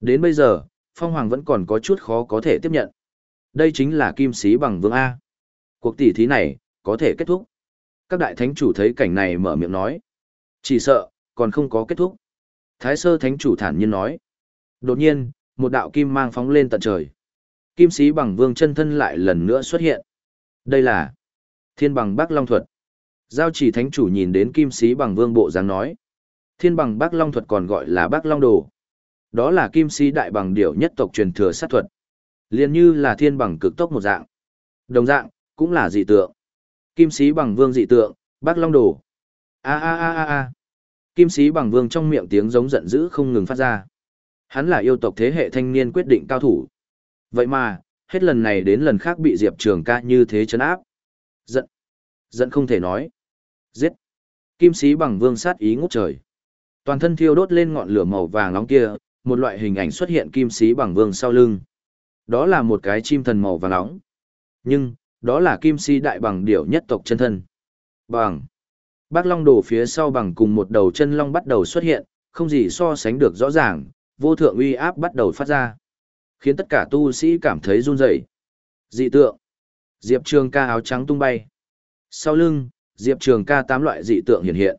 Đến bây giờ, Phong Hoàng vẫn còn có chút khó có thể tiếp nhận. Đây chính là kim sĩ bằng vương A. Cuộc tỷ thí này, có thể kết thúc. Các đại thánh chủ thấy cảnh này mở miệng nói. Chỉ sợ, còn không có kết thúc. Thái sơ thánh chủ thản nhiên nói. Đột nhiên, một đạo kim mang phóng lên tận trời. Kim sĩ bằng vương chân thân lại lần nữa xuất hiện. Đây là thiên bằng bác long thuật. Giao chỉ thánh chủ nhìn đến kim sĩ bằng vương bộ dáng nói. Thiên bằng bác long thuật còn gọi là bác long đồ. Đó là kim sĩ đại bằng điểu nhất tộc truyền thừa sát thuật. liền như là thiên bằng cực tốc một dạng. Đồng dạng, cũng là dị tượng. Kim sĩ bằng vương dị tượng, bác long đồ. A a a a a. Kim sĩ bằng vương trong miệng tiếng giống giận dữ không ngừng phát ra. Hắn là yêu tộc thế hệ thanh niên quyết định cao thủ. Vậy mà, hết lần này đến lần khác bị Diệp Trường ca như thế chấn áp. Giận. Giận không thể nói. Giết. Kim sĩ bằng vương sát ý ngút trời. Toàn thân thiêu đốt lên ngọn lửa màu vàng nóng kia, một loại hình ảnh xuất hiện kim sĩ bằng vương sau lưng. Đó là một cái chim thần màu vàng nóng. Nhưng, đó là kim sĩ đại bằng điểu nhất tộc chân thân. Bằng. Bác Long đổ phía sau bằng cùng một đầu chân long bắt đầu xuất hiện, không gì so sánh được rõ ràng, vô thượng uy áp bắt đầu phát ra. Khiến tất cả tu sĩ cảm thấy run rẩy. Dị tượng. Diệp Trường ca áo trắng tung bay. Sau lưng, Diệp Trường ca tám loại dị tượng hiện hiện.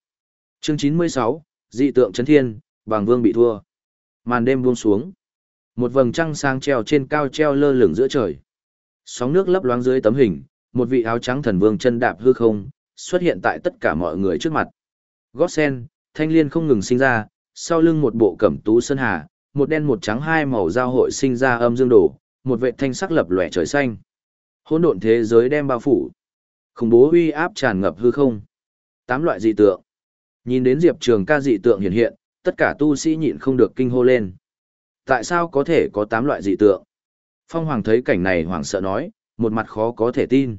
Chương 96, dị tượng chấn thiên, bằng vương bị thua. Màn đêm buông xuống. Một vầng trăng sáng treo trên cao treo lơ lửng giữa trời. Sóng nước lấp loáng dưới tấm hình, một vị áo trắng thần vương chân đạp hư không, xuất hiện tại tất cả mọi người trước mặt. Gót sen, thanh liên không ngừng sinh ra, sau lưng một bộ cẩm tú sơn hà, một đen một trắng hai màu giao hội sinh ra âm dương đổ, một vệ thanh sắc lập lòe trời xanh. Hỗn độn thế giới đem bao phủ. Khủng bố uy áp tràn ngập hư không. Tám loại dị tượng. Nhìn đến Diệp Trường ca dị tượng hiện hiện, tất cả tu sĩ nhịn không được kinh hô lên. Tại sao có thể có tám loại dị tượng? Phong Hoàng thấy cảnh này hoảng sợ nói, một mặt khó có thể tin.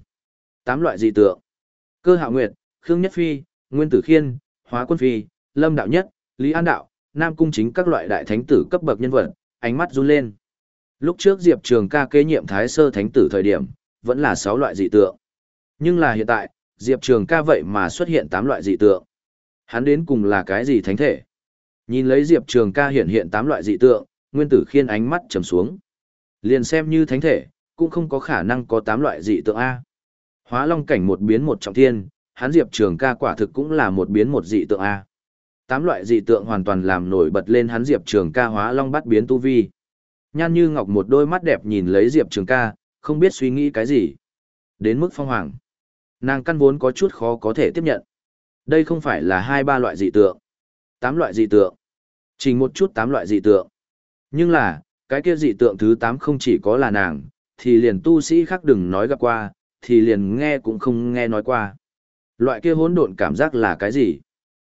Tám loại dị tượng. Cơ Hạo Nguyệt, Khương Nhất Phi, Nguyên Tử Khiên, Hóa Quân Phi, Lâm Đạo Nhất, Lý An Đạo, Nam Cung chính các loại đại thánh tử cấp bậc nhân vật, ánh mắt run lên. Lúc trước Diệp Trường ca kế nhiệm Thái Sơ Thánh tử thời điểm, vẫn là 6 loại dị tượng. Nhưng là hiện tại, Diệp Trường ca vậy mà xuất hiện 8 loại dị tượng. Hắn đến cùng là cái gì thánh thể? Nhìn lấy Diệp Trường ca hiện hiện tám loại dị tượng, Nguyên Tử Khiên ánh mắt trầm xuống. Liền xem như thánh thể, cũng không có khả năng có tám loại dị tượng A. Hóa long cảnh một biến một trọng thiên, hắn Diệp Trường ca quả thực cũng là một biến một dị tượng A. Tám loại dị tượng hoàn toàn làm nổi bật lên hắn Diệp Trường ca hóa long bắt biến tu vi. Nhan như ngọc một đôi mắt đẹp nhìn lấy Diệp Trường ca, không biết suy nghĩ cái gì. Đến mức phong hoàng. Nàng căn vốn có chút khó có thể tiếp nhận. Đây không phải là hai ba loại dị tượng. Tám loại dị tượng. Chỉ một chút tám loại dị tượng. Nhưng là, cái kia dị tượng thứ tám không chỉ có là nàng, thì liền tu sĩ khác đừng nói gặp qua, thì liền nghe cũng không nghe nói qua. Loại kia hỗn độn cảm giác là cái gì?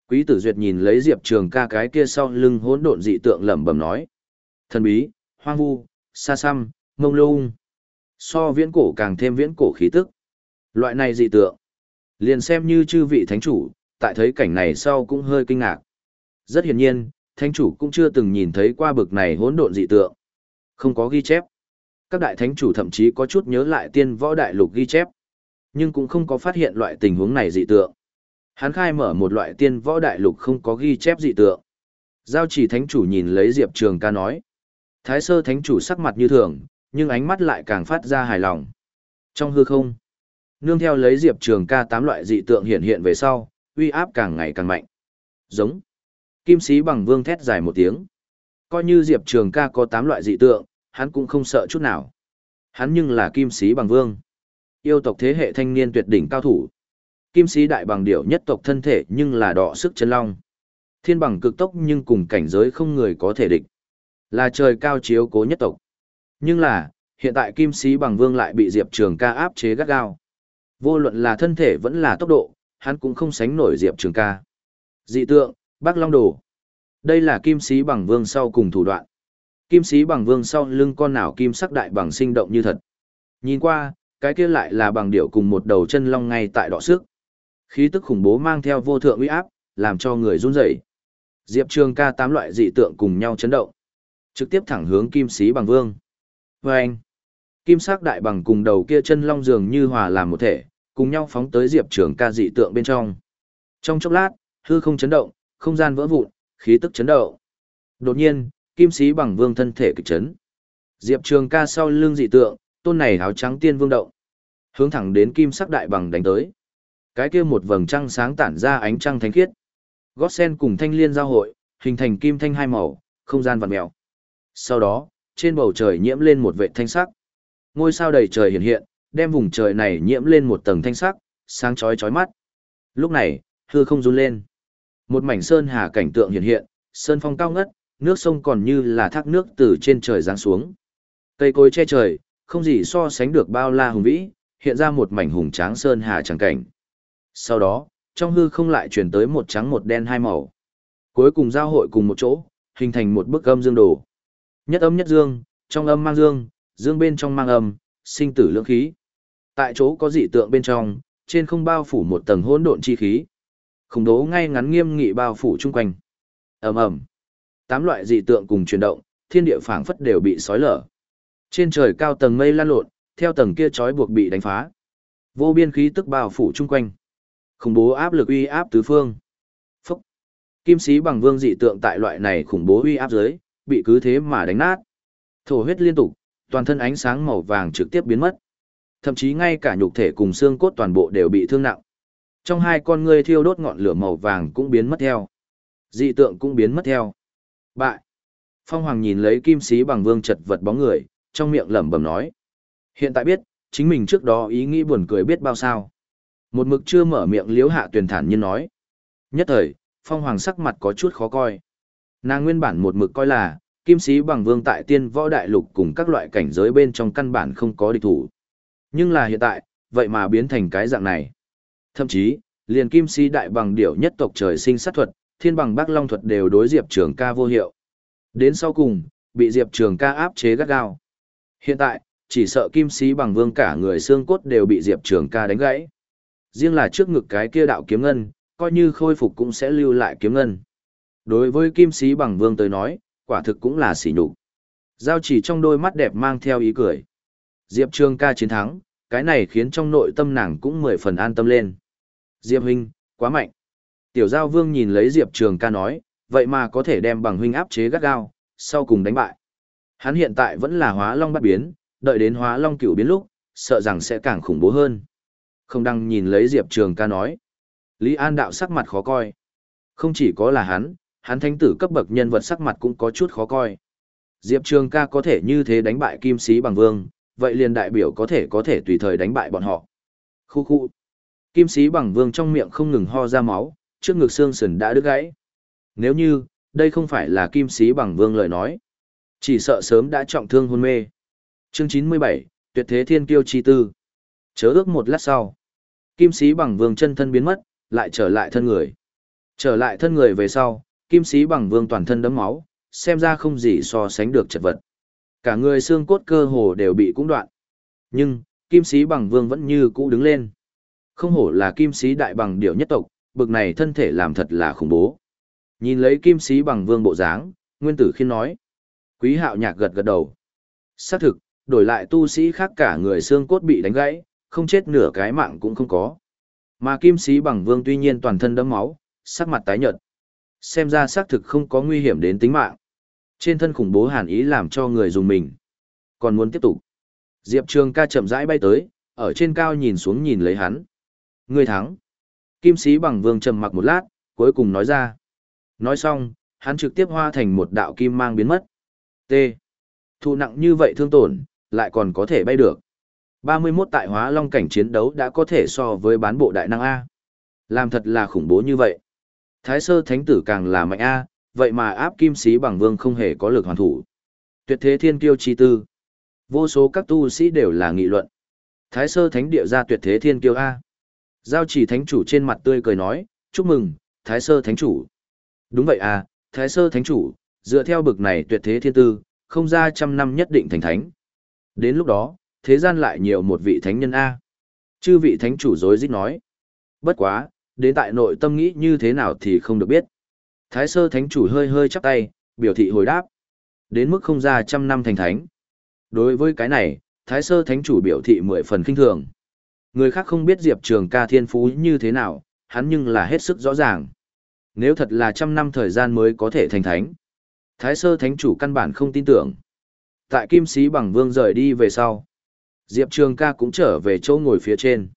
Quý tử duyệt nhìn lấy Diệp Trường ca cái kia sau lưng hỗn độn dị tượng lẩm bẩm nói. Thần bí, hoang vu, xa xăm, mông lung. So viễn cổ càng thêm viễn cổ khí tức. Loại này dị tượng. Liền xem như chư vị thánh chủ, tại thấy cảnh này sau cũng hơi kinh ngạc. Rất hiển nhiên, thánh chủ cũng chưa từng nhìn thấy qua bực này hỗn độn dị tượng. Không có ghi chép. Các đại thánh chủ thậm chí có chút nhớ lại tiên võ đại lục ghi chép, nhưng cũng không có phát hiện loại tình huống này dị tượng. Hắn khai mở một loại tiên võ đại lục không có ghi chép dị tượng. Giao chỉ thánh chủ nhìn lấy Diệp Trường ca nói. Thái sơ thánh chủ sắc mặt như thường, nhưng ánh mắt lại càng phát ra hài lòng. Trong hư không, nương theo lấy Diệp Trường ca tám loại dị tượng hiện hiện về sau, uy áp càng ngày càng mạnh. Giống. Kim sĩ bằng vương thét dài một tiếng. Coi như Diệp Trường ca có tám loại dị tượng, hắn cũng không sợ chút nào. Hắn nhưng là kim sĩ bằng vương. Yêu tộc thế hệ thanh niên tuyệt đỉnh cao thủ. Kim sĩ đại bằng điểu nhất tộc thân thể nhưng là đọ sức chân long. Thiên bằng cực tốc nhưng cùng cảnh giới không người có thể địch. Là trời cao chiếu cố nhất tộc. Nhưng là, hiện tại kim sĩ bằng vương lại bị Diệp Trường ca áp chế gắt gao. Vô luận là thân thể vẫn là tốc độ, hắn cũng không sánh nổi Diệp Trường ca. Dị tượng, Bác Long Đồ. Đây là kim sĩ bằng vương sau cùng thủ đoạn. Kim sĩ bằng vương sau lưng con nào kim sắc đại bằng sinh động như thật. Nhìn qua, cái kia lại là bằng điệu cùng một đầu chân long ngay tại đọ sức. Khí tức khủng bố mang theo vô thượng uy áp, làm cho người run rẩy. Diệp Trường ca tám loại dị tượng cùng nhau chấn động. Trực tiếp thẳng hướng kim sĩ bằng vương. Và anh, kim sắc đại bằng cùng đầu kia chân long dường như hòa làm một thể, cùng nhau phóng tới Diệp Trường ca dị tượng bên trong. Trong chốc lát, hư không chấn động, không gian vỡ vụn, khí tức chấn động. Đột nhiên, kim sĩ bằng vương thân thể kịch chấn. Diệp Trường ca sau lưng dị tượng, tôn này áo trắng tiên vương động. Hướng thẳng đến kim sắc đại bằng đánh tới. Cái kia một vầng trăng sáng tản ra ánh trăng thánh khiết. Gót sen cùng thanh liên giao hội, hình thành kim thanh hai màu, không gian vặn mèo. Sau đó, trên bầu trời nhiễm lên một vệ thanh sắc. Ngôi sao đầy trời hiện hiện, đem vùng trời này nhiễm lên một tầng thanh sắc, sáng chói chói mắt. Lúc này, hư không run lên. Một mảnh sơn hà cảnh tượng hiện hiện, sơn phong cao ngất, nước sông còn như là thác nước từ trên trời giáng xuống. Cây cối che trời, không gì so sánh được bao la hùng vĩ, hiện ra một mảnh hùng tráng sơn hà tráng cảnh. Sau đó, trong hư không lại chuyển tới một trắng một đen hai màu. Cuối cùng giao hội cùng một chỗ, hình thành một bức âm dương đồ. Nhất âm nhất dương, trong âm mang dương, dương bên trong mang âm, sinh tử lưỡng khí. Tại chỗ có dị tượng bên trong, trên không bao phủ một tầng hỗn độn chi khí. Khủng đố ngay ngắn nghiêm nghị bao phủ chung quanh. Ầm ầm. Tám loại dị tượng cùng chuyển động, thiên địa phảng phất đều bị sói lở. Trên trời cao tầng mây lan lộn, theo tầng kia trói buộc bị đánh phá. Vô biên khí tức bao phủ chung quanh. Khủng bố áp lực uy áp tứ phương. Phúc. Kim sĩ bằng vương dị tượng tại loại này khủng bố uy áp dưới, bị cứ thế mà đánh nát. Thổ huyết liên tục, toàn thân ánh sáng màu vàng trực tiếp biến mất. Thậm chí ngay cả nhục thể cùng xương cốt toàn bộ đều bị thương nặng. Trong hai con ngươi thiêu đốt ngọn lửa màu vàng cũng biến mất theo. Dị tượng cũng biến mất theo. Bại. Phong Hoàng nhìn lấy kim sĩ bằng vương chật vật bóng người, trong miệng lẩm bẩm nói. Hiện tại biết, chính mình trước đó ý nghĩ buồn cười biết bao sao. Một mực chưa mở miệng liếu hạ tuyển thản nhiên nói. Nhất thời, Phong Hoàng sắc mặt có chút khó coi. Nàng nguyên bản một mực coi là, kim sĩ bằng vương tại tiên võ đại lục cùng các loại cảnh giới bên trong căn bản không có địch thủ. Nhưng là hiện tại, vậy mà biến thành cái dạng này. Thậm chí, liền kim sĩ đại bằng điểu nhất tộc trời sinh sát thuật, thiên bằng bác long thuật đều đối diệp trường ca vô hiệu. Đến sau cùng, bị diệp trường ca áp chế gắt gao. Hiện tại, chỉ sợ kim sĩ bằng vương cả người xương cốt đều bị diệp trường ca đánh gãy. Riêng là trước ngực cái kia đạo kiếm ngân, coi như khôi phục cũng sẽ lưu lại kiếm ngân. Đối với kim sĩ bằng vương tới nói, quả thực cũng là sỉ nhục. Giao chỉ trong đôi mắt đẹp mang theo ý cười. Diệp Trường ca chiến thắng, cái này khiến trong nội tâm nàng cũng mười phần an tâm lên. Diệp huynh, quá mạnh. Tiểu giao vương nhìn lấy Diệp Trường ca nói, vậy mà có thể đem bằng huynh áp chế gắt gao, sau cùng đánh bại. Hắn hiện tại vẫn là hóa long bắt biến, đợi đến hóa long cửu biến lúc, sợ rằng sẽ càng khủng bố hơn. Không đăng nhìn lấy Diệp Trường ca nói. Lý An đạo sắc mặt khó coi. Không chỉ có là hắn, hắn thánh tử cấp bậc nhân vật sắc mặt cũng có chút khó coi. Diệp Trường ca có thể như thế đánh bại kim sĩ bằng vương, vậy liền đại biểu có thể có thể tùy thời đánh bại bọn họ. Khu khu. Kim sĩ bằng vương trong miệng không ngừng ho ra máu, trước ngực xương sườn đã đứt gãy. Nếu như, đây không phải là kim sĩ bằng vương lời nói. Chỉ sợ sớm đã trọng thương hôn mê. Chương 97, Tuyệt thế thiên kiêu chi tư. Chớ ước một lát sau. Kim sĩ bằng vương chân thân biến mất, lại trở lại thân người. Trở lại thân người về sau, kim sĩ bằng vương toàn thân đấm máu, xem ra không gì so sánh được chật vật. Cả người xương cốt cơ hồ đều bị cũng đoạn. Nhưng, kim sĩ bằng vương vẫn như cũ đứng lên. Không hổ là kim sĩ đại bằng điệu nhất tộc, bực này thân thể làm thật là khủng bố. Nhìn lấy kim sĩ bằng vương bộ dáng, nguyên tử khiên nói. Quý hạo nhạc gật gật đầu. Xác thực, đổi lại tu sĩ khác cả người xương cốt bị đánh gãy, không chết nửa cái mạng cũng không có. Mà kim sĩ bằng vương tuy nhiên toàn thân đẫm máu, sắc mặt tái nhợt. Xem ra xác thực không có nguy hiểm đến tính mạng. Trên thân khủng bố hàn ý làm cho người dùng mình. Còn muốn tiếp tục. Diệp Trường ca chậm rãi bay tới, ở trên cao nhìn xuống nhìn lấy hắn. Ngươi thắng. Kim sĩ bằng vương trầm mặc một lát, cuối cùng nói ra. Nói xong, hắn trực tiếp hoa thành một đạo kim mang biến mất. T. Thu nặng như vậy thương tổn, lại còn có thể bay được. 31 tại hóa long cảnh chiến đấu đã có thể so với bán bộ đại năng A. Làm thật là khủng bố như vậy. Thái sơ thánh tử càng là mạnh A, vậy mà áp kim sĩ bằng vương không hề có lực hoàn thủ. Tuyệt thế thiên kiêu chi tư. Vô số các tu sĩ đều là nghị luận. Thái sơ thánh địa ra tuyệt thế thiên kiêu A. Giao chỉ thánh chủ trên mặt tươi cười nói, chúc mừng, thái sơ thánh chủ. Đúng vậy à, thái sơ thánh chủ, dựa theo bực này tuyệt thế thiên tư, không ra trăm năm nhất định thành thánh. Đến lúc đó, thế gian lại nhiều một vị thánh nhân A. Chư vị thánh chủ dối dích nói. Bất quá, đến tại nội tâm nghĩ như thế nào thì không được biết. Thái sơ thánh chủ hơi hơi chắp tay, biểu thị hồi đáp. Đến mức không ra trăm năm thành thánh. Đối với cái này, thái sơ thánh chủ biểu thị mười phần kinh thường. Người khác không biết Diệp Trường ca thiên phú như thế nào, hắn nhưng là hết sức rõ ràng. Nếu thật là trăm năm thời gian mới có thể thành thánh. Thái sơ thánh chủ căn bản không tin tưởng. Tại kim sĩ bằng vương rời đi về sau. Diệp Trường ca cũng trở về chỗ ngồi phía trên.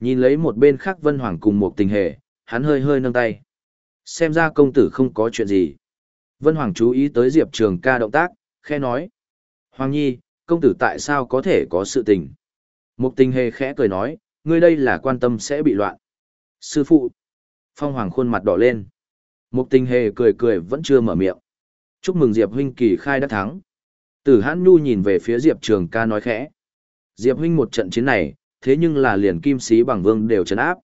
Nhìn lấy một bên khác Vân Hoàng cùng một tình hệ, hắn hơi hơi nâng tay. Xem ra công tử không có chuyện gì. Vân Hoàng chú ý tới Diệp Trường ca động tác, khe nói. Hoàng Nhi, công tử tại sao có thể có sự tình? Mục tình hề khẽ cười nói, ngươi đây là quan tâm sẽ bị loạn. Sư phụ. Phong Hoàng khuôn mặt đỏ lên. Mục tình hề cười cười vẫn chưa mở miệng. Chúc mừng Diệp huynh kỳ khai đã thắng. Tử hãn nhu nhìn về phía Diệp Trường ca nói khẽ. Diệp huynh một trận chiến này, thế nhưng là liền kim sĩ bằng vương đều chấn áp.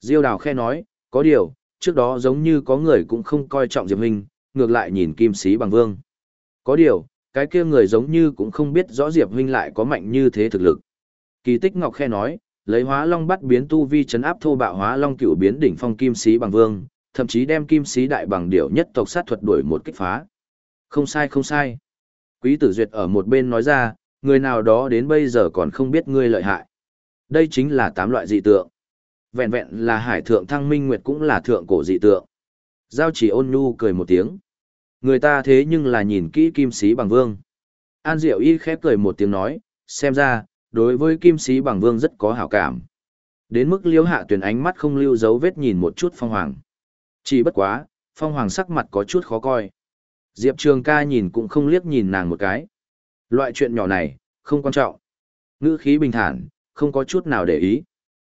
Diêu đào khe nói, có điều, trước đó giống như có người cũng không coi trọng Diệp huynh, ngược lại nhìn kim sĩ bằng vương. Có điều, cái kia người giống như cũng không biết rõ Diệp huynh lại có mạnh như thế thực lực. Kỳ tích Ngọc khe nói, lấy hóa long bắt biến tu vi chấn áp thô bạo hóa long cựu biến đỉnh phong kim sĩ bằng vương, thậm chí đem kim sĩ đại bằng điểu nhất tộc sát thuật đuổi một kích phá. Không sai không sai. Quý tử duyệt ở một bên nói ra, người nào đó đến bây giờ còn không biết ngươi lợi hại. Đây chính là tám loại dị tượng. Vẹn vẹn là hải thượng thăng minh nguyệt cũng là thượng cổ dị tượng. Giao chỉ ôn nhu cười một tiếng. Người ta thế nhưng là nhìn kỹ kim sĩ bằng vương. An Diệu y khép cười một tiếng nói, xem ra, đối với kim sĩ bằng vương rất có hảo cảm. Đến mức liêu hạ tuyển ánh mắt không lưu dấu vết nhìn một chút phong hoàng. Chỉ bất quá, phong hoàng sắc mặt có chút khó coi. Diệp Trường ca nhìn cũng không liếc nhìn nàng một cái. Loại chuyện nhỏ này, không quan trọng. Ngữ khí bình thản, không có chút nào để ý.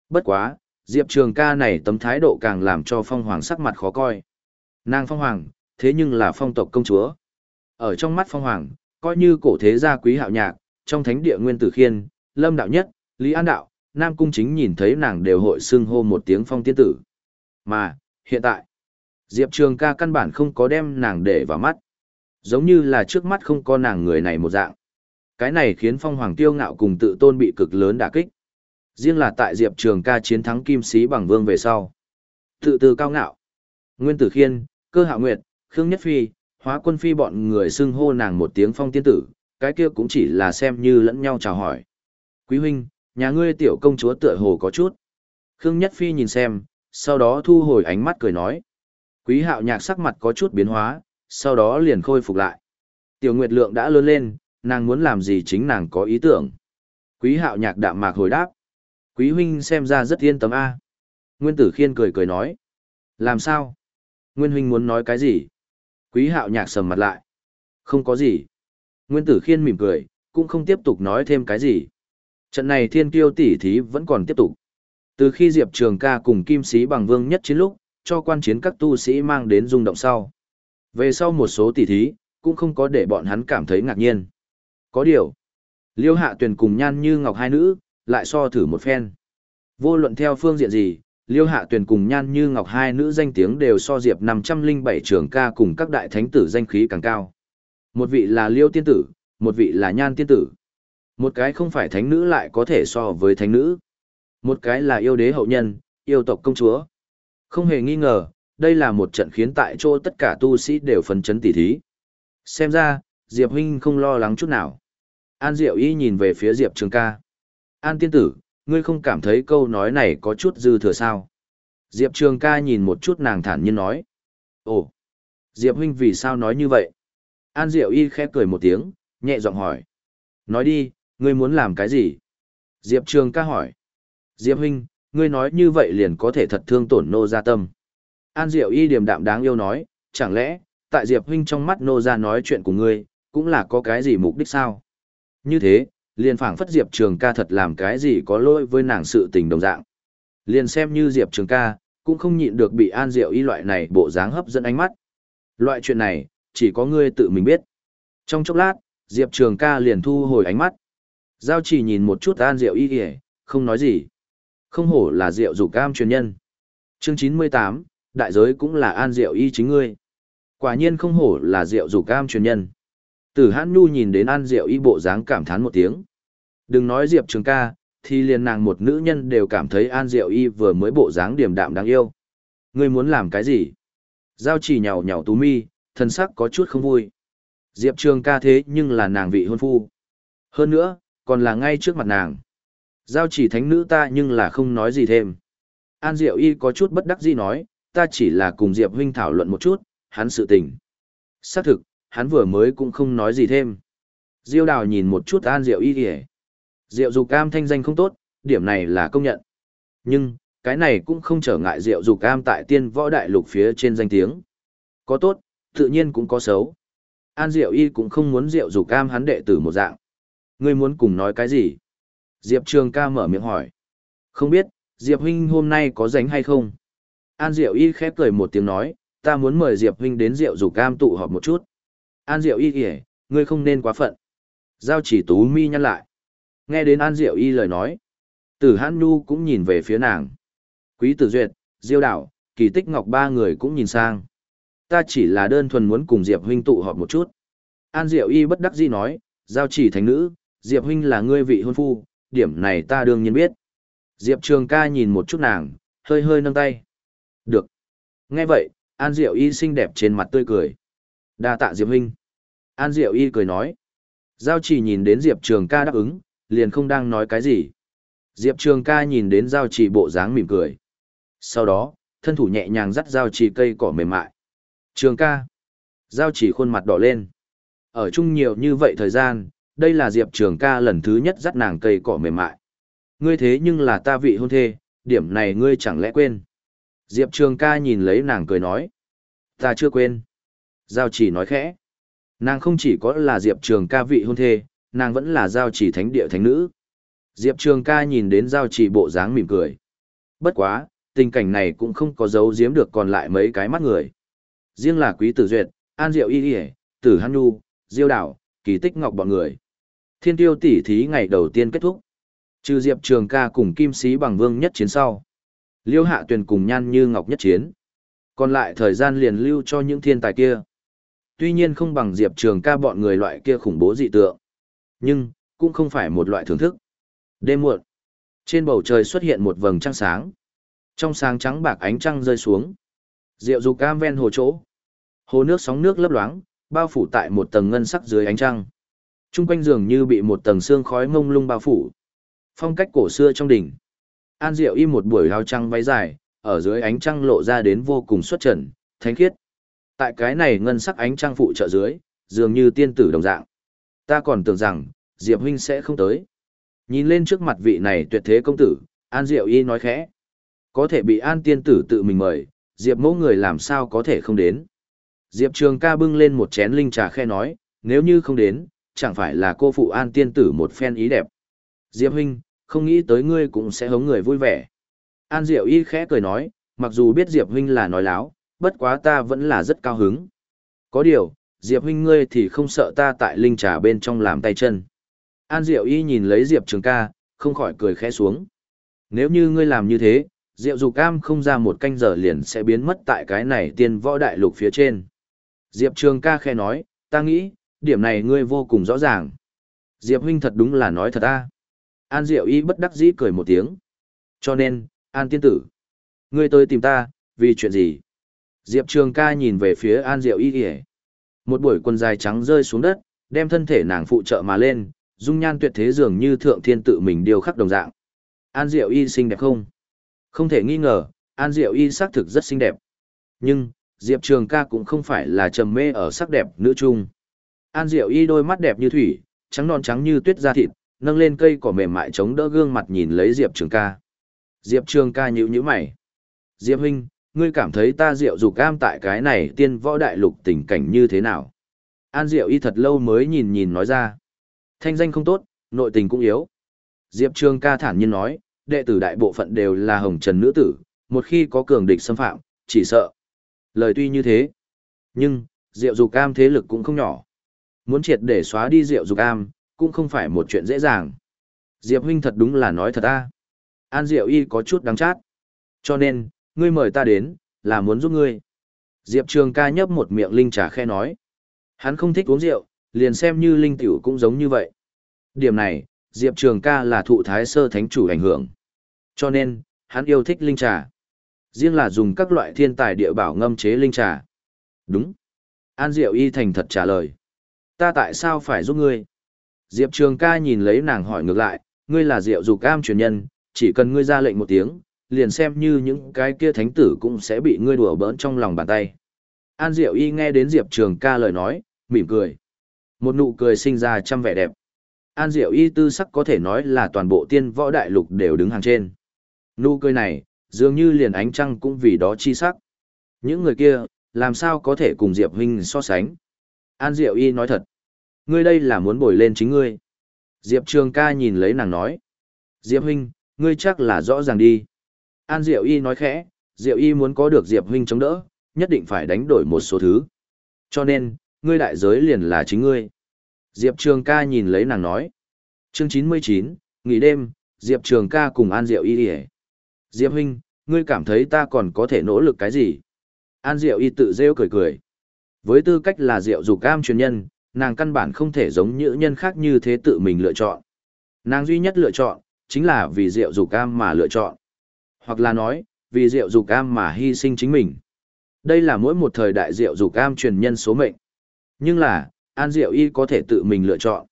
Bất quá, Diệp Trường ca này tấm thái độ càng làm cho phong hoàng sắc mặt khó coi. Nàng phong hoàng, thế nhưng là phong tộc công chúa. Ở trong mắt phong hoàng, coi như cổ thế gia quý hạo nhạc, trong thánh địa nguyên tử khiên, lâm đạo nhất, lý an đạo, nam cung chính nhìn thấy nàng đều hội xưng hô một tiếng phong tiên tử. Mà, hiện tại, Diệp Trường ca căn bản không có đem nàng để vào mắt. Giống như là trước mắt không có nàng người này một dạng. Cái này khiến phong hoàng tiêu ngạo cùng tự tôn bị cực lớn đả kích. Riêng là tại Diệp Trường ca chiến thắng kim sĩ bằng vương về sau. Tự từ cao ngạo. Nguyên tử khiên, cơ hạ nguyệt, khương nhất phi, hóa quân phi bọn người xưng hô nàng một tiếng phong tiên tử, cái kia cũng chỉ là xem như lẫn nhau chào hỏi. Quý huynh, nhà ngươi tiểu công chúa tựa hồ có chút. Khương Nhất Phi nhìn xem, sau đó thu hồi ánh mắt cười nói. Quý hạo nhạc sắc mặt có chút biến hóa, sau đó liền khôi phục lại. Tiểu Nguyệt Lượng đã lớn lên, nàng muốn làm gì chính nàng có ý tưởng. Quý hạo nhạc đạm mạc hồi đáp. Quý huynh xem ra rất yên tâm A. Nguyên tử khiên cười cười nói. Làm sao? Nguyên huynh muốn nói cái gì? Quý hạo nhạc sầm mặt lại. Không có gì. Nguyên tử khiên mỉm cười, cũng không tiếp tục nói thêm cái gì. Trận này thiên kiêu tỷ thí vẫn còn tiếp tục. Từ khi Diệp Trường ca cùng Kim Sĩ bằng vương nhất chiến lúc, cho quan chiến các tu sĩ mang đến rung động sau. Về sau một số tỷ thí, cũng không có để bọn hắn cảm thấy ngạc nhiên. Có điều, Liêu Hạ Tuyền cùng Nhan Như Ngọc hai nữ, lại so thử một phen. Vô luận theo phương diện gì, Liêu Hạ Tuyền cùng Nhan Như Ngọc hai nữ danh tiếng đều so Diệp 507 trường ca cùng các đại thánh tử danh khí càng cao. Một vị là Liêu Tiên Tử, một vị là Nhan Tiên Tử. Một cái không phải thánh nữ lại có thể so với thánh nữ. Một cái là yêu đế hậu nhân, yêu tộc công chúa. Không hề nghi ngờ, đây là một trận khiến tại chỗ tất cả tu sĩ đều phấn chấn tỉ thí. Xem ra, Diệp huynh không lo lắng chút nào. An Diệu Y nhìn về phía Diệp Trường ca. An tiên tử, ngươi không cảm thấy câu nói này có chút dư thừa sao? Diệp Trường ca nhìn một chút nàng thản nhiên nói. Ồ, Diệp huynh vì sao nói như vậy? An Diệu Y khẽ cười một tiếng, nhẹ giọng hỏi. Nói đi, ngươi muốn làm cái gì? Diệp Trường ca hỏi. Diệp huynh, ngươi nói như vậy liền có thể thật thương tổn nô gia tâm. An Diệu Y điềm đạm đáng yêu nói, chẳng lẽ, tại Diệp huynh trong mắt nô gia nói chuyện của ngươi, cũng là có cái gì mục đích sao? Như thế, liền phảng phất Diệp Trường ca thật làm cái gì có lỗi với nàng sự tình đồng dạng. Liền xem như Diệp Trường ca, cũng không nhịn được bị An Diệu Y loại này bộ dáng hấp dẫn ánh mắt. Loại chuyện này, chỉ có ngươi tự mình biết. Trong chốc lát, Diệp Trường ca liền thu hồi ánh mắt. Giao chỉ nhìn một chút An Diệu Y kìa, không nói gì. Không hổ là Diệu rủ cam truyền nhân. Chương 98, đại giới cũng là An Diệu Y chính ngươi. Quả nhiên không hổ là Diệu rủ cam truyền nhân. Tử Hãn Nhu nhìn đến An Diệu Y bộ dáng cảm thán một tiếng. Đừng nói Diệp Trường ca, thì liền nàng một nữ nhân đều cảm thấy An Diệu Y vừa mới bộ dáng điềm đạm đáng yêu. Ngươi muốn làm cái gì? Giao chỉ nhào nhào tú mi, thân sắc có chút không vui. Diệp Trường ca thế nhưng là nàng vị hôn phu. Hơn nữa, còn là ngay trước mặt nàng. Giao chỉ thánh nữ ta nhưng là không nói gì thêm. An Diệu Y có chút bất đắc dĩ nói, ta chỉ là cùng Diệp huynh thảo luận một chút, hắn sự tình. Xác thực, hắn vừa mới cũng không nói gì thêm. Diêu đào nhìn một chút An Diệu y kìa. Diệu dục cam thanh danh không tốt, điểm này là công nhận. Nhưng, cái này cũng không trở ngại Diệu dục cam tại tiên võ đại lục phía trên danh tiếng. Có tốt, tự nhiên cũng có xấu. An Diệu y cũng không muốn Diệu dục cam hắn đệ tử một dạng. Ngươi muốn cùng nói cái gì? Diệp Trường ca mở miệng hỏi. Không biết, Diệp huynh hôm nay có rảnh hay không? An Diệu y khép cười một tiếng nói, ta muốn mời Diệp huynh đến Diệu dục cam tụ họp một chút. An Diệu y kìa, ngươi không nên quá phận. Giao chỉ tú mi nhăn lại. Nghe đến An Diệu y lời nói. Tử Hãn Nhu cũng nhìn về phía nàng. Quý Tử Duyệt, Diêu Đạo, Kỳ Tích Ngọc ba người cũng nhìn sang. Ta chỉ là đơn thuần muốn cùng Diệp huynh tụ họp một chút. An Diệu y bất đắc dĩ nói, giao chỉ thánh nữ, Diệp huynh là ngươi vị hôn phu, điểm này ta đương nhiên biết. Diệp Trường ca nhìn một chút nàng, hơi hơi nâng tay. Được. Nghe vậy, An Diệu y xinh đẹp trên mặt tươi cười. đa tạ Diệp huynh. An Diệu y cười nói. Giao chỉ nhìn đến Diệp Trường ca đáp ứng, liền không đang nói cái gì. Diệp Trường ca nhìn đến Giao chỉ bộ dáng mỉm cười. Sau đó, thân thủ nhẹ nhàng dắt Giao chỉ cây cỏ mềm mại. Trường ca. Giao chỉ khuôn mặt đỏ lên. Ở chung nhiều như vậy thời gian, đây là Diệp Trường ca lần thứ nhất dắt nàng cây cỏ mềm mại. Ngươi thế nhưng là ta vị hôn thê, điểm này ngươi chẳng lẽ quên. Diệp Trường ca nhìn lấy nàng cười nói. Ta chưa quên. Giao chỉ nói khẽ. Nàng không chỉ có là Diệp Trường ca vị hôn thê, nàng vẫn là giao chỉ thánh địa thánh nữ. Diệp Trường ca nhìn đến giao chỉ bộ dáng mỉm cười. Bất quá, tình cảnh này cũng không có giấu giếm được còn lại mấy cái mắt người. Riêng là quý tử duyệt, an diệu y y tử hăn nu, diêu đảo, kỳ tích ngọc bọn người. Thiên tiêu tỷ thí ngày đầu tiên kết thúc. Trừ Diệp Trường ca cùng kim sĩ bằng vương nhất chiến sau. Liêu hạ tuyền cùng nhan như ngọc nhất chiến. Còn lại thời gian liền lưu cho những thiên tài kia tuy nhiên không bằng Diệp Trường ca bọn người loại kia khủng bố dị tượng. Nhưng, cũng không phải một loại thưởng thức. Đêm muộn, trên bầu trời xuất hiện một vầng trăng sáng. Trong sáng trắng bạc ánh trăng rơi xuống. Diệu dục cam ven hồ chỗ. Hồ nước sóng nước lấp loáng, bao phủ tại một tầng ngân sắc dưới ánh trăng. Trung quanh giường như bị một tầng xương khói ngông lung bao phủ. Phong cách cổ xưa trong đỉnh. An Diệu y một buổi áo trăng váy dài, ở dưới ánh trăng lộ ra đến vô cùng xuất trần, thánh khiết tại cái này ngân sắc ánh trăng phụ trợ dưới, dường như tiên tử đồng dạng. Ta còn tưởng rằng, Diệp huynh sẽ không tới. Nhìn lên trước mặt vị này tuyệt thế công tử, An Diệu Y nói khẽ. Có thể bị An tiên tử tự mình mời, Diệp mẫu người làm sao có thể không đến. Diệp Trường ca bưng lên một chén linh trà khe nói, nếu như không đến, chẳng phải là cô phụ An tiên tử một phen ý đẹp. Diệp huynh, không nghĩ tới ngươi cũng sẽ hống người vui vẻ. An Diệu Y khẽ cười nói, mặc dù biết Diệp huynh là nói láo, bất quá ta vẫn là rất cao hứng. Có điều, Diệp huynh ngươi thì không sợ ta tại linh trà bên trong làm tay chân. An Diệu Y nhìn lấy Diệp Trường ca, không khỏi cười khẽ xuống. Nếu như ngươi làm như thế, Diệu Dục Cam không ra một canh giờ liền sẽ biến mất tại cái này tiên võ đại lục phía trên. Diệp Trường ca khẽ nói, ta nghĩ, điểm này ngươi vô cùng rõ ràng. Diệp huynh thật đúng là nói thật ta. An Diệu Y bất đắc dĩ cười một tiếng. Cho nên, An tiên tử, ngươi tới tìm ta, vì chuyện gì? Diệp Trường ca nhìn về phía An Diệu Y kìa. Một buổi quần dài trắng rơi xuống đất, đem thân thể nàng phụ trợ mà lên, dung nhan tuyệt thế dường như thượng thiên tự mình điều khắc đồng dạng. An Diệu Y xinh đẹp không? Không thể nghi ngờ, An Diệu Y xác thực rất xinh đẹp. Nhưng, Diệp Trường ca cũng không phải là trầm mê ở sắc đẹp nữ trung. An Diệu Y đôi mắt đẹp như thủy, trắng non trắng như tuyết da thịt, nâng lên cây cỏ mềm mại chống đỡ gương mặt nhìn lấy Diệp Trường ca. Diệp Trường ca nhíu nhíu mày. Diệp huynh, ngươi cảm thấy ta diệu dục Cam tại cái này tiên võ đại lục tình cảnh như thế nào? An diệu y thật lâu mới nhìn nhìn nói ra. Thanh danh không tốt, nội tình cũng yếu. Diệp Trường ca thản nhiên nói, đệ tử đại bộ phận đều là hồng trần nữ tử, một khi có cường địch xâm phạm, chỉ sợ. Lời tuy như thế, nhưng, diệu dục Cam thế lực cũng không nhỏ. Muốn triệt để xóa đi rượu dục am, cũng không phải một chuyện dễ dàng. Diệp huynh thật đúng là nói thật ta. An diệu y có chút đắng chát. Cho nên, ngươi mời ta đến, là muốn giúp ngươi. Diệp Trường ca nhấp một miệng linh trà khe nói. Hắn không thích uống rượu, liền xem như linh tiểu cũng giống như vậy. Điểm này, Diệp Trường ca là thụ thái sơ thánh chủ ảnh hưởng. Cho nên, hắn yêu thích linh trà. Riêng là dùng các loại thiên tài địa bảo ngâm chế linh trà. Đúng. An Diệu y thành thật trả lời. Ta tại sao phải giúp ngươi? Diệp Trường ca nhìn lấy nàng hỏi ngược lại, ngươi là Diệu dục cam truyền nhân, chỉ cần ngươi ra lệnh một tiếng, liền xem như những cái kia thánh tử cũng sẽ bị ngươi đùa bỡn trong lòng bàn tay. An Diệu Y nghe đến Diệp Trường ca lời nói, mỉm cười. Một nụ cười sinh ra trăm vẻ đẹp. An Diệu Y tư sắc có thể nói là toàn bộ tiên võ đại lục đều đứng hàng trên. Nụ cười này, dường như liền ánh trăng cũng vì đó chi sắc. Những người kia, làm sao có thể cùng Diệp Huynh so sánh? An Diệu Y nói thật. Ngươi đây là muốn bồi lên chính ngươi. Diệp Trường ca nhìn lấy nàng nói. Diệp Huynh, ngươi chắc là rõ ràng đi. An Diệu Y nói khẽ, Diệu Y muốn có được Diệp Huynh chống đỡ, nhất định phải đánh đổi một số thứ. Cho nên, ngươi đại giới liền là chính ngươi. Diệp Trường ca nhìn lấy nàng nói. Chương 99, nghỉ đêm, Diệp Trường ca cùng An Diệu Y đi Diệp Huynh, ngươi cảm thấy ta còn có thể nỗ lực cái gì? An Diệu Y tự rêu cười cười. Với tư cách là Diệu dục cam truyền nhân, nàng căn bản không thể giống những nhân khác như thế tự mình lựa chọn. Nàng duy nhất lựa chọn, chính là vì Diệu dục cam mà lựa chọn. Hoặc là nói, vì Diệu dục cam mà hy sinh chính mình. Đây là mỗi một thời đại Diệu dục cam truyền nhân số mệnh. Nhưng là, An Diệu Y có thể tự mình lựa chọn.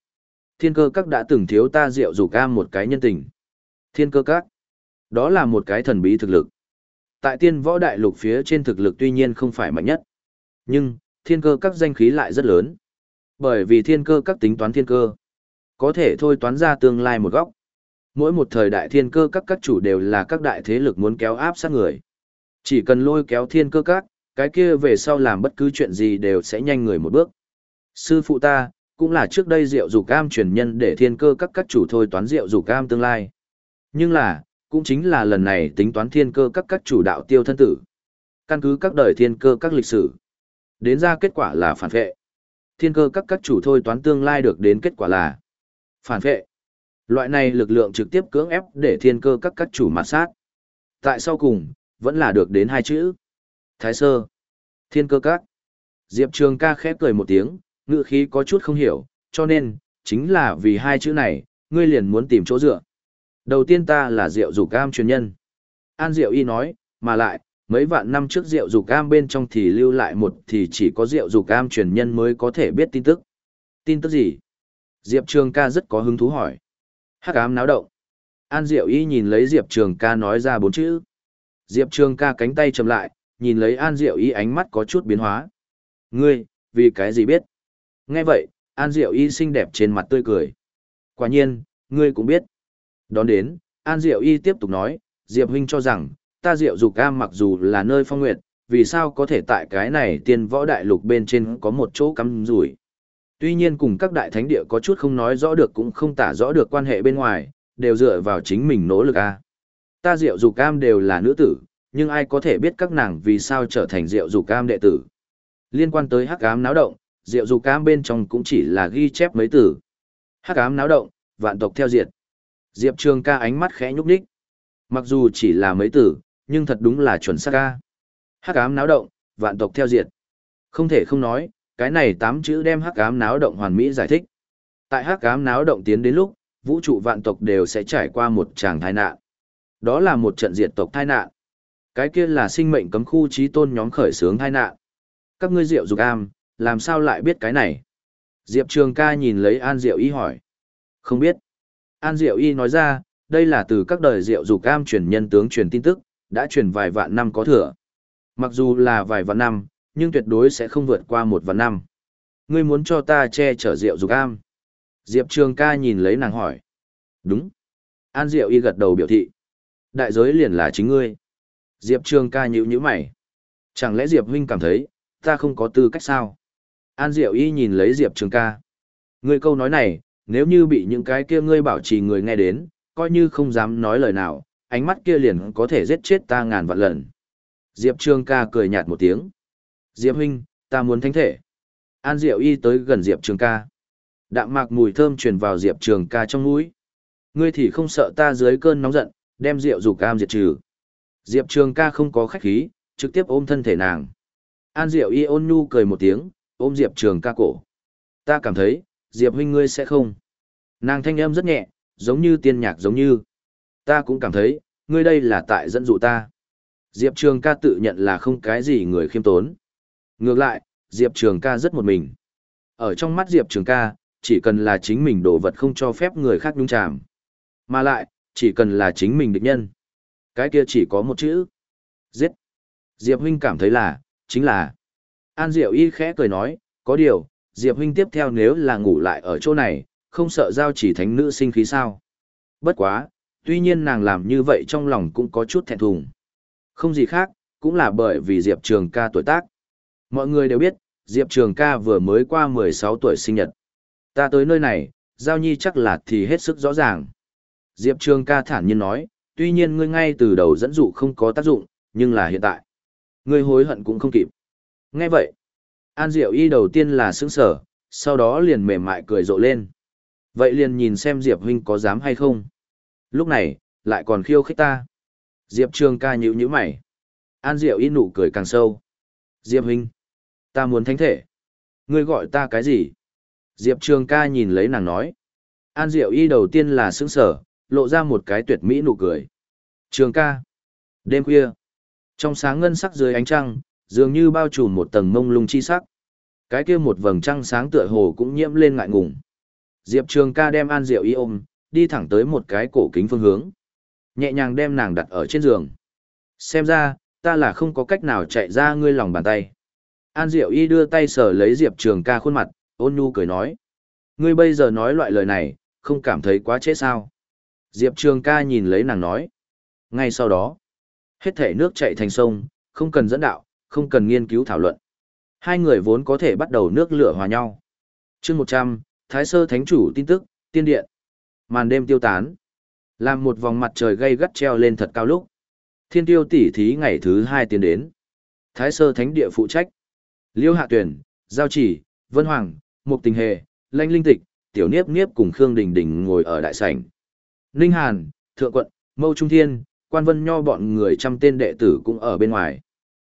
Thiên cơ các đã từng thiếu ta Diệu dục cam một cái nhân tình. Thiên cơ các, đó là một cái thần bí thực lực. Tại tiên võ đại lục phía trên thực lực tuy nhiên không phải mạnh nhất. Nhưng, thiên cơ các danh khí lại rất lớn. Bởi vì thiên cơ các tính toán thiên cơ, có thể thôi toán ra tương lai một góc. Mỗi một thời đại thiên cơ các các chủ đều là các đại thế lực muốn kéo áp sát người. Chỉ cần lôi kéo thiên cơ các, cái kia về sau làm bất cứ chuyện gì đều sẽ nhanh người một bước. Sư phụ ta, cũng là trước đây rượu dục cam truyền nhân để thiên cơ các các chủ thôi toán rượu dục cam tương lai. Nhưng là, cũng chính là lần này tính toán thiên cơ các các chủ đạo tiêu thân tử. Căn cứ các đời thiên cơ các lịch sử. Đến ra kết quả là phản vệ. Thiên cơ các các chủ thôi toán tương lai được đến kết quả là phản vệ. Loại này lực lượng trực tiếp cưỡng ép để thiên cơ các các chủ mặt sát. Tại sau cùng, vẫn là được đến hai chữ. Thái sơ. Thiên cơ các. Diệp Trường ca khẽ cười một tiếng, ngựa khí có chút không hiểu, cho nên, chính là vì hai chữ này, ngươi liền muốn tìm chỗ dựa. Đầu tiên ta là Diệu Dục Cam truyền nhân. An Diệu Y nói, mà lại, mấy vạn năm trước rượu Dục Cam bên trong thì lưu lại một thì chỉ có rượu Dục Cam truyền nhân mới có thể biết tin tức. Tin tức gì? Diệp Trường ca rất có hứng thú hỏi. Hắc ám náo động. An Diệu Y nhìn lấy Diệp Trường ca nói ra bốn chữ. Diệp Trường ca cánh tay chầm lại, nhìn lấy An Diệu Y ánh mắt có chút biến hóa. Ngươi, vì cái gì biết? Nghe vậy, An Diệu Y xinh đẹp trên mặt tươi cười. Quả nhiên, ngươi cũng biết. Đón đến, An Diệu Y tiếp tục nói, Diệp Huynh cho rằng, ta Diệu Dục Cam mặc dù là nơi phong nguyệt, vì sao có thể tại cái này tiên võ đại lục bên trên có một chỗ cắm rủi. Tuy nhiên cùng các đại thánh địa có chút không nói rõ được cũng không tả rõ được quan hệ bên ngoài, đều dựa vào chính mình nỗ lực a. Ta Diệu Dục Cam đều là nữ tử, nhưng ai có thể biết các nàng vì sao trở thành Diệu Dục Cam đệ tử. Liên quan tới hắc ám náo động, Diệu Dục Cam bên trong cũng chỉ là ghi chép mấy từ. Hắc ám náo động, vạn tộc theo diệt. Diệp Trường ca ánh mắt khẽ nhúc nhích. Mặc dù chỉ là mấy từ, nhưng thật đúng là chuẩn xác ca. Hắc ám náo động, vạn tộc theo diệt. Không thể không nói, cái này tám chữ đem hắc ám náo động hoàn mỹ giải thích. Tại hắc ám náo động tiến đến lúc, vũ trụ vạn tộc đều sẽ trải qua một tràng tai nạn. Đó là một trận diệt tộc tai nạn. Cái kia là sinh mệnh cấm khu trí tôn nhóm khởi sướng tai nạn. Các ngươi diệu dục am, làm sao lại biết cái này? Diệp Trường ca nhìn lấy An Diệu Y hỏi. Không biết. An Diệu Y nói ra, đây là từ các đời Diệu Dục Cam truyền nhân tướng truyền tin tức, đã truyền vài vạn năm có thừa. Mặc dù là vài vạn năm, nhưng tuyệt đối sẽ không vượt qua một vạn năm. Ngươi muốn cho ta che chở rượu Dục am. Diệp Trường ca nhìn lấy nàng hỏi. Đúng. An Diệu Y gật đầu biểu thị. Đại giới liền là chính ngươi. Diệp Trường ca nhữ như mày. Chẳng lẽ Diệp huynh cảm thấy, ta không có tư cách sao? An Diệu Y nhìn lấy Diệp Trường ca. Ngươi câu nói này, nếu như bị những cái kia ngươi bảo trì người nghe đến, coi như không dám nói lời nào, ánh mắt kia liền có thể giết chết ta ngàn vạn lần. Diệp Trường ca cười nhạt một tiếng. Diệp huynh, ta muốn thánh thể. An Diệu Y tới gần Diệp Trường ca. Đạm mạc mùi thơm truyền vào Diệp Trường ca trong mũi. Ngươi thì không sợ ta dưới cơn nóng giận, đem rượu rủ cam diệt trừ. Diệp Trường ca không có khách khí, trực tiếp ôm thân thể nàng. An Diệu Y ôn nhu cười một tiếng, ôm Diệp Trường ca cổ. Ta cảm thấy, Diệp huynh ngươi sẽ không. Nàng thanh âm rất nhẹ, giống như tiên nhạc giống như. Ta cũng cảm thấy, ngươi đây là tại dẫn dụ ta. Diệp Trường ca tự nhận là không cái gì người khiêm tốn. Ngược lại, Diệp Trường ca rất một mình. Ở trong mắt Diệp Trường ca, chỉ cần là chính mình đồ vật không cho phép người khác nhung chàm. Mà lại, chỉ cần là chính mình địch nhân. Cái kia chỉ có một chữ. Giết. Diệp huynh cảm thấy là, chính là. An Diệu y khẽ cười nói, có điều, Diệp huynh tiếp theo nếu là ngủ lại ở chỗ này, không sợ giao chỉ thánh nữ sinh khí sao. Bất quá, tuy nhiên nàng làm như vậy trong lòng cũng có chút thẹn thùng. Không gì khác, cũng là bởi vì Diệp Trường ca tuổi tác. Mọi người đều biết, Diệp Trường ca vừa mới qua 16 tuổi sinh nhật. Ta tới nơi này, Giao Nhi chắc là thì hết sức rõ ràng. Diệp Trường ca thản nhiên nói, tuy nhiên ngươi ngay từ đầu dẫn dụ không có tác dụng, nhưng là hiện tại. Ngươi hối hận cũng không kịp. Nghe vậy, An Diệu Y đầu tiên là sững sở, sau đó liền mềm mại cười rộ lên. Vậy liền nhìn xem Diệp huynh có dám hay không. Lúc này, lại còn khiêu khích ta. Diệp Trường ca nhữ nhữ mày. An Diệu Y nụ cười càng sâu. Diệp huynh, ta muốn thánh thể. Ngươi gọi ta cái gì? Diệp Trường ca nhìn lấy nàng nói. An Diệu Y đầu tiên là sững sở, lộ ra một cái tuyệt mỹ nụ cười. Trường ca. Đêm khuya. Trong sáng ngân sắc dưới ánh trăng, dường như bao trùm một tầng mông lung chi sắc. Cái kia một vầng trăng sáng tựa hồ cũng nhiễm lên ngại ngùng. Diệp Trường ca đem An Diệu Y ôm, đi thẳng tới một cái cổ kính phương hướng. Nhẹ nhàng đem nàng đặt ở trên giường. Xem ra, ta là không có cách nào chạy ra ngươi lòng bàn tay. An Diệu Y đưa tay sờ lấy Diệp Trường ca khuôn mặt, ôn nhu cười nói. Ngươi bây giờ nói loại lời này, không cảm thấy quá trễ sao. Diệp Trường ca nhìn lấy nàng nói. Ngay sau đó, hết thể nước chạy thành sông, không cần dẫn đạo, không cần nghiên cứu thảo luận. Hai người vốn có thể bắt đầu nước lửa hòa nhau. chương 100, Thái Sơ Thánh Chủ tin tức, tiên điện. Màn đêm tiêu tán. Làm một vòng mặt trời gây gắt treo lên thật cao lúc. Thiên tiêu tỉ thí ngày thứ hai tiến đến. Thái Sơ Thánh Địa phụ trách. Liêu Hạ Tuyển, Giao Chỉ, Vân Hoàng, Mục Tình Hề, Lanh Linh Tịch, Tiểu Niếp Niếp cùng Khương Đình Đình ngồi ở đại sảnh. Ninh Hàn, Thượng Quận, Mâu Trung Thiên, Quan Vân Nho bọn người trăm tên đệ tử cũng ở bên ngoài.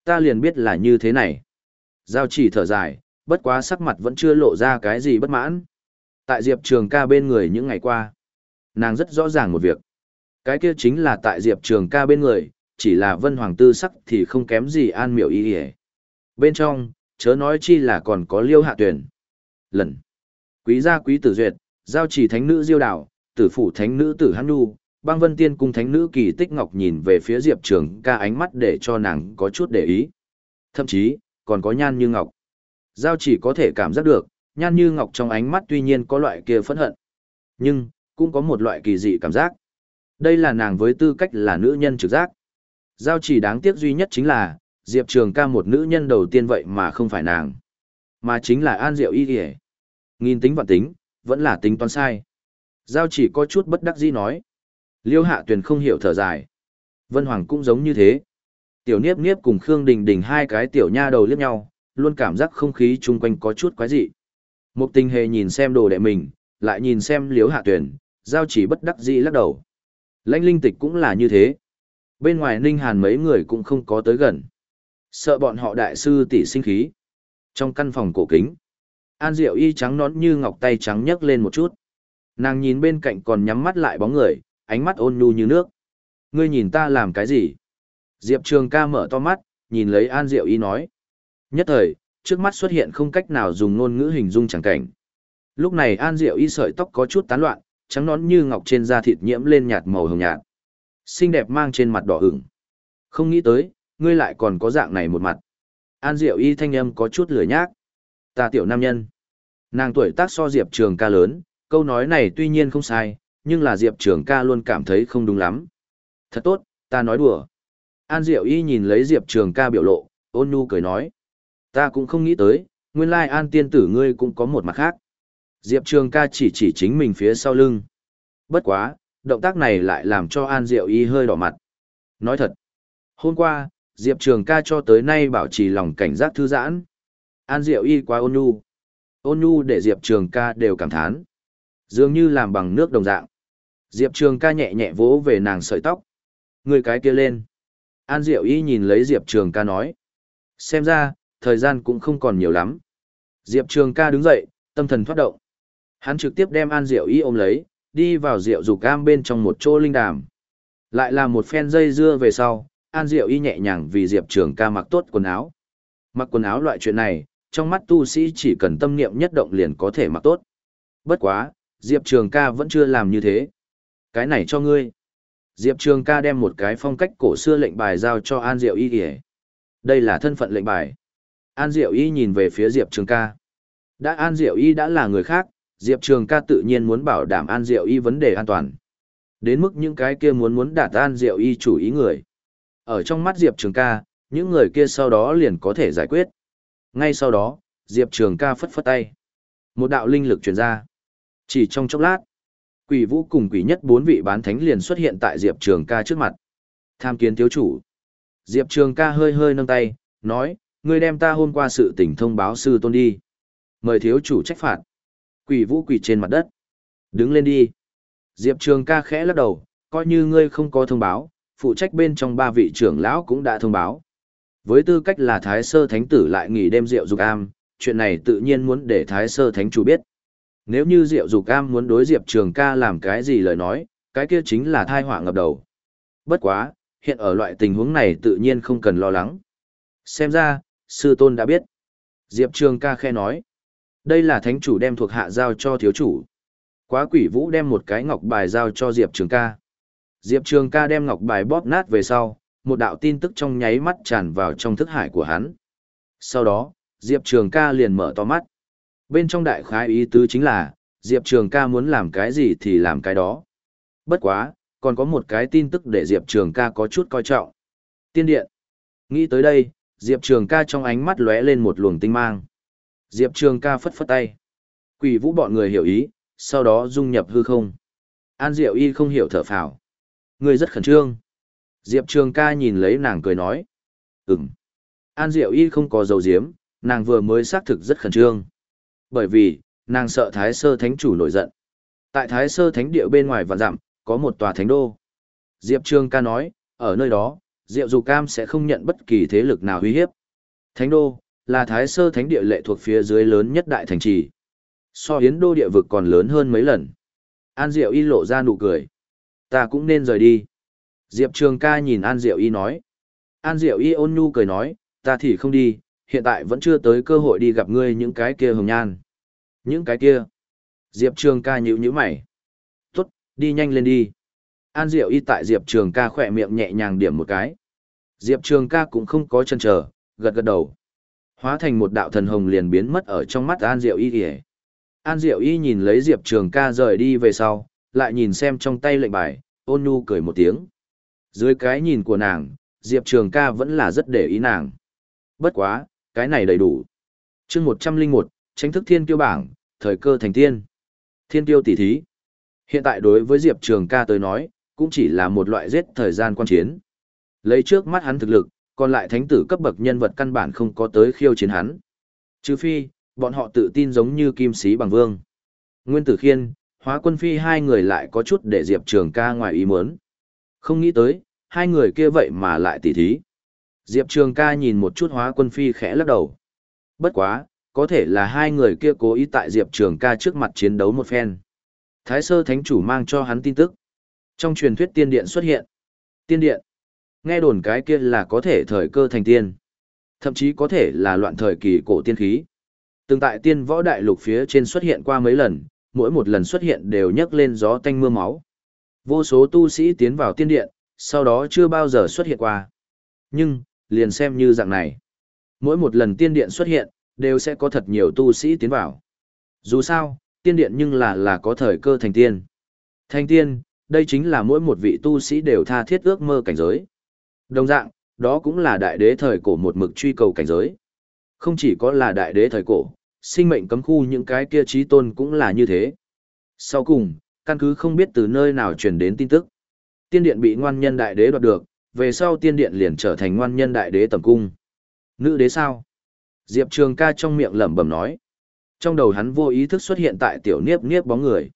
Ta liền biết là như thế này. Giao chỉ thở dài, bất quá sắc mặt vẫn chưa lộ ra cái gì bất mãn. Tại Diệp Trường ca bên người những ngày qua, nàng rất rõ ràng một việc. Cái kia chính là tại Diệp Trường ca bên người, chỉ là Vân Hoàng tư sắc thì không kém gì an miểu y hề. Bên trong, chớ nói chi là còn có liêu hạ Tuyền. Lần. Quý gia quý tử duyệt, giao chỉ thánh nữ diêu đảo, tử phủ thánh nữ tử hán Nhu, băng vân tiên cung thánh nữ kỳ tích ngọc nhìn về phía diệp trường ca ánh mắt để cho nàng có chút để ý. Thậm chí, còn có nhan như ngọc. Giao chỉ có thể cảm giác được, nhan như ngọc trong ánh mắt tuy nhiên có loại kia phẫn hận. Nhưng, cũng có một loại kỳ dị cảm giác. Đây là nàng với tư cách là nữ nhân trực giác. Giao chỉ đáng tiếc duy nhất chính là, Diệp Trường ca một nữ nhân đầu tiên vậy mà không phải nàng. Mà chính là An Diệu Y Kìa. Nghìn tính vạn tính, vẫn là tính toán sai. Giao chỉ có chút bất đắc dĩ nói. Liêu hạ tuyền không hiểu thở dài. Vân Hoàng cũng giống như thế. Tiểu Niếp Niếp cùng Khương Đình Đình hai cái tiểu nha đầu liếc nhau, luôn cảm giác không khí chung quanh có chút quái dị. Một tình hề nhìn xem đồ đệ mình, lại nhìn xem liếu hạ tuyển, giao chỉ bất đắc dĩ lắc đầu. Lãnh linh tịch cũng là như thế. Bên ngoài ninh hàn mấy người cũng không có tới gần. Sợ bọn họ đại sư tỷ sinh khí. Trong căn phòng cổ kính, An Diệu y trắng nón như ngọc tay trắng nhấc lên một chút. Nàng nhìn bên cạnh còn nhắm mắt lại bóng người, ánh mắt ôn nhu như nước. Ngươi nhìn ta làm cái gì? Diệp Trường ca mở to mắt, nhìn lấy An Diệu y nói. Nhất thời, trước mắt xuất hiện không cách nào dùng ngôn ngữ hình dung chẳng cảnh. Lúc này An Diệu y sợi tóc có chút tán loạn, trắng nón như ngọc trên da thịt nhiễm lên nhạt màu hồng nhạt. Xinh đẹp mang trên mặt đỏ ửng. Không nghĩ tới, ngươi lại còn có dạng này một mặt. An Diệu y thanh âm có chút lười nhác. Ta tiểu nam nhân. Nàng tuổi tác so Diệp Trường ca lớn, câu nói này tuy nhiên không sai, nhưng là Diệp Trường ca luôn cảm thấy không đúng lắm. Thật tốt, ta nói đùa. An Diệu y nhìn lấy Diệp Trường ca biểu lộ, ôn nhu cười nói. Ta cũng không nghĩ tới, nguyên lai An tiên tử ngươi cũng có một mặt khác. Diệp Trường ca chỉ chỉ chính mình phía sau lưng. Bất quá, động tác này lại làm cho An Diệu y hơi đỏ mặt. Nói thật, hôm qua, Diệp Trường ca cho tới nay bảo trì lòng cảnh giác thư giãn. An Diệu y quá ôn nhu. Ôn nhu để Diệp Trường ca đều cảm thán. Dường như làm bằng nước đồng dạng. Diệp Trường ca nhẹ nhẹ vỗ về nàng sợi tóc. Người cái kia lên. An Diệu y nhìn lấy Diệp Trường ca nói. Xem ra, thời gian cũng không còn nhiều lắm. Diệp Trường ca đứng dậy, tâm thần thoát động. Hắn trực tiếp đem An Diệu y ôm lấy, đi vào rượu dục cam bên trong một chỗ linh đàm. Lại là một phen dây dưa về sau, An Diệu y nhẹ nhàng vì Diệp Trường ca mặc tốt quần áo. Mặc quần áo loại chuyện này, trong mắt tu sĩ chỉ cần tâm niệm nhất động liền có thể mặc tốt. Bất quá, Diệp Trường ca vẫn chưa làm như thế. Cái này cho ngươi. Diệp Trường ca đem một cái phong cách cổ xưa lệnh bài giao cho An Diệu Y kìa. Đây là thân phận lệnh bài. An Diệu Y nhìn về phía Diệp Trường ca. Đã An Diệu Y đã là người khác, Diệp Trường ca tự nhiên muốn bảo đảm An Diệu Y vấn đề an toàn. Đến mức những cái kia muốn muốn đạt An Diệu Y chủ ý người. Ở trong mắt Diệp Trường ca, những người kia sau đó liền có thể giải quyết. Ngay sau đó, Diệp Trường ca phất phất tay. Một đạo linh lực truyền ra. Chỉ trong chốc lát, quỷ vũ cùng quỷ nhất bốn vị bán thánh liền xuất hiện tại Diệp Trường ca trước mặt. Tham kiến thiếu chủ. Diệp Trường ca hơi hơi nâng tay, nói, ngươi đem ta hôm qua sự tình thông báo sư tôn đi. Mời thiếu chủ trách phạt. Quỷ vũ quỷ trên mặt đất. Đứng lên đi. Diệp Trường ca khẽ lắc đầu, coi như ngươi không có thông báo, phụ trách bên trong ba vị trưởng lão cũng đã thông báo. Với tư cách là Thái Sơ Thánh Tử lại nghỉ đêm rượu dục am, chuyện này tự nhiên muốn để Thái Sơ Thánh Chủ biết. Nếu như Diệu Dục Am muốn đối Diệp Trường ca làm cái gì lời nói, cái kia chính là thai họa ngập đầu. Bất quá, hiện ở loại tình huống này tự nhiên không cần lo lắng. Xem ra, sư tôn đã biết. Diệp Trường ca khe nói. Đây là thánh chủ đem thuộc hạ giao cho thiếu chủ. Quá quỷ vũ đem một cái ngọc bài giao cho Diệp Trường ca. Diệp Trường ca đem ngọc bài bóp nát về sau, một đạo tin tức trong nháy mắt tràn vào trong thức hải của hắn. Sau đó, Diệp Trường ca liền mở to mắt. Bên trong đại khái ý tứ chính là, Diệp Trường ca muốn làm cái gì thì làm cái đó. Bất quá, còn có một cái tin tức để Diệp Trường ca có chút coi trọng. Tiên điện. Nghĩ tới đây, Diệp Trường ca trong ánh mắt lóe lên một luồng tinh mang. Diệp Trường ca phất phất tay. Quỷ vũ bọn người hiểu ý, sau đó dung nhập hư không. An Diệu Y không hiểu thở phào. Người rất khẩn trương. Diệp Trường ca nhìn lấy nàng cười nói. Ừm. An Diệu Y không có dầu diếm, nàng vừa mới xác thực rất khẩn trương. Bởi vì, nàng sợ Thái Sơ Thánh chủ nổi giận. Tại Thái Sơ Thánh địa bên ngoài vạn dặm, có một tòa thánh đô. Diệp Trường ca nói, ở nơi đó, Diệu Dục Cam sẽ không nhận bất kỳ thế lực nào uy hiếp. Thánh đô, là Thái Sơ Thánh địa lệ thuộc phía dưới lớn nhất đại thành trì. So hiến đô địa vực còn lớn hơn mấy lần. An Diệu Y lộ ra nụ cười. Ta cũng nên rời đi. Diệp Trường ca nhìn An Diệu Y nói. An Diệu Y ôn nhu cười nói, ta thì không đi, hiện tại vẫn chưa tới cơ hội đi gặp ngươi những cái kia hồng nhan. Những cái kia. Diệp Trường ca nhíu nhữ mày. Tốt, đi nhanh lên đi. An Diệu y tại Diệp Trường ca khỏe miệng nhẹ nhàng điểm một cái. Diệp Trường ca cũng không có chân trở, gật gật đầu. Hóa thành một đạo thần hồng liền biến mất ở trong mắt An Diệu y kìa. An Diệu y nhìn lấy Diệp Trường ca rời đi về sau, lại nhìn xem trong tay lệnh bài, ôn nhu cười một tiếng. Dưới cái nhìn của nàng, Diệp Trường ca vẫn là rất để ý nàng. Bất quá, cái này đầy đủ. chương một trăm linh một tranh thức thiên tiêu bảng, thời cơ thành tiên. Thiên tiêu tỷ thí. Hiện tại đối với Diệp Trường ca tới nói, cũng chỉ là một loại giết thời gian quan chiến. Lấy trước mắt hắn thực lực, còn lại thánh tử cấp bậc nhân vật căn bản không có tới khiêu chiến hắn. Trừ phi, bọn họ tự tin giống như kim sĩ bằng vương. Nguyên tử khiên, hóa quân phi hai người lại có chút để Diệp Trường ca ngoài ý muốn. Không nghĩ tới, hai người kia vậy mà lại tỉ thí. Diệp Trường ca nhìn một chút hóa quân phi khẽ lắc đầu. Bất quá, có thể là hai người kia cố ý tại Diệp Trường ca trước mặt chiến đấu một phen. Thái sơ thánh chủ mang cho hắn tin tức. Trong truyền thuyết tiên điện xuất hiện. Tiên điện. Nghe đồn cái kia là có thể thời cơ thành tiên. Thậm chí có thể là loạn thời kỳ cổ tiên khí. Từng tại tiên võ đại lục phía trên xuất hiện qua mấy lần, mỗi một lần xuất hiện đều nhấc lên gió tanh mưa máu. Vô số tu sĩ tiến vào tiên điện, sau đó chưa bao giờ xuất hiện qua. Nhưng, liền xem như dạng này. Mỗi một lần tiên điện xuất hiện, đều sẽ có thật nhiều tu sĩ tiến vào. Dù sao, tiên điện nhưng là là có thời cơ thành tiên. Thành tiên, đây chính là mỗi một vị tu sĩ đều tha thiết ước mơ cảnh giới. Đồng dạng, đó cũng là đại đế thời cổ một mực truy cầu cảnh giới. Không chỉ có là đại đế thời cổ, sinh mệnh cấm khu những cái kia trí tôn cũng là như thế. Sau cùng, căn cứ không biết từ nơi nào truyền đến tin tức. Tiên điện bị ngoan nhân đại đế đoạt được, về sau tiên điện liền trở thành ngoan nhân đại đế tầm cung. Nữ đế sao? Diệp Trường ca trong miệng lẩm bẩm nói. Trong đầu hắn vô ý thức xuất hiện tại tiểu niếp niếp bóng người.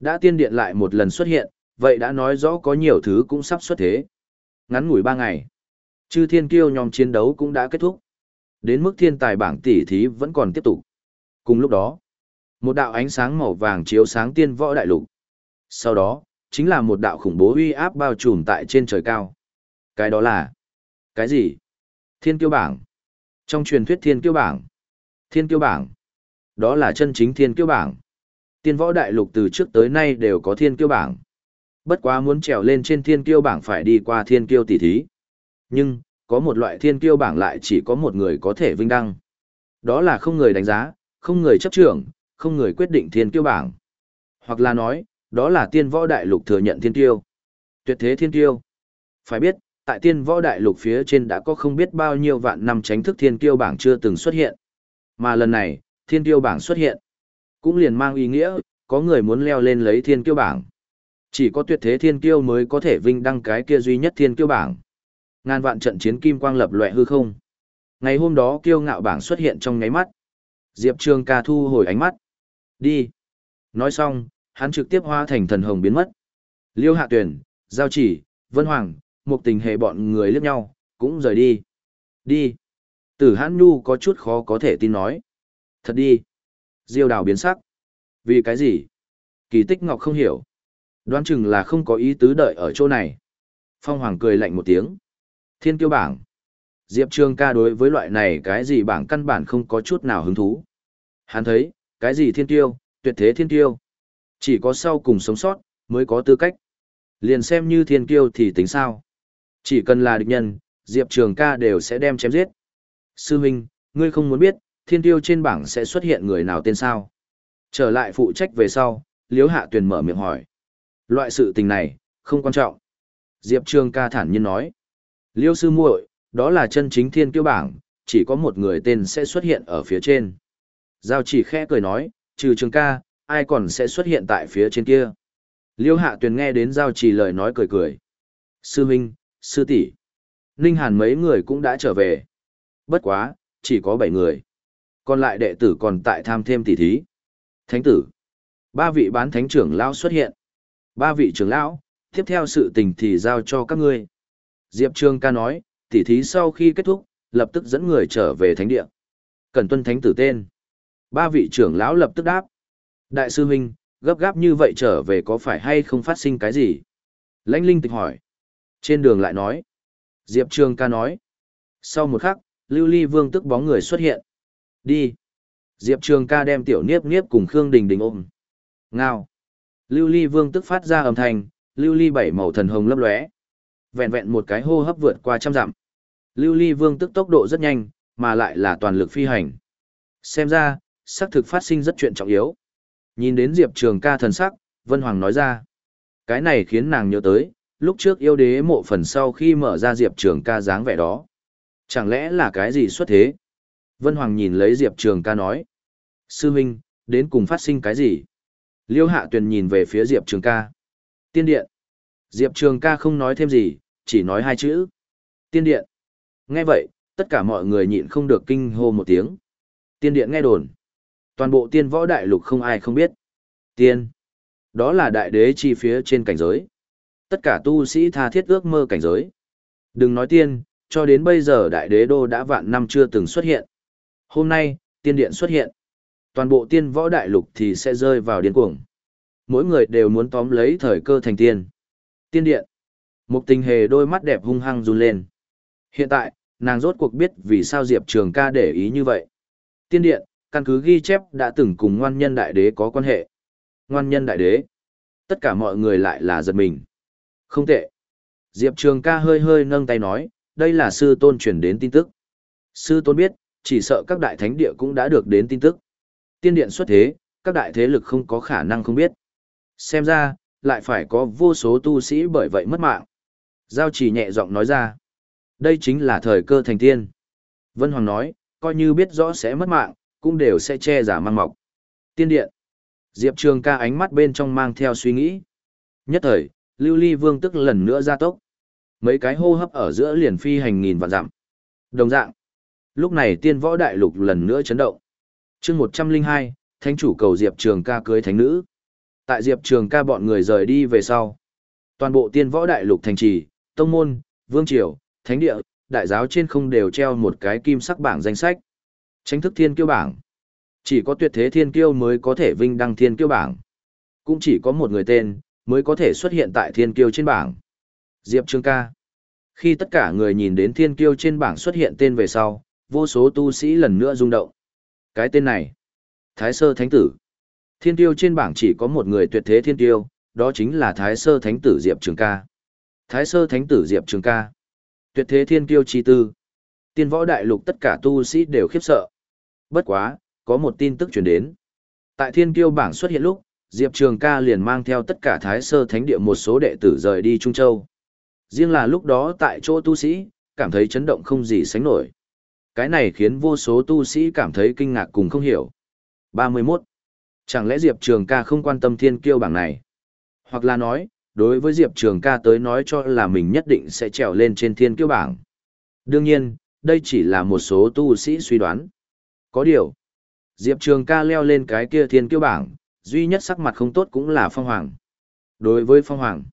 Đã tiên điện lại một lần xuất hiện, vậy đã nói rõ có nhiều thứ cũng sắp xuất thế. Ngắn ngủi ba ngày. Chư thiên kiêu nhóm chiến đấu cũng đã kết thúc. Đến mức thiên tài bảng tỷ thí vẫn còn tiếp tục. Cùng lúc đó, một đạo ánh sáng màu vàng chiếu sáng tiên võ đại lục. Sau đó, chính là một đạo khủng bố uy áp bao trùm tại trên trời cao. Cái đó là... Cái gì? Thiên kiêu bảng. Trong truyền thuyết thiên kiêu bảng. Thiên kiêu bảng. Đó là chân chính thiên kiêu bảng. Tiên võ đại lục từ trước tới nay đều có thiên kiêu bảng. Bất quá muốn trèo lên trên thiên kiêu bảng phải đi qua thiên kiêu tỷ thí. Nhưng, có một loại thiên kiêu bảng lại chỉ có một người có thể vinh đăng. Đó là không người đánh giá, không người chấp trưởng, không người quyết định thiên kiêu bảng. Hoặc là nói, đó là tiên võ đại lục thừa nhận thiên kiêu. Tuyệt thế thiên kiêu. Phải biết, tại tiên võ đại lục phía trên đã có không biết bao nhiêu vạn năm tránh thức thiên kiêu bảng chưa từng xuất hiện. Mà lần này, thiên kiêu bảng xuất hiện. Cũng liền mang ý nghĩa, có người muốn leo lên lấy thiên kiêu bảng. Chỉ có tuyệt thế thiên kiêu mới có thể vinh đăng cái kia duy nhất thiên kiêu bảng. Ngàn vạn trận chiến kim quang lập loè hư không. Ngày hôm đó kiêu ngạo bảng xuất hiện trong nháy mắt. Diệp Trường ca thu hồi ánh mắt. Đi. Nói xong, hắn trực tiếp hóa thành thần hồng biến mất. Liêu Hạ Tuyển, Giao Chỉ, Vân Hoàng, một tình hệ bọn người liếc nhau, cũng rời đi. Đi. Tử Hãn Nhu có chút khó có thể tin nói. Thật đi. Diêu đào biến sắc. Vì cái gì? Kỳ tích Ngọc không hiểu. Đoán chừng là không có ý tứ đợi ở chỗ này. Phong Hoàng cười lạnh một tiếng. Thiên kiêu bảng. Diệp Trường ca đối với loại này cái gì bảng căn bản không có chút nào hứng thú. Hắn thấy, cái gì thiên tiêu, tuyệt thế thiên tiêu. Chỉ có sau cùng sống sót, mới có tư cách. Liền xem như thiên kiêu thì tính sao. Chỉ cần là địch nhân, Diệp Trường ca đều sẽ đem chém giết. Sư Minh, ngươi không muốn biết, thiên tiêu trên bảng sẽ xuất hiện người nào tên sao. Trở lại phụ trách về sau, Liễu Hạ Tuyền mở miệng hỏi. Loại sự tình này, không quan trọng. Diệp Trường ca thản nhiên nói. Liêu sư muội, đó là chân chính thiên kiêu bảng, chỉ có một người tên sẽ xuất hiện ở phía trên. Giao chỉ khẽ cười nói, trừ trường ca, ai còn sẽ xuất hiện tại phía trên kia. Liêu hạ tuyền nghe đến giao chỉ lời nói cười cười. Sư Minh, sư tỷ, Ninh Hàn mấy người cũng đã trở về. Bất quá, chỉ có 7 người. Còn lại đệ tử còn tại tham thêm tỷ thí. Thánh tử. Ba vị bán thánh trưởng lão xuất hiện. Ba vị trưởng lão, tiếp theo sự tình thì giao cho các ngươi. Diệp Trương ca nói, tỉ thí sau khi kết thúc, lập tức dẫn người trở về thánh địa. Cần tuân thánh tử tên. Ba vị trưởng lão lập tức đáp. Đại sư huynh, gấp gáp như vậy trở về có phải hay không phát sinh cái gì? Lãnh linh tịch hỏi. Trên đường lại nói. Diệp Trương ca nói. Sau một khắc, Lưu Ly Vương tức bóng người xuất hiện. Đi. Diệp Trường ca đem tiểu niếp niếp cùng Khương Đình Đình ôm. Ngao. Lưu Ly Vương tức phát ra âm thanh, Lưu Ly bảy màu thần hồng lấp lóe. Vẹn vẹn một cái hô hấp vượt qua trăm dặm. Lưu Ly Vương tức tốc độ rất nhanh, mà lại là toàn lực phi hành. Xem ra, sắc thực phát sinh rất chuyện trọng yếu. Nhìn đến Diệp Trường ca thần sắc, Vân Hoàng nói ra. Cái này khiến nàng nhớ tới, lúc trước yêu đế mộ phần sau khi mở ra Diệp Trường ca dáng vẻ đó. Chẳng lẽ là cái gì xuất thế? Vân Hoàng nhìn lấy Diệp Trường ca nói. Sư Minh, đến cùng phát sinh cái gì? Liêu Hạ Tuyền nhìn về phía Diệp Trường ca. Tiên điện. Diệp Trường ca không nói thêm gì, chỉ nói hai chữ. Tiên điện. Nghe vậy, tất cả mọi người nhịn không được kinh hô một tiếng. Tiên điện nghe đồn. Toàn bộ tiên võ đại lục không ai không biết. Tiên. Đó là đại đế chi phía trên cảnh giới. Tất cả tu sĩ tha thiết ước mơ cảnh giới. Đừng nói tiên, cho đến bây giờ đại đế đô đã vạn năm chưa từng xuất hiện. Hôm nay, tiên điện xuất hiện. Toàn bộ tiên võ đại lục thì sẽ rơi vào điên cuồng. Mỗi người đều muốn tóm lấy thời cơ thành tiên. Tiên điện. Một tình hề đôi mắt đẹp hung hăng run lên. Hiện tại, nàng rốt cuộc biết vì sao Diệp Trường ca để ý như vậy. Tiên điện, căn cứ ghi chép đã từng cùng ngoan nhân đại đế có quan hệ. Ngoan nhân đại đế. Tất cả mọi người lại là giật mình. Không tệ. Diệp Trường ca hơi hơi nâng tay nói, đây là sư tôn truyền đến tin tức. Sư tôn biết, chỉ sợ các đại thánh địa cũng đã được đến tin tức. Tiên điện xuất thế, các đại thế lực không có khả năng không biết. Xem ra, lại phải có vô số tu sĩ bởi vậy mất mạng. Giao chỉ nhẹ giọng nói ra. Đây chính là thời cơ thành tiên. Vân Hoàng nói, coi như biết rõ sẽ mất mạng, cũng đều sẽ che giả mang mọc. Tiên điện. Diệp Trường ca ánh mắt bên trong mang theo suy nghĩ. Nhất thời, Lưu Ly Vương tức lần nữa ra tốc. Mấy cái hô hấp ở giữa liền phi hành nghìn vạn dặm. Đồng dạng. Lúc này tiên võ đại lục lần nữa chấn động chương 102, Thánh chủ cầu Diệp Trường ca cưới thánh nữ. Tại Diệp Trường ca bọn người rời đi về sau. Toàn bộ tiên võ đại lục thành trì, tông môn, vương triều, thánh địa, đại giáo trên không đều treo một cái kim sắc bảng danh sách. Tránh thức thiên kiêu bảng. Chỉ có tuyệt thế thiên kiêu mới có thể vinh đăng thiên kiêu bảng. Cũng chỉ có một người tên, mới có thể xuất hiện tại thiên kiêu trên bảng. Diệp Trường ca. Khi tất cả người nhìn đến thiên kiêu trên bảng xuất hiện tên về sau, vô số tu sĩ lần nữa rung động. Cái tên này, Thái Sơ Thánh Tử. Thiên tiêu trên bảng chỉ có một người tuyệt thế thiên tiêu, đó chính là Thái Sơ Thánh Tử Diệp Trường ca. Thái Sơ Thánh Tử Diệp Trường ca. Tuyệt thế thiên tiêu chi tư. Tiên võ đại lục tất cả tu sĩ đều khiếp sợ. Bất quá, có một tin tức truyền đến. Tại thiên tiêu bảng xuất hiện lúc, Diệp Trường ca liền mang theo tất cả thái sơ thánh địa một số đệ tử rời đi Trung Châu. Riêng là lúc đó tại chỗ tu sĩ, cảm thấy chấn động không gì sánh nổi. Cái này khiến vô số tu sĩ cảm thấy kinh ngạc cùng không hiểu. 31. Chẳng lẽ Diệp Trường ca không quan tâm thiên kiêu bảng này? Hoặc là nói, đối với Diệp Trường ca tới nói cho là mình nhất định sẽ trèo lên trên thiên kiêu bảng. Đương nhiên, đây chỉ là một số tu sĩ suy đoán. Có điều, Diệp Trường ca leo lên cái kia thiên kiêu bảng, duy nhất sắc mặt không tốt cũng là Phong Hoàng. Đối với Phong Hoàng,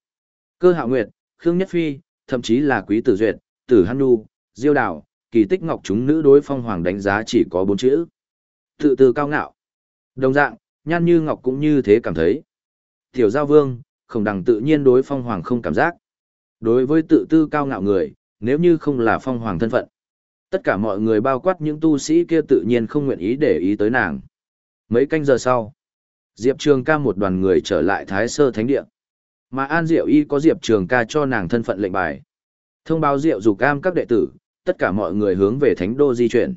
cơ hạ nguyệt, Khương Nhất Phi, thậm chí là Quý Tử Duyệt, Tử Hăn Nu, Diêu Đào, Kỳ Tích Ngọc chúng nữ đối Phong Hoàng đánh giá chỉ có bốn chữ. Tự từ cao ngạo. Đồng dạng, Nhan Như Ngọc cũng như thế cảm thấy. Tiểu Giao Vương, không đằng tự nhiên đối Phong Hoàng không cảm giác. Đối với tự tư cao ngạo người, nếu như không là Phong Hoàng thân phận. Tất cả mọi người bao quát những tu sĩ kia tự nhiên không nguyện ý để ý tới nàng. Mấy canh giờ sau, Diệp Trường ca một đoàn người trở lại Thái Sơ Thánh Địa. Mà An Diệu Y có Diệp Trường ca cho nàng thân phận lệnh bài. Thông báo Diệu dục cam các đệ tử, tất cả mọi người hướng về Thánh Đô di chuyển.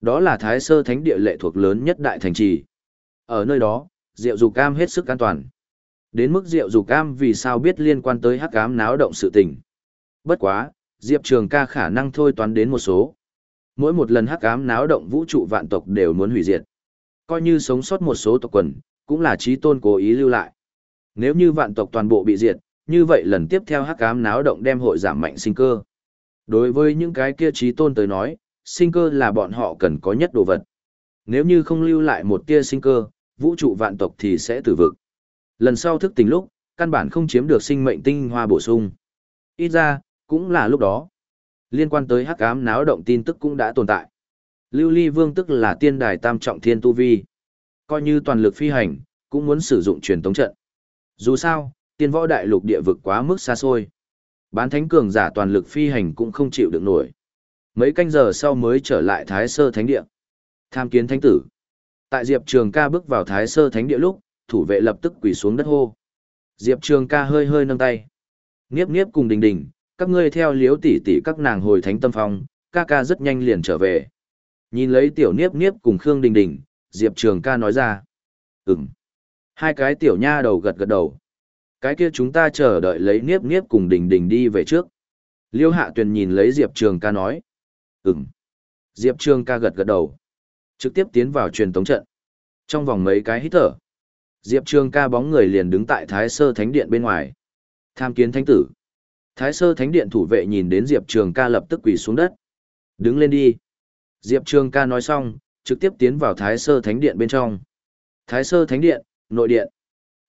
Đó là Thái Sơ Thánh Địa lệ thuộc lớn nhất đại thành trì. Ở nơi đó, Diệu dục cam hết sức an toàn. Đến mức Diệu dục cam vì sao biết liên quan tới hắc ám náo động sự tình. Bất quá, Diệp Trường ca khả năng thôi toán đến một số. Mỗi một lần hắc ám náo động vũ trụ vạn tộc đều muốn hủy diệt. Coi như sống sót một số tộc quần, cũng là trí tôn cố ý lưu lại. Nếu như vạn tộc toàn bộ bị diệt, như vậy lần tiếp theo hắc ám náo động đem hội giảm mạnh sinh cơ. Đối với những cái kia trí tôn tới nói, sinh cơ là bọn họ cần có nhất đồ vật. Nếu như không lưu lại một tia sinh cơ, vũ trụ vạn tộc thì sẽ tử vực. Lần sau thức tỉnh lúc, căn bản không chiếm được sinh mệnh tinh hoa bổ sung. Ít ra, cũng là lúc đó. Liên quan tới hắc ám náo động tin tức cũng đã tồn tại. Lưu Ly Vương tức là tiên đài tam trọng thiên tu vi. Coi như toàn lực phi hành, cũng muốn sử dụng truyền tống trận. Dù sao, tiên võ đại lục địa vực quá mức xa xôi. Bán thánh cường giả toàn lực phi hành cũng không chịu được nổi. Mấy canh giờ sau mới trở lại Thái Sơ Thánh Địa. Tham kiến thánh tử. Tại Diệp Trường ca bước vào Thái Sơ Thánh Địa lúc, thủ vệ lập tức quỳ xuống đất hô. Diệp Trường ca hơi hơi nâng tay. Niếp niếp cùng đình đình, các ngươi theo liếu tỷ tỷ các nàng hồi thánh tâm phong, ca ca rất nhanh liền trở về. Nhìn lấy tiểu niếp niếp cùng Khương Đình Đình, Diệp Trường ca nói ra. Ừm. Hai cái tiểu nha đầu gật gật đầu. Cái kia chúng ta chờ đợi lấy niếp niếp cùng Đình Đình đi về trước. Liêu Hạ Tuyền nhìn lấy Diệp Trường ca nói. Ừm. Diệp Trường ca gật gật đầu. Trực tiếp tiến vào truyền tống trận. Trong vòng mấy cái hít thở. Diệp Trường ca bóng người liền đứng tại Thái Sơ Thánh Điện bên ngoài. Tham kiến thánh tử. Thái Sơ Thánh Điện thủ vệ nhìn đến Diệp Trường ca lập tức quỳ xuống đất. Đứng lên đi. Diệp Trường ca nói xong, trực tiếp tiến vào Thái Sơ Thánh Điện bên trong. Thái Sơ Thánh Điện, nội điện.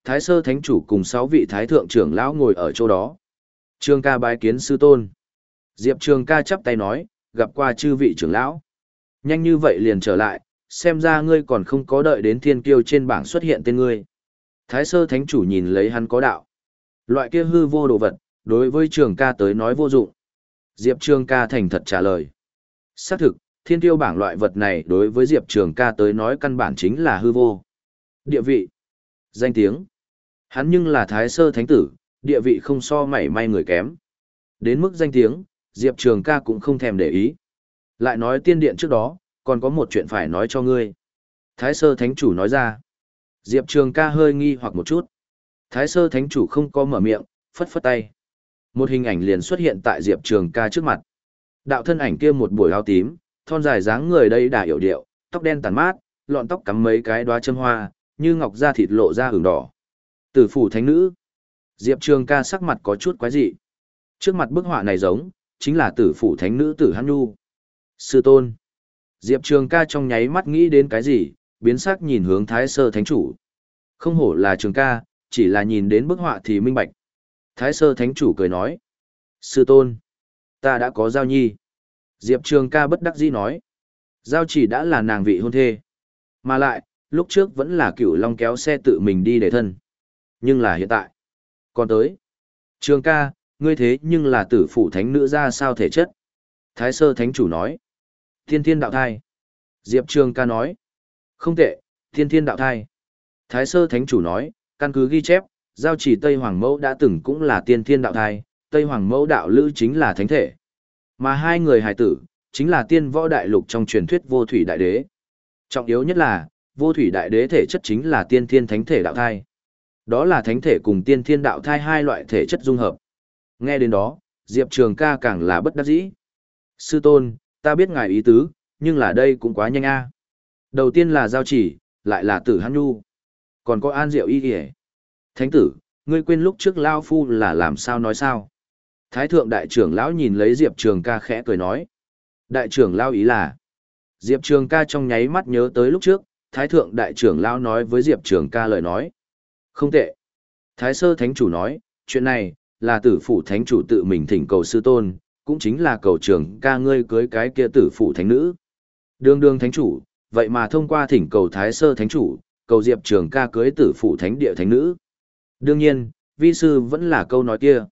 Thái Sơ Thánh Chủ cùng sáu vị Thái Thượng trưởng lão ngồi ở chỗ đó. Trường ca bái kiến sư tôn. Diệp Trường ca chắp tay nói, gặp qua chư vị trưởng lão. Nhanh như vậy liền trở lại, xem ra ngươi còn không có đợi đến thiên kiêu trên bảng xuất hiện tên ngươi. Thái Sơ Thánh Chủ nhìn lấy hắn có đạo. Loại kia hư vô đồ vật, đối với trường ca tới nói vô dụng. Diệp Trường ca thành thật trả lời. Xác thực, thiên tiêu bảng loại vật này đối với Diệp Trường ca tới nói căn bản chính là hư vô. Địa vị, danh tiếng. Hắn nhưng là thái sơ thánh tử, địa vị không so mảy may người kém. Đến mức danh tiếng, Diệp Trường ca cũng không thèm để ý. Lại nói tiên điện trước đó, còn có một chuyện phải nói cho ngươi. Thái sơ thánh chủ nói ra. Diệp Trường ca hơi nghi hoặc một chút. Thái sơ thánh chủ không có mở miệng, phất phất tay. Một hình ảnh liền xuất hiện tại Diệp Trường ca trước mặt. Đạo thân ảnh kia một buổi áo tím, thon dài dáng người đây đà hiểu điệu, tóc đen tàn mát, lọn tóc cắm mấy cái đóa châm hoa, như ngọc da thịt lộ ra hưởng đỏ. Tử phủ thánh nữ. Diệp Trường ca sắc mặt có chút quái dị. Trước mặt bức họa này giống, chính là tử phủ thánh nữ tử Hăn Nhu. Sư tôn. Diệp Trường ca trong nháy mắt nghĩ đến cái gì, biến sắc nhìn hướng Thái Sơ Thánh Chủ. Không hổ là Trường ca, chỉ là nhìn đến bức họa thì minh bạch. Thái Sơ Thánh Chủ cười nói. Sư tôn. Ta đã có giao nhi. Diệp Trường ca bất đắc dĩ nói. Giao chỉ đã là nàng vị hôn thê. Mà lại, lúc trước vẫn là cửu long kéo xe tự mình đi để thân. Nhưng là hiện tại. Còn tới. Trường ca, ngươi thế nhưng là tử phụ thánh nữ ra sao thể chất. Thái sơ thánh chủ nói. Thiên thiên đạo thai. Diệp Trường ca nói. Không tệ, thiên thiên đạo thai. Thái sơ thánh chủ nói, căn cứ ghi chép, giao chỉ Tây Hoàng Mẫu đã từng cũng là tiên thiên đạo thai, Tây Hoàng Mẫu đạo lữ chính là thánh thể. Mà hai người hài tử, chính là tiên võ đại lục trong truyền thuyết vô thủy đại đế. Trọng yếu nhất là, vô thủy đại đế thể chất chính là tiên thiên thánh thể đạo thai. Đó là thánh thể cùng tiên thiên đạo thai hai loại thể chất dung hợp. Nghe đến đó, Diệp Trường ca càng là bất đắc dĩ. Sư tôn, ta biết ngài ý tứ, nhưng là đây cũng quá nhanh a. Đầu tiên là giao chỉ, lại là tử hắn nhu. Còn có an diệu y kìa. Thánh tử, ngươi quên lúc trước Lao Phu là làm sao nói sao? Thái thượng đại trưởng lão nhìn lấy Diệp Trường ca khẽ cười nói. Đại trưởng lão ý là, Diệp Trường ca trong nháy mắt nhớ tới lúc trước, Thái thượng đại trưởng lão nói với Diệp Trường ca lời nói. Không tệ. Thái sơ thánh chủ nói, chuyện này, là tử phủ thánh chủ tự mình thỉnh cầu sư tôn, cũng chính là cầu trường ca ngươi cưới cái kia tử phủ thánh nữ. Đường đường thánh chủ, vậy mà thông qua thỉnh cầu thái sơ thánh chủ, cầu diệp trường ca cưới tử phủ thánh địa thánh nữ. Đương nhiên, vi sư vẫn là câu nói kia.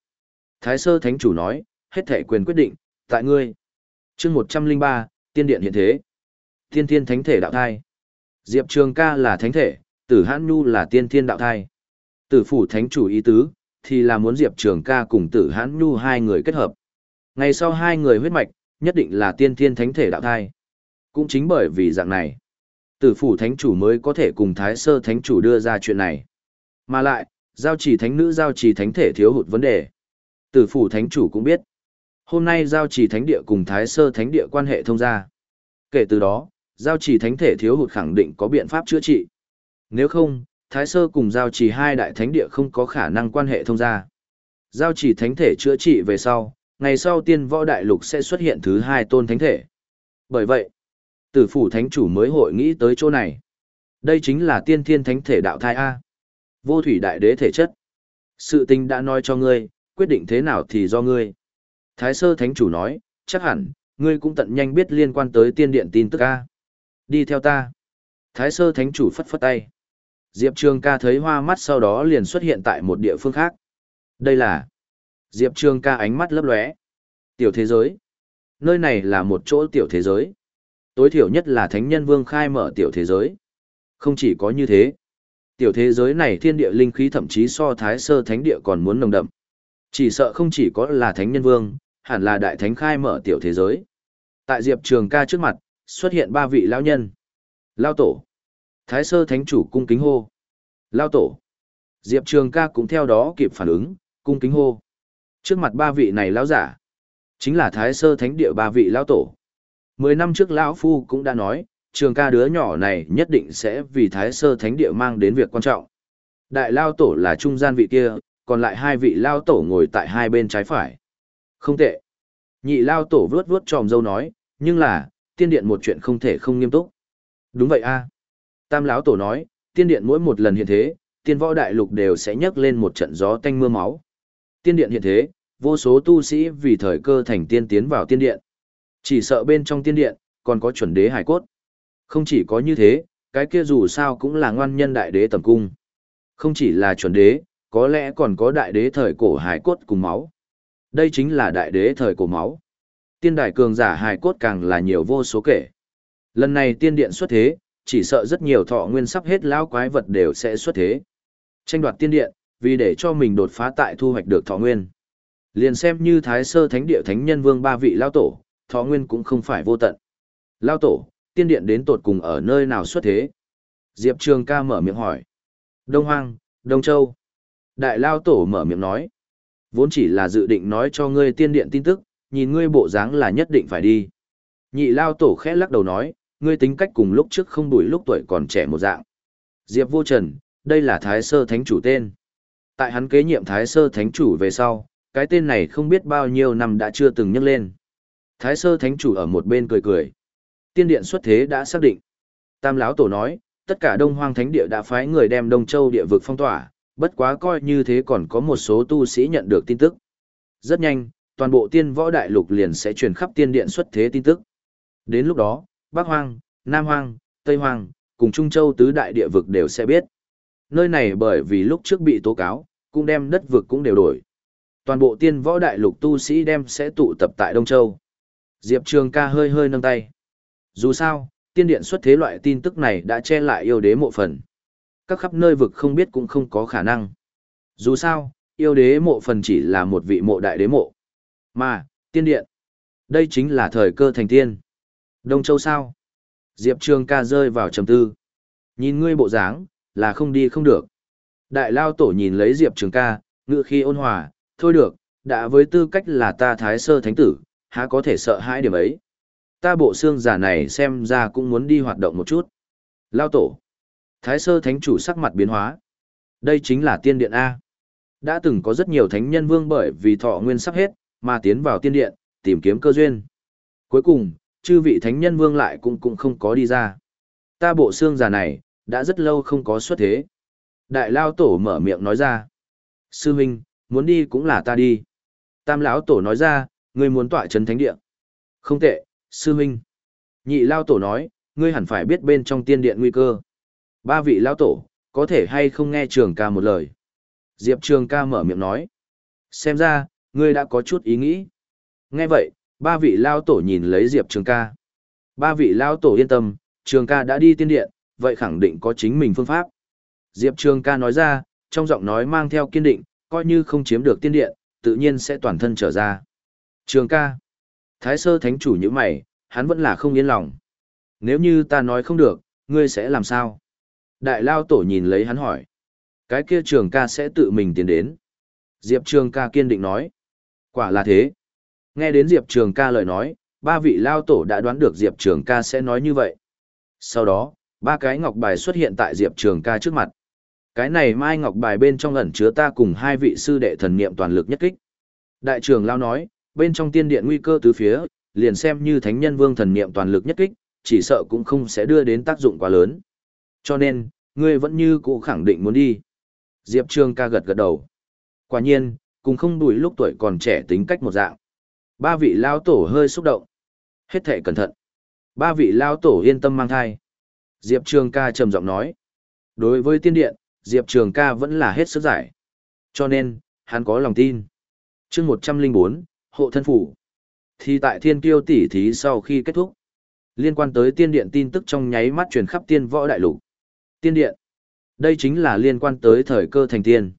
Thái sơ thánh chủ nói, hết thể quyền quyết định, tại ngươi. chương một trăm linh ba tiên điện hiện thế. Tiên thiên thánh thể đạo thai. Diệp trường ca là thánh thể, tử hãn nhu là tiên thiên đạo thai. Tử phủ thánh chủ ý tứ, thì là muốn Diệp Trường ca cùng tử hãn nhu hai người kết hợp. Ngày sau hai người huyết mạch, nhất định là tiên thiên thánh thể đạo thai. Cũng chính bởi vì dạng này, tử phủ thánh chủ mới có thể cùng thái sơ thánh chủ đưa ra chuyện này. Mà lại, giao chỉ thánh nữ giao chỉ thánh thể thiếu hụt vấn đề. Tử phủ thánh chủ cũng biết. Hôm nay giao chỉ thánh địa cùng thái sơ thánh địa quan hệ thông gia. Kể từ đó, giao chỉ thánh thể thiếu hụt khẳng định có biện pháp chữa trị. Nếu không, thái sơ cùng giao chỉ hai đại thánh địa không có khả năng quan hệ thông gia. Giao chỉ thánh thể chữa trị về sau, ngày sau tiên võ đại lục sẽ xuất hiện thứ hai tôn thánh thể. Bởi vậy, tử phủ thánh chủ mới hội nghĩ tới chỗ này. Đây chính là tiên thiên thánh thể đạo thai A. Vô thủy đại đế thể chất. Sự tình đã nói cho ngươi, quyết định thế nào thì do ngươi. Thái sơ thánh chủ nói, chắc hẳn, ngươi cũng tận nhanh biết liên quan tới tiên điện tin tức A. Đi theo ta. Thái sơ thánh chủ phất phất tay. Diệp Trường ca thấy hoa mắt sau đó liền xuất hiện tại một địa phương khác. Đây là Diệp Trường ca ánh mắt lấp lóe. Tiểu thế giới. Nơi này là một chỗ tiểu thế giới. Tối thiểu nhất là Thánh Nhân Vương khai mở tiểu thế giới. Không chỉ có như thế. Tiểu thế giới này thiên địa linh khí thậm chí so Thái Sơ Thánh Địa còn muốn nồng đậm. Chỉ sợ không chỉ có là Thánh Nhân Vương, hẳn là Đại Thánh khai mở tiểu thế giới. Tại Diệp Trường ca trước mặt, xuất hiện ba vị lão nhân. Lao tổ. Thái Sơ Thánh Chủ cung kính hô. Lao tổ. Diệp Trường ca cũng theo đó kịp phản ứng, cung kính hô. Trước mặt ba vị này lão giả, chính là Thái Sơ Thánh Địa ba vị lão tổ. Mười năm trước lão phu cũng đã nói, trường ca đứa nhỏ này nhất định sẽ vì Thái Sơ Thánh Địa mang đến việc quan trọng. Đại lao tổ là trung gian vị kia, còn lại hai vị lao tổ ngồi tại hai bên trái phải. Không tệ. Nhị lao tổ vướt vướt tròm dâu nói, nhưng là, tiên điện một chuyện không thể không nghiêm túc. Đúng vậy a. Tam lão tổ nói, tiên điện mỗi một lần hiện thế, tiên võ đại lục đều sẽ nhấc lên một trận gió tanh mưa máu. Tiên điện hiện thế, vô số tu sĩ vì thời cơ thành tiên tiến vào tiên điện. Chỉ sợ bên trong tiên điện, còn có chuẩn đế hải cốt. Không chỉ có như thế, cái kia dù sao cũng là ngoan nhân đại đế tầm cung. Không chỉ là chuẩn đế, có lẽ còn có đại đế thời cổ hải cốt cùng máu. Đây chính là đại đế thời cổ máu. Tiên đại cường giả hải cốt càng là nhiều vô số kể. Lần này tiên điện xuất thế, chỉ sợ rất nhiều thọ nguyên sắp hết lão quái vật đều sẽ xuất thế. Tranh đoạt tiên điện, vì để cho mình đột phá tại thu hoạch được thọ nguyên. Liền xem như Thái Sơ Thánh Địa Thánh Nhân Vương ba vị lao tổ, thọ nguyên cũng không phải vô tận. Lao tổ, tiên điện đến tột cùng ở nơi nào xuất thế? Diệp Trường ca mở miệng hỏi. Đông Hoang, Đông Châu. Đại lao tổ mở miệng nói. Vốn chỉ là dự định nói cho ngươi tiên điện tin tức, nhìn ngươi bộ dáng là nhất định phải đi. Nhị lao tổ khẽ lắc đầu nói, ngươi tính cách cùng lúc trước không đuổi lúc tuổi còn trẻ một dạng. Diệp vô trần, đây là Thái Sơ Thánh Chủ tên. Tại hắn kế nhiệm Thái Sơ Thánh Chủ về sau, cái tên này không biết bao nhiêu năm đã chưa từng nhắc lên. Thái Sơ Thánh Chủ ở một bên cười cười. Tiên điện xuất thế đã xác định. Tam lão tổ nói, tất cả Đông Hoang Thánh Địa đã phái người đem Đông Châu địa vực phong tỏa, bất quá coi như thế còn có một số tu sĩ nhận được tin tức. Rất nhanh, toàn bộ tiên võ đại lục liền sẽ truyền khắp tiên điện xuất thế tin tức. Đến lúc đó, Bắc Hoang, Nam Hoang, Tây Hoang, cùng Trung Châu tứ đại địa vực đều sẽ biết. Nơi này bởi vì lúc trước bị tố cáo, cũng đem đất vực cũng đều đổi. Toàn bộ tiên võ đại lục tu sĩ đem sẽ tụ tập tại Đông Châu. Diệp Trường ca hơi hơi nâng tay. Dù sao, tiên điện xuất thế loại tin tức này đã che lại yêu đế mộ phần. Các khắp nơi vực không biết cũng không có khả năng. Dù sao, yêu đế mộ phần chỉ là một vị mộ đại đế mộ. Mà, tiên điện. Đây chính là thời cơ thành tiên. Đông Châu sao? Diệp Trường ca rơi vào trầm tư. Nhìn ngươi bộ dáng, là không đi không được. Đại lao tổ nhìn lấy Diệp Trường ca, ngự khi ôn hòa, thôi được, đã với tư cách là ta thái sơ thánh tử, há có thể sợ hãi điểm ấy. Ta bộ xương giả này xem ra cũng muốn đi hoạt động một chút. Lao tổ. Thái sơ thánh chủ sắc mặt biến hóa. Đây chính là tiên điện A. Đã từng có rất nhiều thánh nhân vương bởi vì thọ nguyên sắp hết, mà tiến vào tiên điện, tìm kiếm cơ duyên. Cuối cùng, chư vị thánh nhân vương lại cũng cũng không có đi ra. Ta bộ xương già này, đã rất lâu không có xuất thế. Đại lao tổ mở miệng nói ra. Sư huynh, muốn đi cũng là ta đi. Tam lão tổ nói ra, ngươi muốn tọa trấn thánh địa. Không tệ, sư huynh. Nhị lao tổ nói, ngươi hẳn phải biết bên trong tiên điện nguy cơ. Ba vị lao tổ, có thể hay không nghe trường ca một lời. Diệp trường ca mở miệng nói. Xem ra, ngươi đã có chút ý nghĩ. Nghe vậy, ba vị lao tổ nhìn lấy Diệp trường ca. Ba vị lao tổ yên tâm, trường ca đã đi tiên điện, vậy khẳng định có chính mình phương pháp. Diệp trường ca nói ra, trong giọng nói mang theo kiên định, coi như không chiếm được tiên điện, tự nhiên sẽ toàn thân trở ra. Trường ca. Thái sơ thánh chủ như mày, hắn vẫn là không yên lòng. Nếu như ta nói không được, ngươi sẽ làm sao? Đại lao tổ nhìn lấy hắn hỏi. Cái kia trường ca sẽ tự mình tiến đến. Diệp trường ca kiên định nói. Quả là thế. Nghe đến Diệp trường ca lời nói, ba vị lao tổ đã đoán được Diệp trường ca sẽ nói như vậy. Sau đó, ba cái ngọc bài xuất hiện tại Diệp trường ca trước mặt. Cái này mai ngọc bài bên trong ẩn chứa ta cùng hai vị sư đệ thần niệm toàn lực nhất kích. Đại trưởng lao nói, bên trong tiên điện nguy cơ tứ phía, liền xem như thánh nhân vương thần niệm toàn lực nhất kích, chỉ sợ cũng không sẽ đưa đến tác dụng quá lớn. Cho nên, ngươi vẫn như cũ khẳng định muốn đi. Diệp Trường ca gật gật đầu. Quả nhiên, cùng không đuổi lúc tuổi còn trẻ tính cách một dạng. Ba vị lao tổ hơi xúc động. Hết thể cẩn thận. Ba vị lao tổ yên tâm mang thai. Diệp Trường ca trầm giọng nói. Đối với tiên điện, Diệp Trường ca vẫn là hết sức giải. Cho nên, hắn có lòng tin. chương 104, hộ thân phủ. Thì tại thiên kiêu tỷ thí sau khi kết thúc, liên quan tới tiên điện tin tức trong nháy mắt truyền khắp tiên võ đại lục. Tiên điện. Đây chính là liên quan tới thời cơ thành tiên.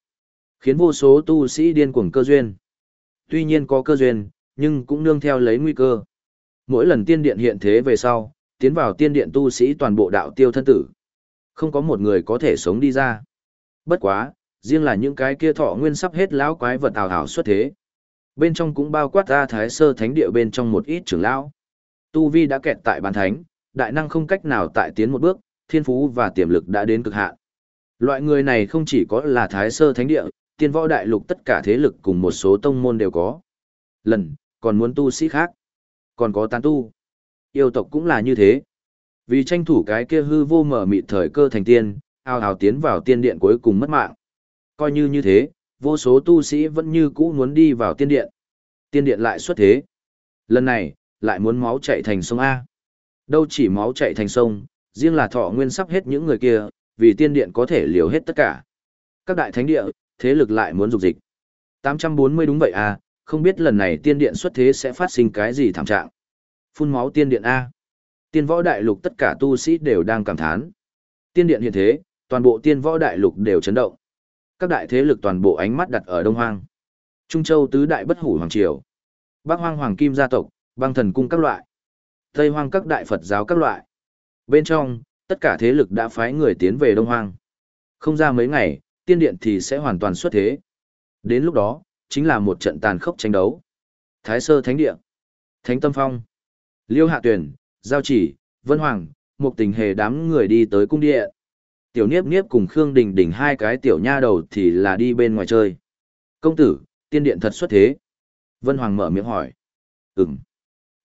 Khiến vô số tu sĩ điên cuồng cơ duyên. Tuy nhiên có cơ duyên, nhưng cũng nương theo lấy nguy cơ. Mỗi lần tiên điện hiện thế về sau, tiến vào tiên điện tu sĩ toàn bộ đạo tiêu thân tử. Không có một người có thể sống đi ra. Bất quá, riêng là những cái kia thọ nguyên sắp hết lão quái vật ảo ảo xuất thế. Bên trong cũng bao quát ra thái sơ thánh địa bên trong một ít trưởng lão. Tu vi đã kẹt tại bàn thánh, đại năng không cách nào tại tiến một bước, thiên phú và tiềm lực đã đến cực hạn. Loại người này không chỉ có là thái sơ thánh địa, tiên võ đại lục tất cả thế lực cùng một số tông môn đều có. Lần, còn muốn tu sĩ khác. Còn có tán tu. Yêu tộc cũng là như thế. Vì tranh thủ cái kia hư vô mở mịt thời cơ thành tiên, ao ào tiến vào tiên điện cuối cùng mất mạng. Coi như như thế, vô số tu sĩ vẫn như cũ muốn đi vào tiên điện. Tiên điện lại xuất thế. Lần này, lại muốn máu chạy thành sông A. Đâu chỉ máu chạy thành sông, riêng là thọ nguyên sắp hết những người kia, vì tiên điện có thể liều hết tất cả. Các đại thánh địa, thế lực lại muốn dục dịch. 840 đúng vậy à, không biết lần này tiên điện xuất thế sẽ phát sinh cái gì thảm trạng. Phun máu tiên điện A. Tiên võ đại lục tất cả tu sĩ đều đang cảm thán. Tiên điện hiện thế, toàn bộ tiên võ đại lục đều chấn động. Các đại thế lực toàn bộ ánh mắt đặt ở Đông Hoang. Trung Châu tứ đại bất hủ hoàng triều. Bắc Hoang hoàng kim gia tộc, băng thần cung các loại. Tây Hoang các đại Phật giáo các loại. Bên trong, tất cả thế lực đã phái người tiến về Đông Hoang. Không ra mấy ngày, tiên điện thì sẽ hoàn toàn xuất thế. Đến lúc đó, chính là một trận tàn khốc tranh đấu. Thái Sơ Thánh Địa, Thánh Tâm Phong, Liêu Hạ Tuyển, Giao Chỉ, Vân Hoàng, một tình hề đám người đi tới cung điện. Tiểu Niếp Niếp cùng Khương Đình Đình hai cái tiểu nha đầu thì là đi bên ngoài chơi. Công tử, tiên điện thật xuất thế. Vân Hoàng mở miệng hỏi. Ừm.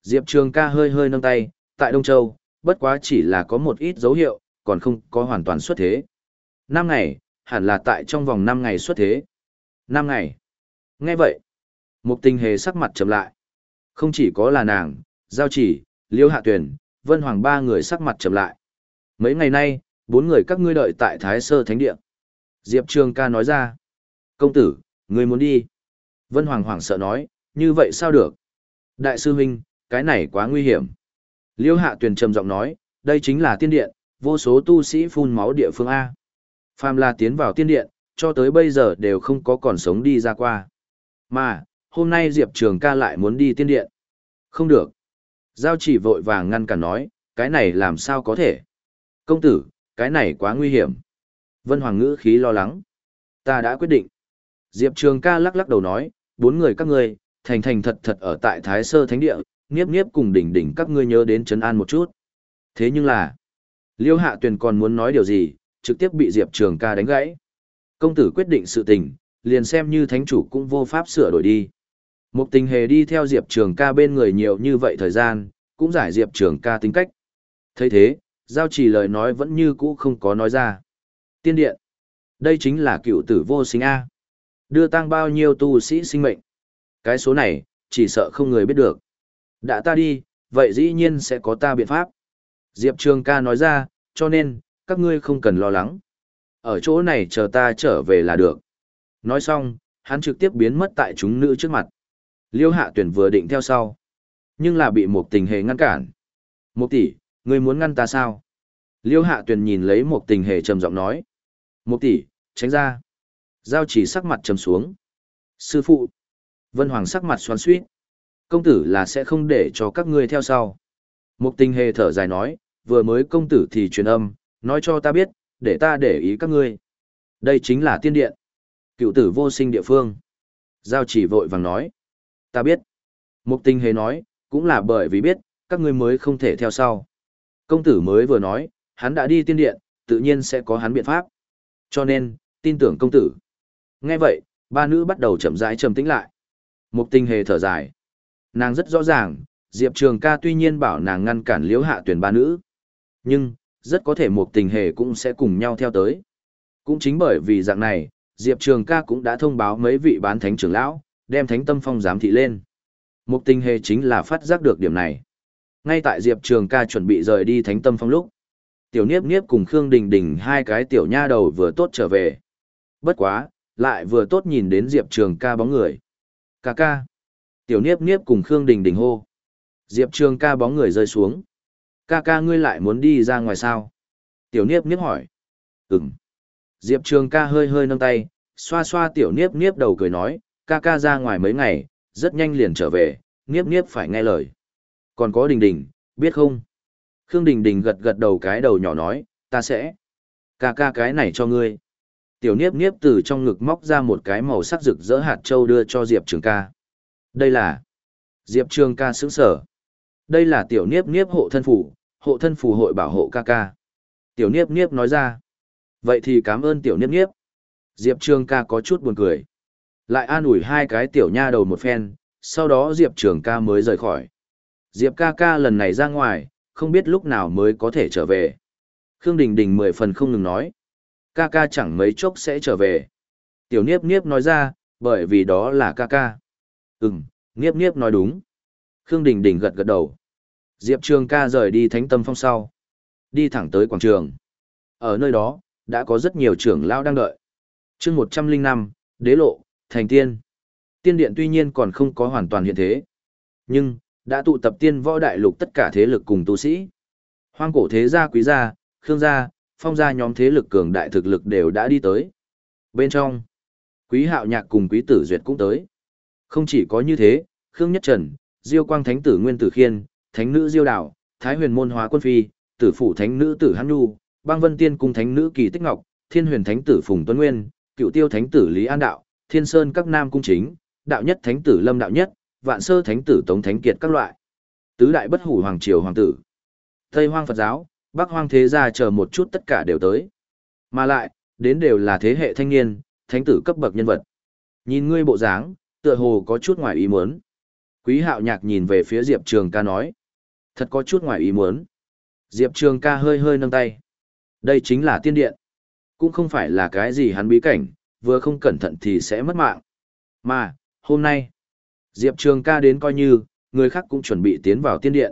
Diệp Trường ca hơi hơi nâng tay, tại Đông Châu, bất quá chỉ là có một ít dấu hiệu, còn không có hoàn toàn xuất thế. Năm ngày, hẳn là tại trong vòng 5 ngày xuất thế. 5 ngày. Nghe vậy, một tình hề sắc mặt trầm lại. Không chỉ có là nàng, Giao Chỉ, Liêu Hạ Tuyển, Vân Hoàng ba người sắc mặt trầm lại. Mấy ngày nay, bốn người các ngươi đợi tại Thái Sơ Thánh Địa. Diệp Trường ca nói ra. Công tử, ngươi muốn đi. Vân Hoàng Hoàng sợ nói, như vậy sao được? Đại sư huynh, cái này quá nguy hiểm. Liêu Hạ Tuyền trầm giọng nói, đây chính là tiên điện, vô số tu sĩ phun máu địa phương A. Phàm là tiến vào tiên điện, cho tới bây giờ đều không có còn sống đi ra qua. Mà, hôm nay Diệp Trường ca lại muốn đi tiên điện. Không được. Giao chỉ vội vàng ngăn cản nói, cái này làm sao có thể? Công tử, cái này quá nguy hiểm. Vân Hoàng ngữ khí lo lắng. Ta đã quyết định. Diệp Trường ca lắc lắc đầu nói, bốn người các ngươi, thành thành thật thật ở tại Thái Sơ Thánh Địa, nghiếp nghiếp cùng đỉnh đỉnh các ngươi nhớ đến trấn an một chút. Thế nhưng là, Liêu Hạ Tuyền còn muốn nói điều gì, trực tiếp bị Diệp Trường ca đánh gãy. Công tử quyết định sự tình, liền xem như thánh chủ cũng vô pháp sửa đổi đi. Một tình hề đi theo Diệp Trường ca bên người nhiều như vậy thời gian, cũng giải Diệp Trường ca tính cách. thấy thế, giao chỉ lời nói vẫn như cũ không có nói ra. Tiên điện. Đây chính là cựu tử vô sinh A. Đưa tăng bao nhiêu tu sĩ sinh mệnh. Cái số này, chỉ sợ không người biết được. Đã ta đi, vậy dĩ nhiên sẽ có ta biện pháp. Diệp Trường ca nói ra, cho nên, các ngươi không cần lo lắng. Ở chỗ này chờ ta trở về là được. Nói xong, hắn trực tiếp biến mất tại chúng nữ trước mặt. Liêu hạ tuyển vừa định theo sau. Nhưng là bị một tình hề ngăn cản. Một tỷ, ngươi muốn ngăn ta sao? Liêu hạ tuyển nhìn lấy một tình hề trầm giọng nói. Một tỷ, tránh ra. Giao chỉ sắc mặt trầm xuống. Sư phụ. Vân Hoàng sắc mặt xoắn suýt. Công tử là sẽ không để cho các ngươi theo sau. Một tình hề thở dài nói, vừa mới công tử thì truyền âm, nói cho ta biết, để ta để ý các ngươi. Đây chính là tiên điện. Cựu tử vô sinh địa phương. Giao chỉ vội vàng nói. Ta biết. Mục tình hề nói, cũng là bởi vì biết, các ngươi mới không thể theo sau. Công tử mới vừa nói, hắn đã đi tiên điện, tự nhiên sẽ có hắn biện pháp. Cho nên, tin tưởng công tử. Nghe vậy, ba nữ bắt đầu chậm rãi trầm tĩnh lại. Mục tình hề thở dài. Nàng rất rõ ràng, Diệp Trường ca tuy nhiên bảo nàng ngăn cản liễu hạ tuyển ba nữ. Nhưng, rất có thể một tình hề cũng sẽ cùng nhau theo tới. Cũng chính bởi vì dạng này, Diệp Trường ca cũng đã thông báo mấy vị bán thánh trưởng lão, đem thánh tâm phong giám thị lên. mục tình hề chính là phát giác được điểm này. Ngay tại Diệp Trường ca chuẩn bị rời đi thánh tâm phong lúc. Tiểu Niếp Niếp cùng Khương Đình Đình hai cái tiểu nha đầu vừa tốt trở về. Bất quá, lại vừa tốt nhìn đến Diệp Trường ca bóng người. Ca ca. Tiểu Niếp Niếp cùng Khương Đình Đình hô. Diệp Trường ca bóng người rơi xuống. Ca ca ngươi lại muốn đi ra ngoài sao? Tiểu Niếp Niếp hỏi. Ừm. Diệp Trường ca hơi hơi nâng tay, xoa xoa tiểu Niếp Niếp đầu cười nói, ca ca ra ngoài mấy ngày, rất nhanh liền trở về, Niếp Niếp phải nghe lời. Còn có Đình Đình, biết không? Khương Đình Đình gật gật đầu cái đầu nhỏ nói, ta sẽ. Ca ca cái này cho ngươi. Tiểu Niếp Niếp từ trong ngực móc ra một cái màu sắc rực rỡ hạt châu đưa cho Diệp Trường ca. Đây là... Diệp Trường ca sững sở. Đây là tiểu niếp niếp hộ thân phủ, hộ thân phù hội bảo hộ ca ca. Tiểu niếp niếp nói ra. Vậy thì cảm ơn tiểu niếp niếp. Diệp Trường ca có chút buồn cười. Lại an ủi hai cái tiểu nha đầu một phen, sau đó Diệp Trường ca mới rời khỏi. Diệp ca ca lần này ra ngoài, không biết lúc nào mới có thể trở về. Khương Đình Đình mười phần không ngừng nói. Ca ca chẳng mấy chốc sẽ trở về. Tiểu Niếp Niếp nói ra, bởi vì đó là ca ca. Ừm, Niếp Niếp nói đúng. Khương Đình Đình gật gật đầu. Diệp Trường ca rời đi thánh tâm phong sau. Đi thẳng tới quảng trường. Ở nơi đó, đã có rất nhiều trưởng lao đang đợi. chương 105, đế lộ, thành tiên. Tiên điện tuy nhiên còn không có hoàn toàn hiện thế. Nhưng, đã tụ tập tiên võ đại lục tất cả thế lực cùng tu sĩ. Hoang cổ thế gia quý gia, khương gia, phong gia nhóm thế lực cường đại thực lực đều đã đi tới. Bên trong, quý hạo nhạc cùng quý tử duyệt cũng tới. Không chỉ có như thế, Khương Nhất Trần, Diêu Quang Thánh tử Nguyên Tử Khiên, Thánh nữ Diêu đảo, Thái Huyền môn hóa quân phi, Tử phủ Thánh nữ Tử Hán Nhu, Bang Vân Tiên cung Thánh nữ Kỳ Tích Ngọc, Thiên Huyền Thánh tử Phùng Tuấn Nguyên, Cựu Tiêu Thánh tử Lý An Đạo, Thiên Sơn các nam cung chính, Đạo nhất Thánh tử Lâm Đạo nhất, Vạn Sơ Thánh tử Tống Thánh Kiệt các loại. Tứ đại bất hủ hoàng triều hoàng tử. Tây Hoang Phật giáo, Bắc Hoang thế gia chờ một chút tất cả đều tới. Mà lại, đến đều là thế hệ thanh niên, thánh tử cấp bậc nhân vật. Nhìn ngươi bộ dáng, tựa hồ có chút ngoài ý muốn. Quý hạo nhạc nhìn về phía Diệp Trường ca nói. Thật có chút ngoài ý muốn. Diệp Trường ca hơi hơi nâng tay. Đây chính là tiên điện. Cũng không phải là cái gì hắn bí cảnh, vừa không cẩn thận thì sẽ mất mạng. Mà, hôm nay, Diệp Trường ca đến coi như, người khác cũng chuẩn bị tiến vào tiên điện.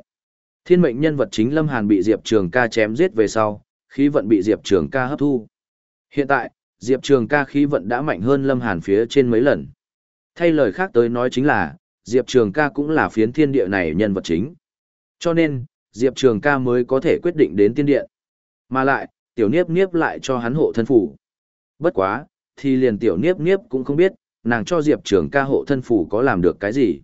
Thiên mệnh nhân vật chính Lâm Hàn bị Diệp Trường ca chém giết về sau, khí vận bị Diệp Trường ca hấp thu. Hiện tại, Diệp Trường ca khí vận đã mạnh hơn Lâm Hàn phía trên mấy lần. Thay lời khác tới nói chính là, Diệp Trường ca cũng là phiến thiên địa này nhân vật chính. Cho nên, Diệp Trường ca mới có thể quyết định đến tiên điện. Mà lại, tiểu niếp niếp lại cho hắn hộ thân phủ. Bất quá, thì liền tiểu niếp niếp cũng không biết, nàng cho Diệp Trường ca hộ thân phủ có làm được cái gì.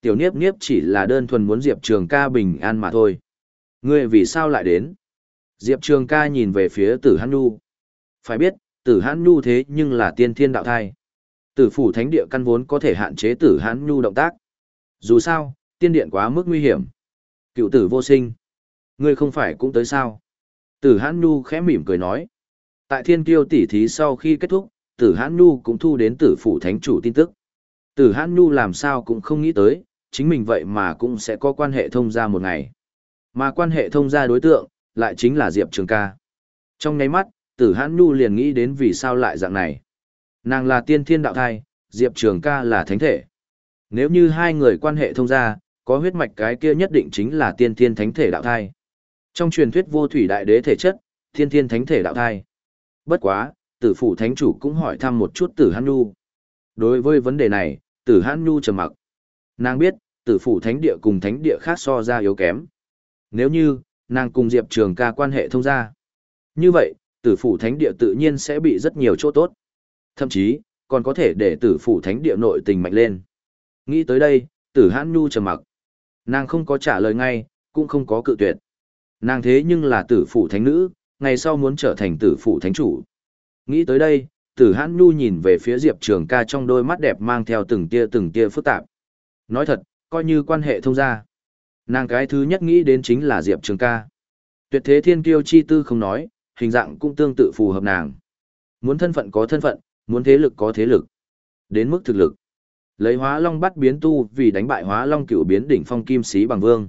Tiểu niếp niếp chỉ là đơn thuần muốn Diệp Trường ca bình an mà thôi. Ngươi vì sao lại đến? Diệp Trường ca nhìn về phía tử hắn nu. Phải biết, tử hắn nu thế nhưng là tiên thiên đạo thai. Tử phủ thánh địa căn vốn có thể hạn chế tử hắn nu động tác. Dù sao, tiên điện quá mức nguy hiểm. Cựu tử vô sinh. Ngươi không phải cũng tới sao? Tử Hán Nhu khẽ mỉm cười nói. Tại thiên kiêu tỷ thí sau khi kết thúc, tử Hán Nhu cũng thu đến tử phủ thánh chủ tin tức. Tử Hán Nhu làm sao cũng không nghĩ tới, chính mình vậy mà cũng sẽ có quan hệ thông gia một ngày. Mà quan hệ thông gia đối tượng, lại chính là Diệp Trường ca. Trong nháy mắt, tử Hán Nhu liền nghĩ đến vì sao lại dạng này. Nàng là tiên thiên đạo thai, Diệp Trường ca là thánh thể. Nếu như hai người quan hệ thông gia, có huyết mạch cái kia nhất định chính là tiên thiên thánh thể đạo thai. Trong truyền thuyết vô thủy đại đế thể chất, thiên thiên thánh thể đạo thai. Bất quá, tử phủ thánh chủ cũng hỏi thăm một chút tử Hán Nhu. Đối với vấn đề này, tử Hán Nhu trầm mặc. Nàng biết, tử phủ thánh địa cùng thánh địa khác so ra yếu kém. Nếu như, nàng cùng Diệp Trường ca quan hệ thông gia. Như vậy, tử phủ thánh địa tự nhiên sẽ bị rất nhiều chỗ tốt. Thậm chí, còn có thể để tử phủ thánh địa nội tình mạnh lên. Nghĩ tới đây, tử hãn nhu trầm mặc. Nàng không có trả lời ngay, cũng không có cự tuyệt. Nàng thế nhưng là tử phụ thánh nữ, ngày sau muốn trở thành tử phụ thánh chủ. Nghĩ tới đây, tử hãn nhu nhìn về phía Diệp Trường ca trong đôi mắt đẹp mang theo từng tia từng tia phức tạp. Nói thật, coi như quan hệ thông gia. Nàng cái thứ nhất nghĩ đến chính là Diệp Trường ca. Tuyệt thế thiên kiêu chi tư không nói, hình dạng cũng tương tự phù hợp nàng. Muốn thân phận có thân phận, muốn thế lực có thế lực. Đến mức thực lực. Lấy hóa long bắt biến tu vì đánh bại hóa long cựu biến đỉnh phong kim sĩ bằng vương.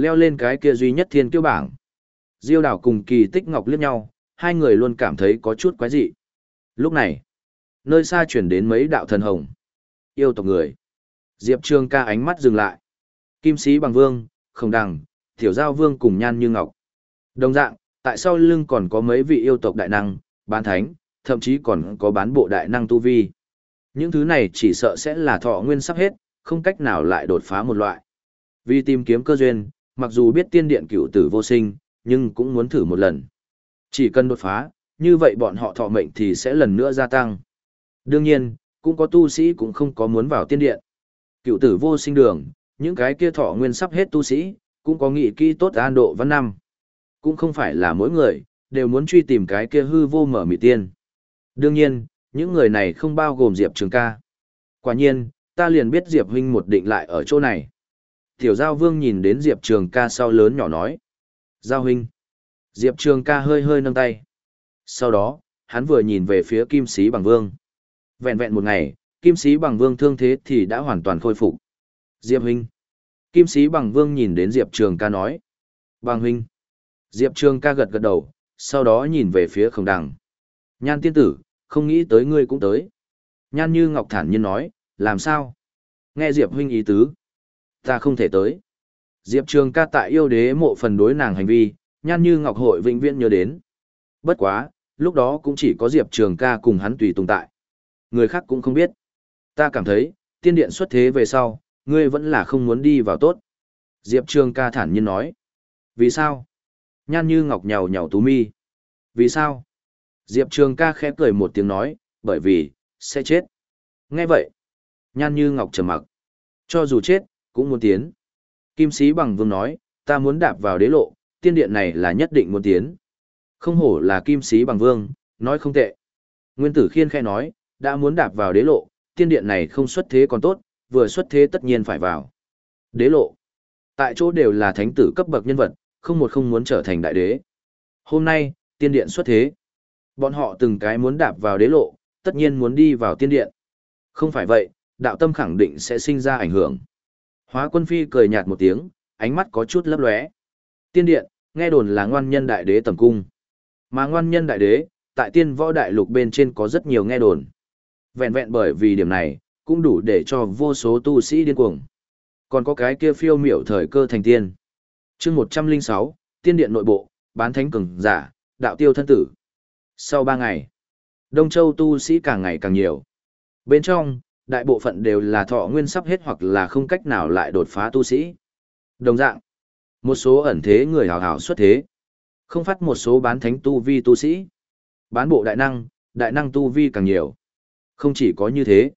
Leo lên cái kia duy nhất thiên kiêu bảng. Diêu đảo cùng kỳ tích ngọc liếc nhau, hai người luôn cảm thấy có chút quái dị. Lúc này, nơi xa chuyển đến mấy đạo thần hồng. Yêu tộc người. Diệp Trương ca ánh mắt dừng lại. Kim sĩ bằng vương, không đằng, tiểu giao vương cùng nhan như ngọc. Đồng dạng, tại sao lưng còn có mấy vị yêu tộc đại năng, bán thánh, thậm chí còn có bán bộ đại năng tu vi. Những thứ này chỉ sợ sẽ là thọ nguyên sắp hết, không cách nào lại đột phá một loại. Vì tìm kiếm cơ duyên, mặc dù biết tiên điện cửu tử vô sinh, nhưng cũng muốn thử một lần. Chỉ cần đột phá, như vậy bọn họ thọ mệnh thì sẽ lần nữa gia tăng. Đương nhiên, cũng có tu sĩ cũng không có muốn vào tiên điện. Cựu tử vô sinh đường, những cái kia thọ nguyên sắp hết tu sĩ, cũng có nghị kỹ tốt an độ văn năm. Cũng không phải là mỗi người, đều muốn truy tìm cái kia hư vô mở mị tiên. Đương nhiên, những người này không bao gồm Diệp Trường ca. Quả nhiên, ta liền biết Diệp huynh một định lại ở chỗ này. Tiểu Giao Vương nhìn đến Diệp Trường ca sau lớn nhỏ nói. Giao huynh. Diệp Trường ca hơi hơi nâng tay. Sau đó, hắn vừa nhìn về phía Kim Sĩ Bằng Vương. Vẹn vẹn một ngày, Kim Sĩ Bằng Vương thương thế thì đã hoàn toàn khôi phục. Diệp huynh. Kim Sĩ Bằng Vương nhìn đến Diệp Trường ca nói. Bằng huynh. Diệp Trường ca gật gật đầu, sau đó nhìn về phía khổng đằng. Nhan tiên tử, không nghĩ tới ngươi cũng tới. Nhan như Ngọc thản nhiên nói, làm sao? Nghe Diệp huynh ý tứ. Ta không thể tới. Diệp Trường ca tại yêu đế mộ phần đối nàng hành vi, nhan như Ngọc hội vĩnh viễn nhớ đến. Bất quá, lúc đó cũng chỉ có Diệp Trường ca cùng hắn tùy tùng tại. Người khác cũng không biết. Ta cảm thấy, tiên điện xuất thế về sau, ngươi vẫn là không muốn đi vào tốt. Diệp Trường ca thản nhiên nói. Vì sao? Nhan như ngọc nhào nhào tú mi. Vì sao? Diệp Trường ca khẽ cười một tiếng nói, bởi vì, sẽ chết. Nghe vậy. Nhan như ngọc trầm mặc. Cho dù chết, cũng muốn tiến. Kim sĩ bằng vương nói, ta muốn đạp vào đế lộ, tiên điện này là nhất định muốn tiến. Không hổ là kim sĩ bằng vương, nói không tệ. Nguyên tử khiên khẽ nói, đã muốn đạp vào đế lộ, tiên điện này không xuất thế còn tốt, vừa xuất thế tất nhiên phải vào. Đế lộ. Tại chỗ đều là thánh tử cấp bậc nhân vật, không một không muốn trở thành đại đế. Hôm nay, tiên điện xuất thế. Bọn họ từng cái muốn đạp vào đế lộ, tất nhiên muốn đi vào tiên điện. Không phải vậy, đạo tâm khẳng định sẽ sinh ra ảnh hưởng. Hóa quân phi cười nhạt một tiếng, ánh mắt có chút lấp lóe. Tiên điện, nghe đồn là ngoan nhân đại đế tầm cung. Mà ngoan nhân đại đế, tại tiên võ đại lục bên trên có rất nhiều nghe đồn. Vẹn vẹn bởi vì điểm này, cũng đủ để cho vô số tu sĩ điên cuồng. Còn có cái kia phiêu miểu thời cơ thành tiên. chương 106, tiên điện nội bộ, bán thánh cường giả, đạo tiêu thân tử. Sau 3 ngày, Đông Châu tu sĩ càng ngày càng nhiều. Bên trong, đại bộ phận đều là thọ nguyên sắp hết hoặc là không cách nào lại đột phá tu sĩ. Đồng dạng, một số ẩn thế người hào hào xuất thế. Không phát một số bán thánh tu vi tu sĩ. Bán bộ đại năng, đại năng tu vi càng nhiều. Không chỉ có như thế,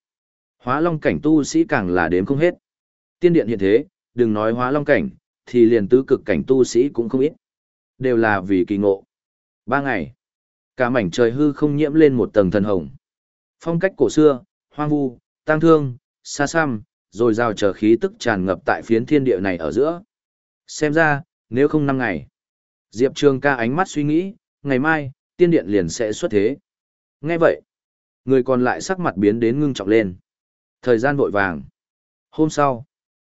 hóa long cảnh tu sĩ càng là đếm không hết. Tiên điện hiện thế, đừng nói hóa long cảnh, thì liền tứ cực cảnh tu sĩ cũng không ít. Đều là vì kỳ ngộ. Ba ngày, cả mảnh trời hư không nhiễm lên một tầng thần hồng. Phong cách cổ xưa, hoang vu, tang thương, xa xăm, rồi rào chờ khí tức tràn ngập tại phiến thiên địa này ở giữa. Xem ra, nếu không năm ngày. Diệp Trường ca ánh mắt suy nghĩ, ngày mai, tiên điện liền sẽ xuất thế. Nghe vậy, người còn lại sắc mặt biến đến ngưng trọng lên. Thời gian vội vàng. Hôm sau,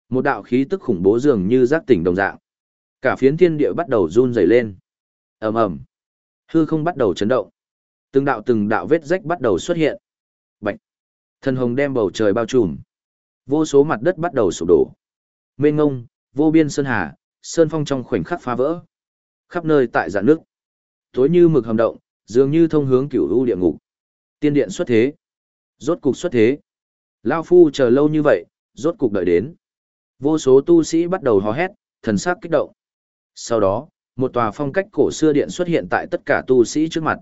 một đạo khí tức khủng bố dường như giác tỉnh đồng dạng. Cả phiến thiên địa bắt đầu run rẩy lên. ầm ầm, hư không bắt đầu chấn động. Từng đạo từng đạo vết rách bắt đầu xuất hiện. Bạch, thần hồng đem bầu trời bao trùm. Vô số mặt đất bắt đầu sụp đổ. Mênh ngông, vô biên sơn hà, sơn phong trong khoảnh khắc phá vỡ. Khắp nơi tại dạng nước. Tối như mực hầm động, dường như thông hướng cửu u địa ngục. Tiên điện xuất thế. Rốt cục xuất thế. Lao phu chờ lâu như vậy, rốt cục đợi đến. Vô số tu sĩ bắt đầu hò hét, thần sắc kích động. Sau đó, một tòa phong cách cổ xưa điện xuất hiện tại tất cả tu sĩ trước mặt.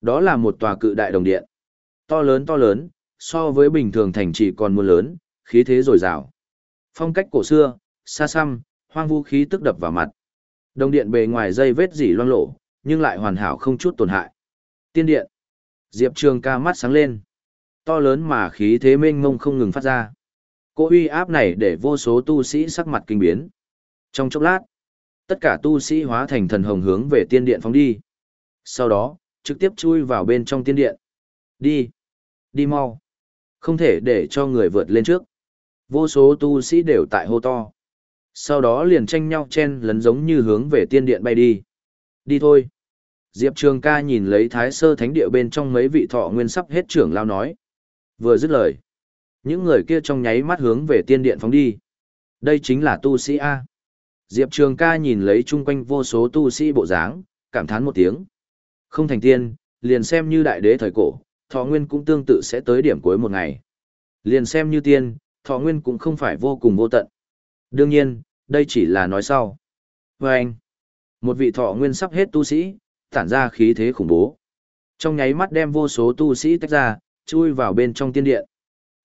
Đó là một tòa cự đại đồng điện. To lớn to lớn, so với bình thường thành trì còn muôn lớn, khí thế dồi dào. Phong cách cổ xưa, xa xăm, hoang vu khí tức đập vào mặt. Đồng điện bề ngoài dây vết dỉ loang lộ, nhưng lại hoàn hảo không chút tổn hại. Tiên điện. Diệp Trường ca mắt sáng lên. To lớn mà khí thế mênh mông không ngừng phát ra. Cô uy áp này để vô số tu sĩ sắc mặt kinh biến. Trong chốc lát, tất cả tu sĩ hóa thành thần hồng hướng về tiên điện phóng đi. Sau đó, trực tiếp chui vào bên trong tiên điện. Đi. Đi mau. Không thể để cho người vượt lên trước. Vô số tu sĩ đều tại hô to. Sau đó liền tranh nhau chen lấn giống như hướng về tiên điện bay đi. Đi thôi. Diệp Trường ca nhìn lấy thái sơ thánh địa bên trong mấy vị thọ nguyên sắp hết trưởng lao nói. Vừa dứt lời. Những người kia trong nháy mắt hướng về tiên điện phóng đi. Đây chính là tu sĩ A. Diệp Trường ca nhìn lấy chung quanh vô số tu sĩ bộ dáng, cảm thán một tiếng. Không thành tiên, liền xem như đại đế thời cổ, thọ nguyên cũng tương tự sẽ tới điểm cuối một ngày. Liền xem như tiên, thọ nguyên cũng không phải vô cùng vô tận. Đương nhiên, đây chỉ là nói sau. Và anh, một vị thọ nguyên sắp hết tu sĩ, tản ra khí thế khủng bố. Trong nháy mắt đem vô số tu sĩ tách ra, chui vào bên trong tiên điện.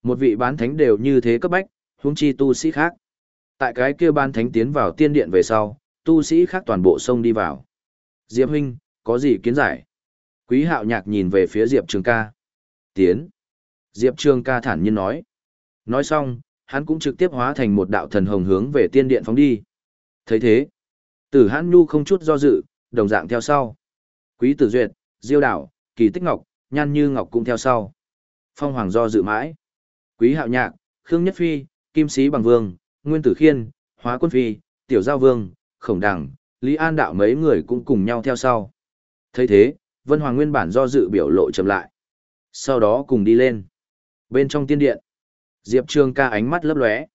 Một vị bán thánh đều như thế cấp bách, huống chi tu sĩ khác. Tại cái kia bán thánh tiến vào tiên điện về sau, tu sĩ khác toàn bộ xông đi vào. Diệp huynh, có gì kiến giải? Quý hạo nhạc nhìn về phía Diệp Trường ca. Tiến. Diệp Trường ca thản nhiên nói. Nói xong, hắn cũng trực tiếp hóa thành một đạo thần hồng hướng về tiên điện phóng đi. thấy thế, tử hãn nhu không chút do dự, đồng dạng theo sau. Quý tử duyệt, diêu đảo, kỳ tích ngọc, nhan như ngọc cũng theo sau. Phong hoàng do dự mãi. Quý hạo nhạc, khương nhất phi, kim sĩ bằng vương, nguyên tử khiên, hóa quân phi, tiểu giao vương, khổng đằng, lý an đạo mấy người cũng cùng nhau theo sau. thấy thế, vân hoàng nguyên bản do dự biểu lộ chậm lại. Sau đó cùng đi lên. Bên trong tiên điện, Diệp Trường ca ánh mắt lấp lóe.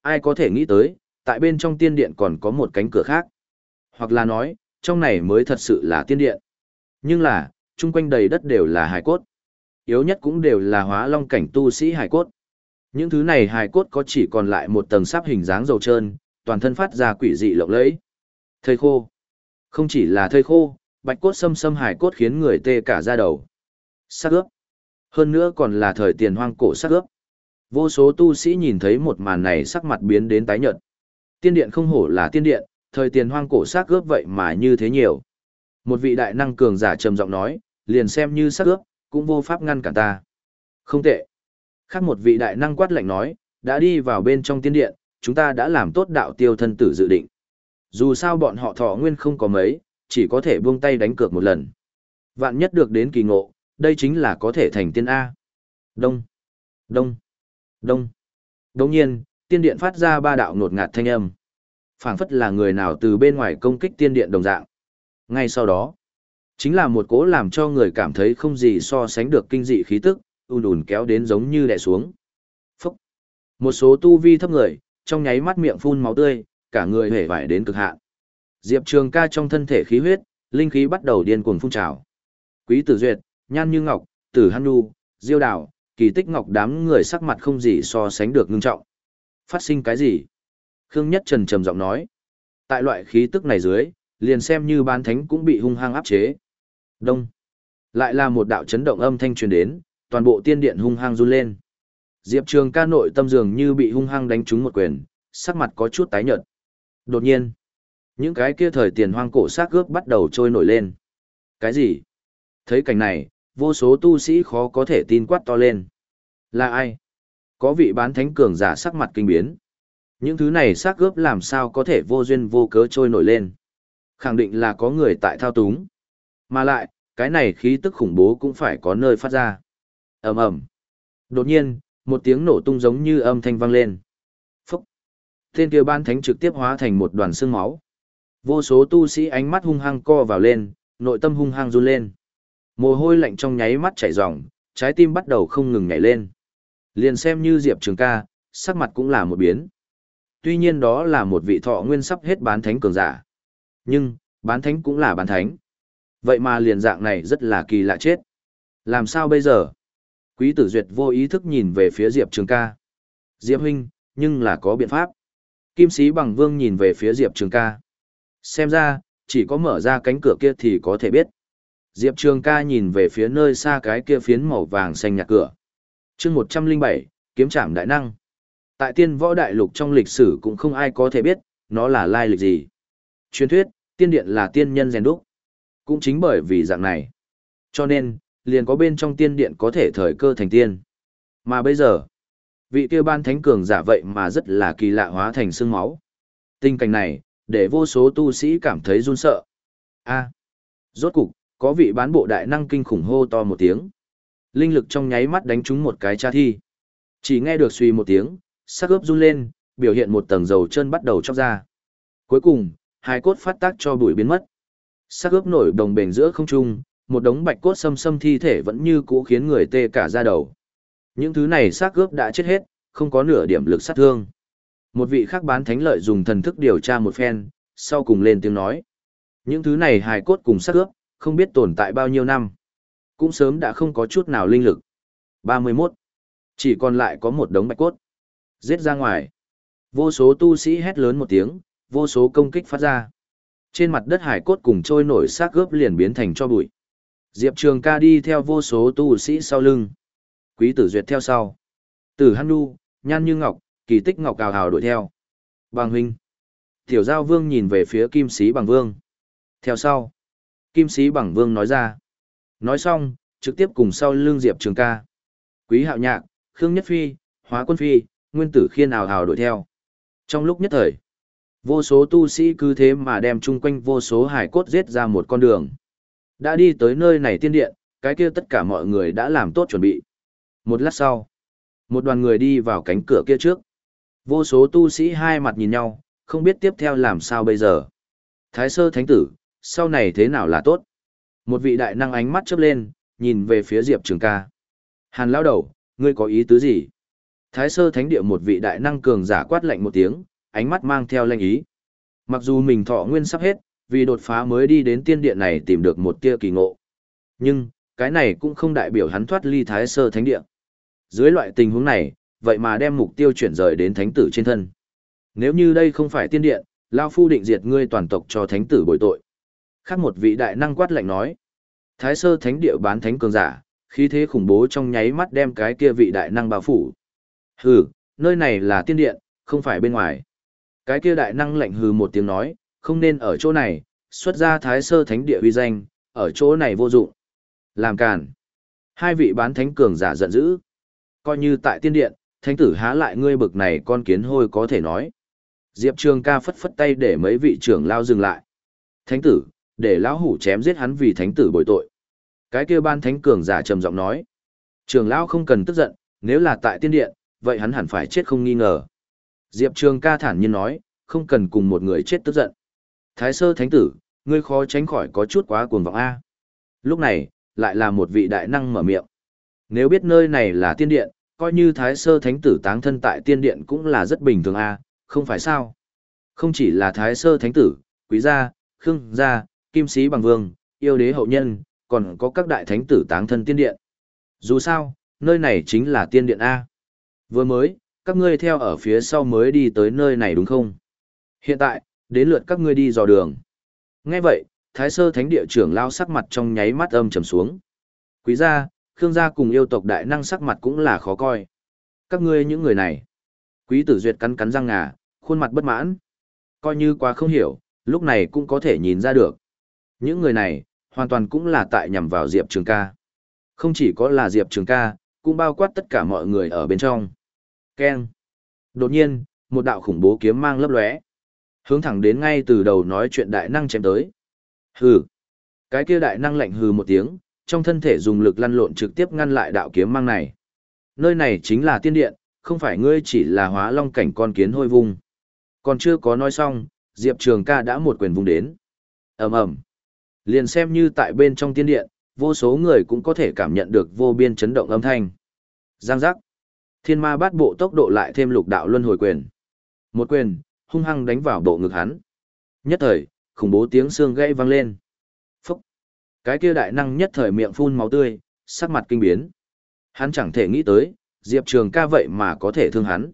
Ai có thể nghĩ tới, tại bên trong tiên điện còn có một cánh cửa khác. Hoặc là nói, trong này mới thật sự là tiên điện. Nhưng là, chung quanh đầy đất đều là hài cốt. Yếu nhất cũng đều là hóa long cảnh tu sĩ hài cốt. Những thứ này hài cốt có chỉ còn lại một tầng sáp hình dáng dầu trơn, toàn thân phát ra quỷ dị lộng lẫy. Thây khô. Không chỉ là thây khô, bạch cốt xâm xâm hải cốt khiến người tê cả da đầu. Sắc ướp. Hơn nữa còn là thời tiền hoang cổ sắc ướp. Vô số tu sĩ nhìn thấy một màn này sắc mặt biến đến tái nhợt. Tiên điện không hổ là tiên điện, thời tiền hoang cổ sắc ướp vậy mà như thế nhiều. Một vị đại năng cường giả trầm giọng nói, liền xem như sắc ướp, cũng vô pháp ngăn cản ta. Không tệ. Khác một vị đại năng quát lạnh nói, đã đi vào bên trong tiên điện, chúng ta đã làm tốt đạo tiêu thân tử dự định. Dù sao bọn họ thọ nguyên không có mấy, chỉ có thể buông tay đánh cược một lần. Vạn nhất được đến kỳ ngộ, đây chính là có thể thành tiên A. Đông, đông, đông. Đồng nhiên, tiên điện phát ra ba đạo nột ngạt thanh âm. phảng phất là người nào từ bên ngoài công kích tiên điện đồng dạng. Ngay sau đó, chính là một cố làm cho người cảm thấy không gì so sánh được kinh dị khí tức, ùn ùn kéo đến giống như đè xuống. Phúc! Một số tu vi thấp người, trong nháy mắt miệng phun máu tươi, cả người hể vải đến cực hạn. Diệp Trường ca trong thân thể khí huyết, linh khí bắt đầu điên cuồng phun trào. Quý Tử Duyệt, Nhan Như Ngọc, Tử Hăn Nhu, Diêu Đào, Kỳ Tích Ngọc đám người sắc mặt không gì so sánh được ngưng trọng. Phát sinh cái gì? Khương Nhất Trần trầm giọng nói. Tại loại khí tức này dưới, liền xem như bán thánh cũng bị hung hăng áp chế. Đông. Lại là một đạo chấn động âm thanh truyền đến, toàn bộ tiên điện hung hăng run lên. Diệp Trường ca nội tâm dường như bị hung hăng đánh trúng một quyền, sắc mặt có chút tái nhợt. Đột nhiên, những cái kia thời tiền hoang cổ xác gớp bắt đầu trôi nổi lên. Cái gì? Thấy cảnh này, vô số tu sĩ khó có thể tin quát to lên. Là ai? Có vị bán thánh cường giả sắc mặt kinh biến. Những thứ này xác gớp làm sao có thể vô duyên vô cớ trôi nổi lên. Khẳng định là có người tại thao túng. Mà lại, cái này khí tức khủng bố cũng phải có nơi phát ra. ầm ầm Đột nhiên, một tiếng nổ tung giống như âm thanh vang lên. Phúc! Tên kia ban thánh trực tiếp hóa thành một đoàn xương máu. Vô số tu sĩ ánh mắt hung hăng co vào lên, nội tâm hung hăng run lên. Mồ hôi lạnh trong nháy mắt chảy ròng, trái tim bắt đầu không ngừng nhảy lên. Liền xem như Diệp Trường ca, sắc mặt cũng là một biến. Tuy nhiên đó là một vị thọ nguyên sắp hết bán thánh cường giả. Nhưng, bán thánh cũng là bán thánh. Vậy mà liền dạng này rất là kỳ lạ chết. Làm sao bây giờ? Quý tử duyệt vô ý thức nhìn về phía Diệp Trường ca. Diệp huynh, nhưng là có biện pháp. Kim sĩ bằng vương nhìn về phía Diệp Trường ca. Xem ra, chỉ có mở ra cánh cửa kia thì có thể biết. Diệp Trường ca nhìn về phía nơi xa cái kia phiến màu vàng xanh nhạt cửa. chương 107, kiếm trảm đại năng. Tại tiên võ đại lục trong lịch sử cũng không ai có thể biết, nó là lai lịch gì. Truyền thuyết, tiên điện là tiên nhân rèn đúc. Cũng chính bởi vì dạng này. Cho nên, liền có bên trong tiên điện có thể thời cơ thành tiên. Mà bây giờ, vị kia ban thánh cường giả vậy mà rất là kỳ lạ hóa thành xương máu. Tình cảnh này, để vô số tu sĩ cảm thấy run sợ. A, rốt cục, có vị bán bộ đại năng kinh khủng hô to một tiếng. Linh lực trong nháy mắt đánh trúng một cái cha thi. Chỉ nghe được suy một tiếng, sắc ướp run lên, biểu hiện một tầng dầu chân bắt đầu chóc ra. Cuối cùng, hai cốt phát tác cho bụi biến mất. Sắc ướp nổi đồng bền giữa không trung, một đống bạch cốt xâm xâm thi thể vẫn như cũ khiến người tê cả da đầu. Những thứ này xác ướp đã chết hết, không có nửa điểm lực sát thương. Một vị khác bán thánh lợi dùng thần thức điều tra một phen, sau cùng lên tiếng nói. Những thứ này hài cốt cùng xác ướp, không biết tồn tại bao nhiêu năm. Cũng sớm đã không có chút nào linh lực. 31. Chỉ còn lại có một đống bạch cốt. Giết ra ngoài. Vô số tu sĩ hét lớn một tiếng, vô số công kích phát ra. Trên mặt đất hải cốt cùng trôi nổi xác gớp liền biến thành cho bụi. Diệp Trường ca đi theo vô số tu sĩ sau lưng. Quý tử duyệt theo sau. Tử Hăn Nu, Nhan Như Ngọc, Kỳ Tích Ngọc cào hào đuổi theo. Bằng huynh. Tiểu Giao Vương nhìn về phía Kim Sĩ Bằng Vương. Theo sau. Kim Sĩ Bằng Vương nói ra. Nói xong, trực tiếp cùng sau lưng Diệp Trường ca. Quý Hạo Nhạc, Khương Nhất Phi, Hóa Quân Phi, Nguyên Tử Khiên ào hào đuổi theo. Trong lúc nhất thời, vô số tu sĩ cứ thế mà đem chung quanh vô số hải cốt giết ra một con đường. Đã đi tới nơi này tiên điện, cái kia tất cả mọi người đã làm tốt chuẩn bị. Một lát sau, một đoàn người đi vào cánh cửa kia trước. Vô số tu sĩ hai mặt nhìn nhau, không biết tiếp theo làm sao bây giờ. Thái sơ thánh tử, sau này thế nào là tốt? Một vị đại năng ánh mắt chớp lên, nhìn về phía Diệp Trường ca. Hàn lao đầu, ngươi có ý tứ gì? Thái sơ thánh địa một vị đại năng cường giả quát lạnh một tiếng, ánh mắt mang theo lệnh ý. Mặc dù mình thọ nguyên sắp hết, vì đột phá mới đi đến tiên điện này tìm được một tia kỳ ngộ. Nhưng, cái này cũng không đại biểu hắn thoát ly thái sơ thánh địa. Dưới loại tình huống này, vậy mà đem mục tiêu chuyển rời đến thánh tử trên thân. Nếu như đây không phải tiên điện, Lao Phu định diệt ngươi toàn tộc cho thánh tử bồi tội. Khác một vị đại năng quát lạnh nói. Thái sơ thánh địa bán thánh cường giả, khí thế khủng bố trong nháy mắt đem cái kia vị đại năng bao phủ. Hừ, nơi này là tiên điện, không phải bên ngoài. Cái kia đại năng lạnh hừ một tiếng nói, không nên ở chỗ này, xuất ra thái sơ thánh địa uy danh, ở chỗ này vô dụng. Làm càn. Hai vị bán thánh cường giả giận dữ. Coi như tại tiên điện, thánh tử há lại ngươi bực này con kiến hôi có thể nói. Diệp Trường ca phất phất tay để mấy vị trưởng lao dừng lại. Thánh tử, để lão hủ chém giết hắn vì thánh tử bồi tội. Cái kia ban thánh cường giả trầm giọng nói. Trường lão không cần tức giận, nếu là tại tiên điện, vậy hắn hẳn phải chết không nghi ngờ. Diệp Trường ca thản nhiên nói, không cần cùng một người chết tức giận. Thái sơ thánh tử, ngươi khó tránh khỏi có chút quá cuồng vọng A. Lúc này, lại là một vị đại năng mở miệng. Nếu biết nơi này là tiên điện, coi như thái sơ thánh tử táng thân tại tiên điện cũng là rất bình thường A, không phải sao? Không chỉ là thái sơ thánh tử, quý gia, khương gia, kim sĩ bằng vương, yêu đế hậu nhân, còn có các đại thánh tử táng thân tiên điện. Dù sao, nơi này chính là tiên điện A. Vừa mới, các ngươi theo ở phía sau mới đi tới nơi này đúng không? Hiện tại, đến lượt các ngươi đi dò đường. Nghe vậy, Thái Sơ Thánh Địa trưởng lao sắc mặt trong nháy mắt âm trầm xuống. Quý gia, Khương gia cùng yêu tộc đại năng sắc mặt cũng là khó coi. Các ngươi những người này. Quý tử duyệt cắn cắn răng ngà, khuôn mặt bất mãn. Coi như quá không hiểu, lúc này cũng có thể nhìn ra được. Những người này, hoàn toàn cũng là tại nhằm vào Diệp Trường ca. Không chỉ có là Diệp Trường ca, cũng bao quát tất cả mọi người ở bên trong. Keng. Đột nhiên, một đạo khủng bố kiếm mang lấp lóe, hướng thẳng đến ngay từ đầu nói chuyện đại năng chém tới. Hừ. Cái kia đại năng lạnh hừ một tiếng, trong thân thể dùng lực lăn lộn trực tiếp ngăn lại đạo kiếm mang này. Nơi này chính là tiên điện, không phải ngươi chỉ là hóa long cảnh con kiến hôi vung. Còn chưa có nói xong, Diệp Trường ca đã một quyền vung đến. ầm ầm Liền xem như tại bên trong tiên điện, vô số người cũng có thể cảm nhận được vô biên chấn động âm thanh. Giang giác. Thiên ma bát bộ tốc độ lại thêm lục đạo luân hồi quyền. Một quyền, hung hăng đánh vào bộ ngực hắn. Nhất thời, khủng bố tiếng xương gãy vang lên. Cái kia đại năng nhất thời miệng phun máu tươi, sắc mặt kinh biến. Hắn chẳng thể nghĩ tới, Diệp Trường ca vậy mà có thể thương hắn.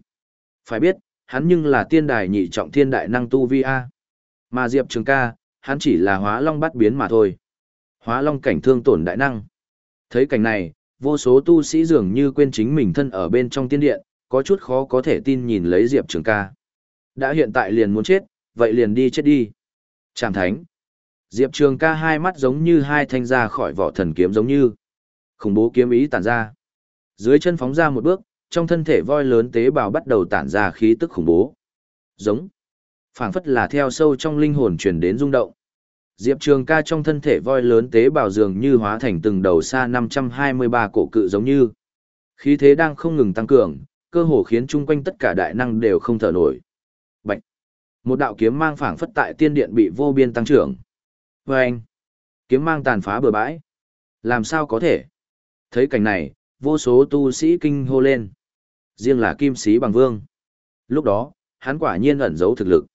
Phải biết, hắn nhưng là tiên đài nhị trọng thiên đại năng tu vi A. Mà Diệp Trường ca, hắn chỉ là hóa long bắt biến mà thôi. Hóa long cảnh thương tổn đại năng. Thấy cảnh này, vô số tu sĩ dường như quên chính mình thân ở bên trong tiên điện, có chút khó có thể tin nhìn lấy Diệp Trường ca. Đã hiện tại liền muốn chết, vậy liền đi chết đi. Tràng thánh. Diệp Trường ca hai mắt giống như hai thanh ra khỏi vỏ thần kiếm giống như. Khủng bố kiếm ý tản ra. Dưới chân phóng ra một bước, trong thân thể voi lớn tế bào bắt đầu tản ra khí tức khủng bố. Giống. phảng phất là theo sâu trong linh hồn truyền đến rung động. Diệp Trường ca trong thân thể voi lớn tế bào dường như hóa thành từng đầu xa 523 cổ cự giống như. Khí thế đang không ngừng tăng cường, cơ hồ khiến chung quanh tất cả đại năng đều không thở nổi. Bạch. Một đạo kiếm mang phảng phất tại tiên điện bị vô biên tăng trưởng. Và anh. Kiếm mang tàn phá bừa bãi. Làm sao có thể? Thấy cảnh này, vô số tu sĩ kinh hô lên. Riêng là kim sĩ bằng vương. Lúc đó, hắn quả nhiên ẩn giấu thực lực.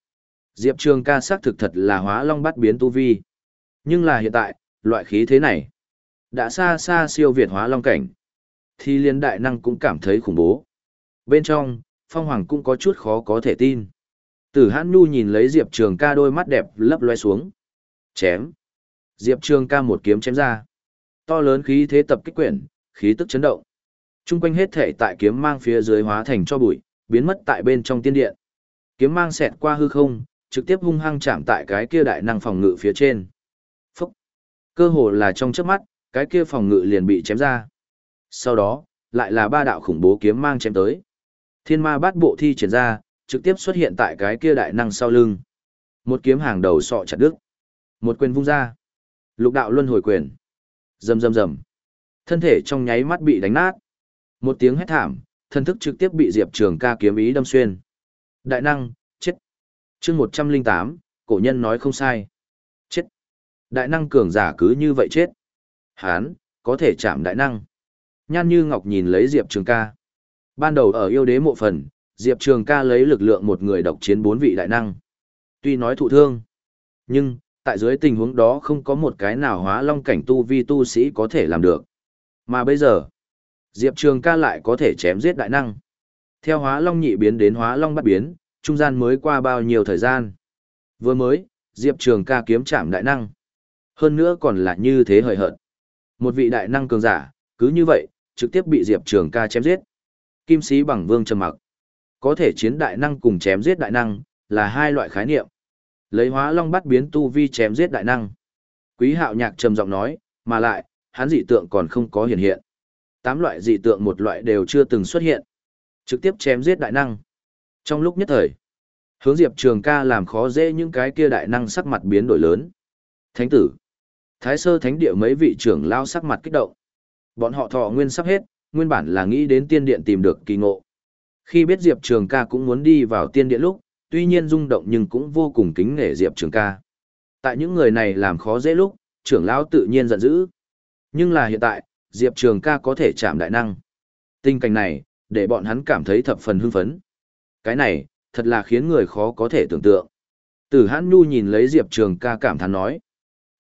Diệp Trường ca xác thực thật là hóa long bắt biến tu vi. Nhưng là hiện tại, loại khí thế này, đã xa xa siêu việt hóa long cảnh. Thì liên đại năng cũng cảm thấy khủng bố. Bên trong, Phong Hoàng cũng có chút khó có thể tin. Tử Hãn Nhu nhìn lấy Diệp Trường ca đôi mắt đẹp lấp loe xuống. Chém. Diệp Trường ca một kiếm chém ra. To lớn khí thế tập kích quyển, khí tức chấn động. Trung quanh hết thể tại kiếm mang phía dưới hóa thành cho bụi, biến mất tại bên trong tiên điện. Kiếm mang xẹt qua hư không, trực tiếp hung hăng chạm tại cái kia đại năng phòng ngự phía trên. Phúc! Cơ hồ là trong chớp mắt, cái kia phòng ngự liền bị chém ra. Sau đó, lại là ba đạo khủng bố kiếm mang chém tới. Thiên ma bát bộ thi triển ra, trực tiếp xuất hiện tại cái kia đại năng sau lưng. Một kiếm hàng đầu sọ chặt đứt. Một quyền vung ra. Lục đạo luân hồi quyền. Rầm rầm rầm. Thân thể trong nháy mắt bị đánh nát. Một tiếng hét thảm, thân thức trực tiếp bị Diệp Trường ca kiếm ý đâm xuyên. Đại năng, chết. chương 108, cổ nhân nói không sai. Chết. Đại năng cường giả cứ như vậy chết. Hán, có thể chạm đại năng. Nhan như ngọc nhìn lấy Diệp Trường ca. Ban đầu ở yêu đế mộ phần, Diệp Trường ca lấy lực lượng một người độc chiến bốn vị đại năng. Tuy nói thụ thương, nhưng, tại dưới tình huống đó không có một cái nào hóa long cảnh tu vi tu sĩ có thể làm được. Mà bây giờ, Diệp Trường ca lại có thể chém giết đại năng. Theo hóa long nhị biến đến hóa long bắt biến, trung gian mới qua bao nhiêu thời gian. Vừa mới, Diệp Trường ca kiếm chạm đại năng. Hơn nữa còn là như thế hời hợt. Một vị đại năng cường giả, cứ như vậy, trực tiếp bị Diệp Trường ca chém giết. Kim sĩ bằng vương trầm mặc. Có thể chiến đại năng cùng chém giết đại năng, là hai loại khái niệm. Lấy hóa long bắt biến tu vi chém giết đại năng. Quý hạo nhạc trầm giọng nói, mà lại, hắn dị tượng còn không có hiện hiện. Tám loại dị tượng một loại đều chưa từng xuất hiện. Trực tiếp chém giết đại năng. Trong lúc nhất thời, hướng Diệp Trường ca làm khó dễ những cái kia đại năng sắc mặt biến đổi lớn. Thánh tử, Thái sơ thánh địa mấy vị trưởng lao sắc mặt kích động. Bọn họ thọ nguyên sắp hết, nguyên bản là nghĩ đến tiên điện tìm được kỳ ngộ. Khi biết Diệp Trường ca cũng muốn đi vào tiên điện lúc, tuy nhiên rung động nhưng cũng vô cùng kính nể Diệp Trường ca. Tại những người này làm khó dễ lúc, trưởng lão tự nhiên giận dữ. Nhưng là hiện tại, Diệp Trường ca có thể chạm đại năng. Tình cảnh này, để bọn hắn cảm thấy thập phần hưng phấn. Cái này, thật là khiến người khó có thể tưởng tượng. Tử Hãn Nhu nhìn lấy Diệp Trường ca cảm thán nói.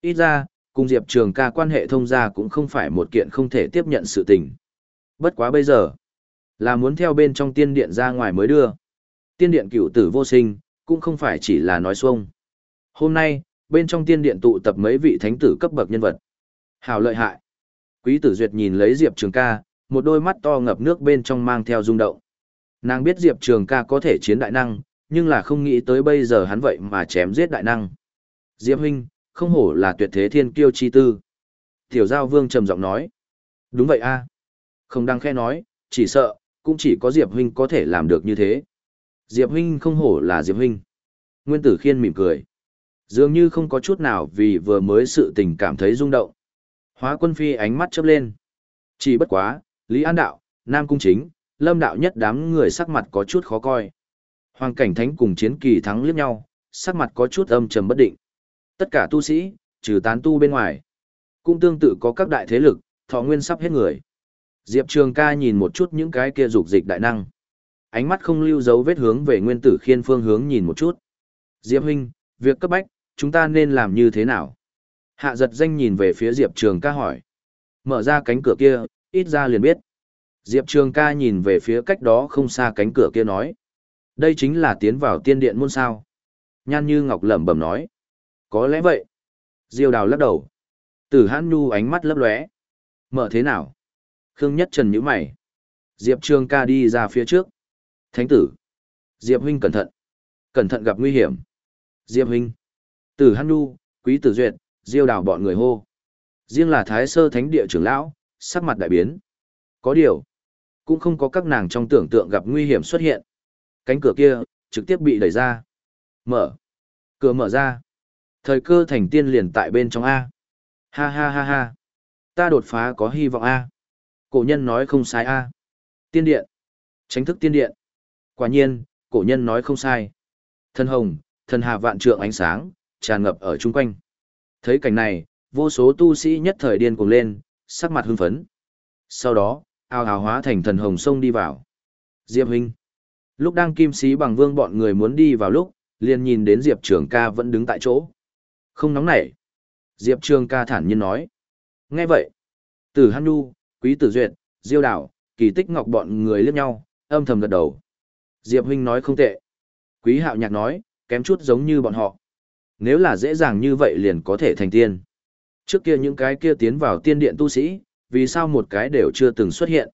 Ít ra, cùng Diệp Trường ca quan hệ thông gia cũng không phải một kiện không thể tiếp nhận sự tình. Bất quá bây giờ, là muốn theo bên trong tiên điện ra ngoài mới đưa. Tiên điện cửu tử vô sinh, cũng không phải chỉ là nói xuông. Hôm nay, bên trong tiên điện tụ tập mấy vị thánh tử cấp bậc nhân vật. Hào lợi hại. Quý tử duyệt nhìn lấy Diệp Trường ca, một đôi mắt to ngập nước bên trong mang theo rung động. Nàng biết Diệp Trường ca có thể chiến đại năng, nhưng là không nghĩ tới bây giờ hắn vậy mà chém giết đại năng. Diệp huynh, không hổ là tuyệt thế thiên kiêu chi tư. Tiểu giao vương trầm giọng nói. Đúng vậy a Không đang khe nói, chỉ sợ, cũng chỉ có Diệp huynh có thể làm được như thế. Diệp huynh không hổ là Diệp huynh. Nguyên tử khiên mỉm cười. Dường như không có chút nào vì vừa mới sự tình cảm thấy rung động. Hóa quân phi ánh mắt chớp lên. Chỉ bất quá, Lý An Đạo, Nam Cung Chính, Lâm Đạo nhất đám người sắc mặt có chút khó coi. Hoàng cảnh thánh cùng chiến kỳ thắng liếc nhau, sắc mặt có chút âm trầm bất định. Tất cả tu sĩ, trừ tán tu bên ngoài, cũng tương tự có các đại thế lực, thọ nguyên sắp hết người. Diệp Trường ca nhìn một chút những cái kia dục dịch đại năng. Ánh mắt không lưu dấu vết hướng về nguyên tử khiên phương hướng nhìn một chút. Diệp huynh, việc cấp bách, chúng ta nên làm như thế nào? Hạ giật danh nhìn về phía Diệp Trường ca hỏi. Mở ra cánh cửa kia, ít ra liền biết. Diệp Trường ca nhìn về phía cách đó không xa cánh cửa kia nói. Đây chính là tiến vào tiên điện môn sao. Nhan như Ngọc lẩm bẩm nói. Có lẽ vậy. Diêu đào lắc đầu. Tử hãn nu ánh mắt lấp lóe. Mở thế nào? Khương Nhất Trần nhíu mày. Diệp Trường ca đi ra phía trước. Thánh tử. Diệp huynh cẩn thận. Cẩn thận gặp nguy hiểm. Diệp huynh. Tử Hăn Nhu, quý tử duyệt, diêu đào bọn người hô. Riêng là thái sơ thánh địa trưởng lão, sắc mặt đại biến. Có điều. Cũng không có các nàng trong tưởng tượng gặp nguy hiểm xuất hiện. Cánh cửa kia, trực tiếp bị đẩy ra. Mở. Cửa mở ra. Thời cơ thành tiên liền tại bên trong A. Ha ha ha ha. Ta đột phá có hy vọng A. Cổ nhân nói không sai A. Tiên điện. Tránh thức tiên điện. Quả nhiên, cổ nhân nói không sai. Thân hồng, thần hà vạn trượng ánh sáng, tràn ngập ở chung quanh. Thấy cảnh này, vô số tu sĩ nhất thời điên cuồng lên, sắc mặt hưng phấn. Sau đó, ao hào hóa thành thần hồng sông đi vào. Diệp huynh. Lúc đang kim sĩ bằng vương bọn người muốn đi vào lúc, liền nhìn đến Diệp Trường ca vẫn đứng tại chỗ. Không nóng nảy. Diệp Trường ca thản nhiên nói. Nghe vậy. Tử Hăn Nhu, Quý Tử Duyệt, Diêu Đảo, Kỳ Tích Ngọc bọn người liếc nhau, âm thầm gật đầu. Diệp huynh nói không tệ. Quý Hạo Nhạc nói, kém chút giống như bọn họ. Nếu là dễ dàng như vậy liền có thể thành tiên. Trước kia những cái kia tiến vào tiên điện tu sĩ, vì sao một cái đều chưa từng xuất hiện.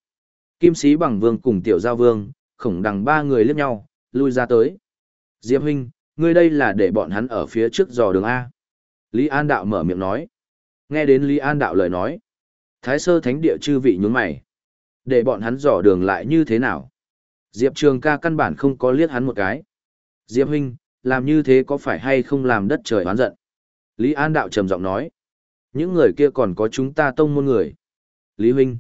Kim sĩ bằng vương cùng tiểu giao vương, khổng đằng ba người liếc nhau, lui ra tới. Diệp huynh, ngươi đây là để bọn hắn ở phía trước dò đường A. Lý An Đạo mở miệng nói. Nghe đến Lý An Đạo lời nói. Thái sơ thánh địa chư vị nhún mày. Để bọn hắn dò đường lại như thế nào? Diệp Trường ca căn bản không có liếc hắn một cái. Diệp huynh, làm như thế có phải hay không làm đất trời oán giận? Lý An Đạo trầm giọng nói. Những người kia còn có chúng ta tông môn người. Lý huynh.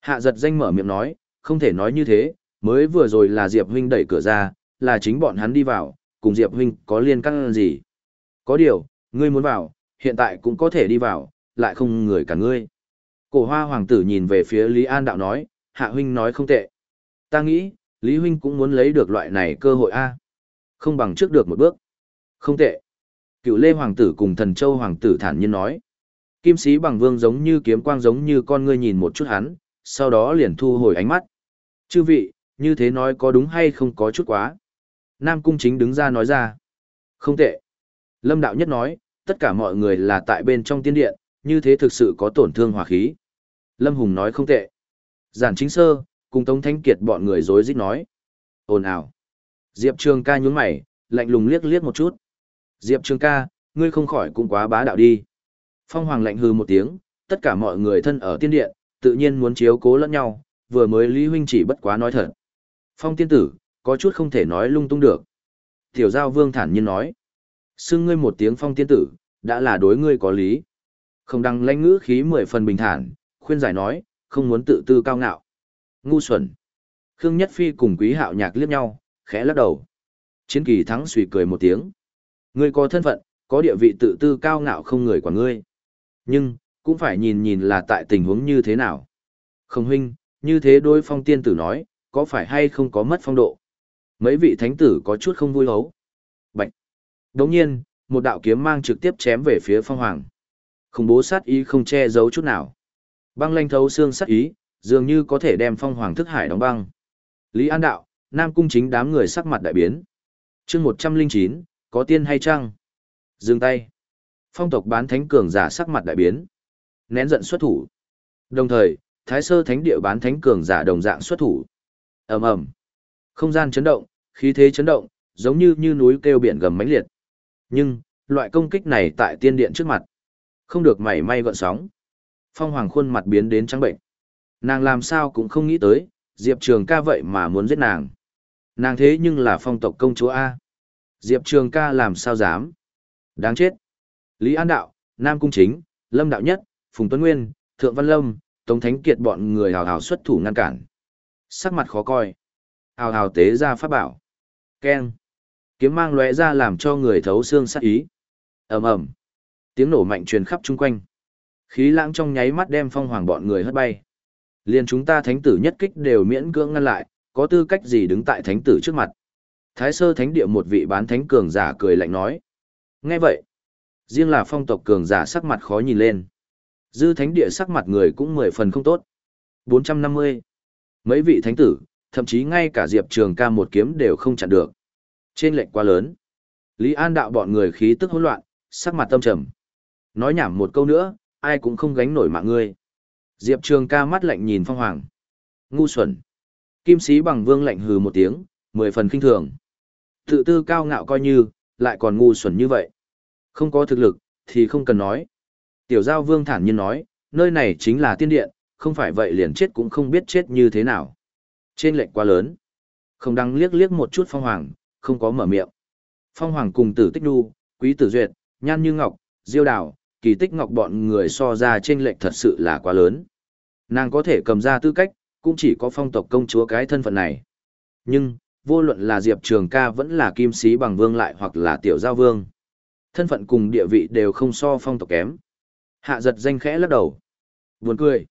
Hạ giật danh mở miệng nói, không thể nói như thế, mới vừa rồi là Diệp huynh đẩy cửa ra, là chính bọn hắn đi vào, cùng Diệp huynh có liên căng gì. Có điều, ngươi muốn vào, hiện tại cũng có thể đi vào, lại không người cả ngươi. Cổ hoa hoàng tử nhìn về phía Lý An đạo nói, hạ huynh nói không tệ. Ta nghĩ, Lý huynh cũng muốn lấy được loại này cơ hội a Không bằng trước được một bước. Không tệ. Cựu lê hoàng tử cùng thần châu hoàng tử thản nhiên nói. Kim sĩ bằng vương giống như kiếm quang giống như con ngươi nhìn một chút hắn, sau đó liền thu hồi ánh mắt. Chư vị, như thế nói có đúng hay không có chút quá. Nam Cung Chính đứng ra nói ra. Không tệ. Lâm Đạo Nhất nói, tất cả mọi người là tại bên trong tiên điện, như thế thực sự có tổn thương hòa khí. Lâm Hùng nói không tệ. Giản chính sơ, cùng Tống Thanh Kiệt bọn người dối rít nói. Ồn ào. Diệp Trường ca nhún mày, lạnh lùng liếc liếc một chút. Diệp Trường ca, ngươi không khỏi cũng quá bá đạo đi. Phong Hoàng lạnh hư một tiếng, tất cả mọi người thân ở tiên điện, tự nhiên muốn chiếu cố lẫn nhau, vừa mới Lý Huynh chỉ bất quá nói thật. Phong tiên tử, có chút không thể nói lung tung được. Tiểu giao vương thản nhiên nói. Xưng ngươi một tiếng phong tiên tử, đã là đối ngươi có lý. Không đăng lãnh ngữ khí mười phần bình thản, khuyên giải nói, không muốn tự tư cao ngạo. Ngu xuẩn. Khương Nhất Phi cùng quý hạo nhạc liếc nhau, khẽ lắc đầu. Chiến kỳ thắng suy cười một tiếng. Ngươi có thân phận, có địa vị tự tư cao ngạo không người quản ngươi. Nhưng, cũng phải nhìn nhìn là tại tình huống như thế nào. Không huynh, như thế đối phong tiên tử nói, có phải hay không có mất phong độ. Mấy vị thánh tử có chút không vui hấu. Bạch. Đồng nhiên, một đạo kiếm mang trực tiếp chém về phía phong hoàng. Khủng bố sát ý không che giấu chút nào. Băng lanh thấu xương sát ý, dường như có thể đem phong hoàng thức hải đóng băng. Lý An Đạo, Nam Cung chính đám người sắc mặt đại biến. chương một trăm linh chín có tiên hay chăng? Dừng tay. Phong tộc bán thánh cường giả sắc mặt đại biến. Nén giận xuất thủ. Đồng thời, Thái Sơ Thánh địa bán thánh cường giả đồng dạng xuất thủ. Ầm ầm. Không gian chấn động, khí thế chấn động, giống như như núi kêu biển gầm mãnh liệt. Nhưng, loại công kích này tại tiên điện trước mặt, không được mảy may gọn sóng. Phong Hoàng khuôn mặt biến đến trắng bệnh. Nàng làm sao cũng không nghĩ tới, Diệp Trường ca vậy mà muốn giết nàng. Nàng thế nhưng là phong tộc công chúa A. Diệp Trường ca làm sao dám. Đáng chết. Lý An Đạo, Nam Cung Chính, Lâm Đạo Nhất, Phùng Tuấn Nguyên, Thượng Văn Lâm, Tống Thánh Kiệt bọn người hào hào xuất thủ ngăn cản. Sắc mặt khó coi. Hào hào tế ra pháp bảo. Keng. Kiếm mang lóe ra làm cho người thấu xương sát ý. ầm ầm Tiếng nổ mạnh truyền khắp chung quanh. Khí lãng trong nháy mắt đem phong hoàng bọn người hất bay. Liên chúng ta thánh tử nhất kích đều miễn cưỡng ngăn lại, có tư cách gì đứng tại thánh tử trước mặt. Thái sơ thánh địa một vị bán thánh cường giả cười lạnh nói. Nghe vậy, riêng là phong tộc cường giả sắc mặt khó nhìn lên. Dư thánh địa sắc mặt người cũng mười phần không tốt. 450. Mấy vị thánh tử, thậm chí ngay cả Diệp Trường ca một kiếm đều không chặn được. Trên lệnh quá lớn. Lý An đạo bọn người khí tức hỗn loạn, sắc mặt tâm trầm. Nói nhảm một câu nữa, ai cũng không gánh nổi mạng ngươi. Diệp Trường ca mắt lạnh nhìn Phong Hoàng. Ngu xuẩn. Kim sĩ bằng vương lạnh hừ một tiếng, mười phần kinh thường. Tự tư cao ngạo coi như, lại còn ngu xuẩn như vậy. Không có thực lực, thì không cần nói. Tiểu giao vương thản nhiên nói, nơi này chính là tiên điện, không phải vậy liền chết cũng không biết chết như thế nào. Trên lệnh quá lớn. Không đăng liếc liếc một chút phong hoàng, không có mở miệng. Phong hoàng cùng tử tích đu, quý tử duyệt, nhan như ngọc, diêu đào, kỳ tích ngọc bọn người so ra trên lệnh thật sự là quá lớn. Nàng có thể cầm ra tư cách, cũng chỉ có phong tộc công chúa cái thân phận này. Nhưng, vô luận là Diệp Trường ca vẫn là kim sĩ bằng vương lại hoặc là tiểu giao vương. Thân phận cùng địa vị đều không so phong tộc kém. Hạ giật danh khẽ lắc đầu. Buồn cười.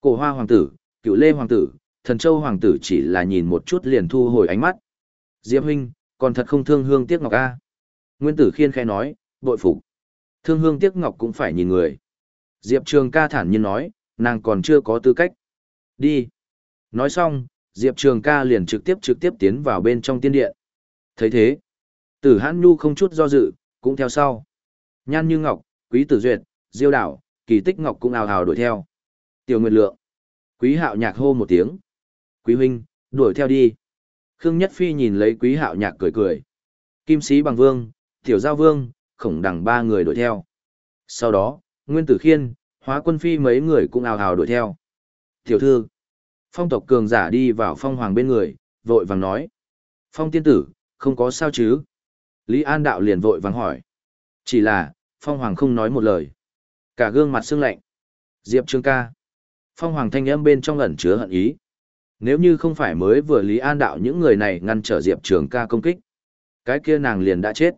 Cổ hoa hoàng tử, cựu lê hoàng tử, thần châu hoàng tử chỉ là nhìn một chút liền thu hồi ánh mắt. Diệp huynh, còn thật không thương hương tiếc ngọc a. Nguyên tử khiên khẽ nói, bội phục. Thương hương tiếc ngọc cũng phải nhìn người. Diệp Trường ca thản nhiên nói, nàng còn chưa có tư cách. Đi. Nói xong, Diệp Trường ca liền trực tiếp trực tiếp tiến vào bên trong tiên điện. thấy thế, tử hãn nhu không chút do dự, cũng theo sau. Nhan như ngọc, quý tử duyệt, diêu đảo, kỳ tích ngọc cũng ào ào đuổi theo. Tiểu Nguyệt Lượng. Quý hạo nhạc hô một tiếng. Quý huynh, đuổi theo đi. Khương Nhất Phi nhìn lấy quý hạo nhạc cười cười. Kim sĩ bằng vương, tiểu giao vương, khổng đằng ba người đuổi theo. Sau đó, Nguyên Tử Khiên, hóa quân phi mấy người cũng ào ào đuổi theo. Tiểu thư, phong tộc cường giả đi vào phong hoàng bên người, vội vàng nói. Phong tiên tử, không có sao chứ? Lý An Đạo liền vội vàng hỏi. Chỉ là, phong hoàng không nói một lời. Cả gương mặt sưng lạnh. Diệp Trương ca. Phong hoàng thanh âm bên trong ẩn chứa hận ý. Nếu như không phải mới vừa Lý An Đạo những người này ngăn trở Diệp Trường ca công kích, cái kia nàng liền đã chết.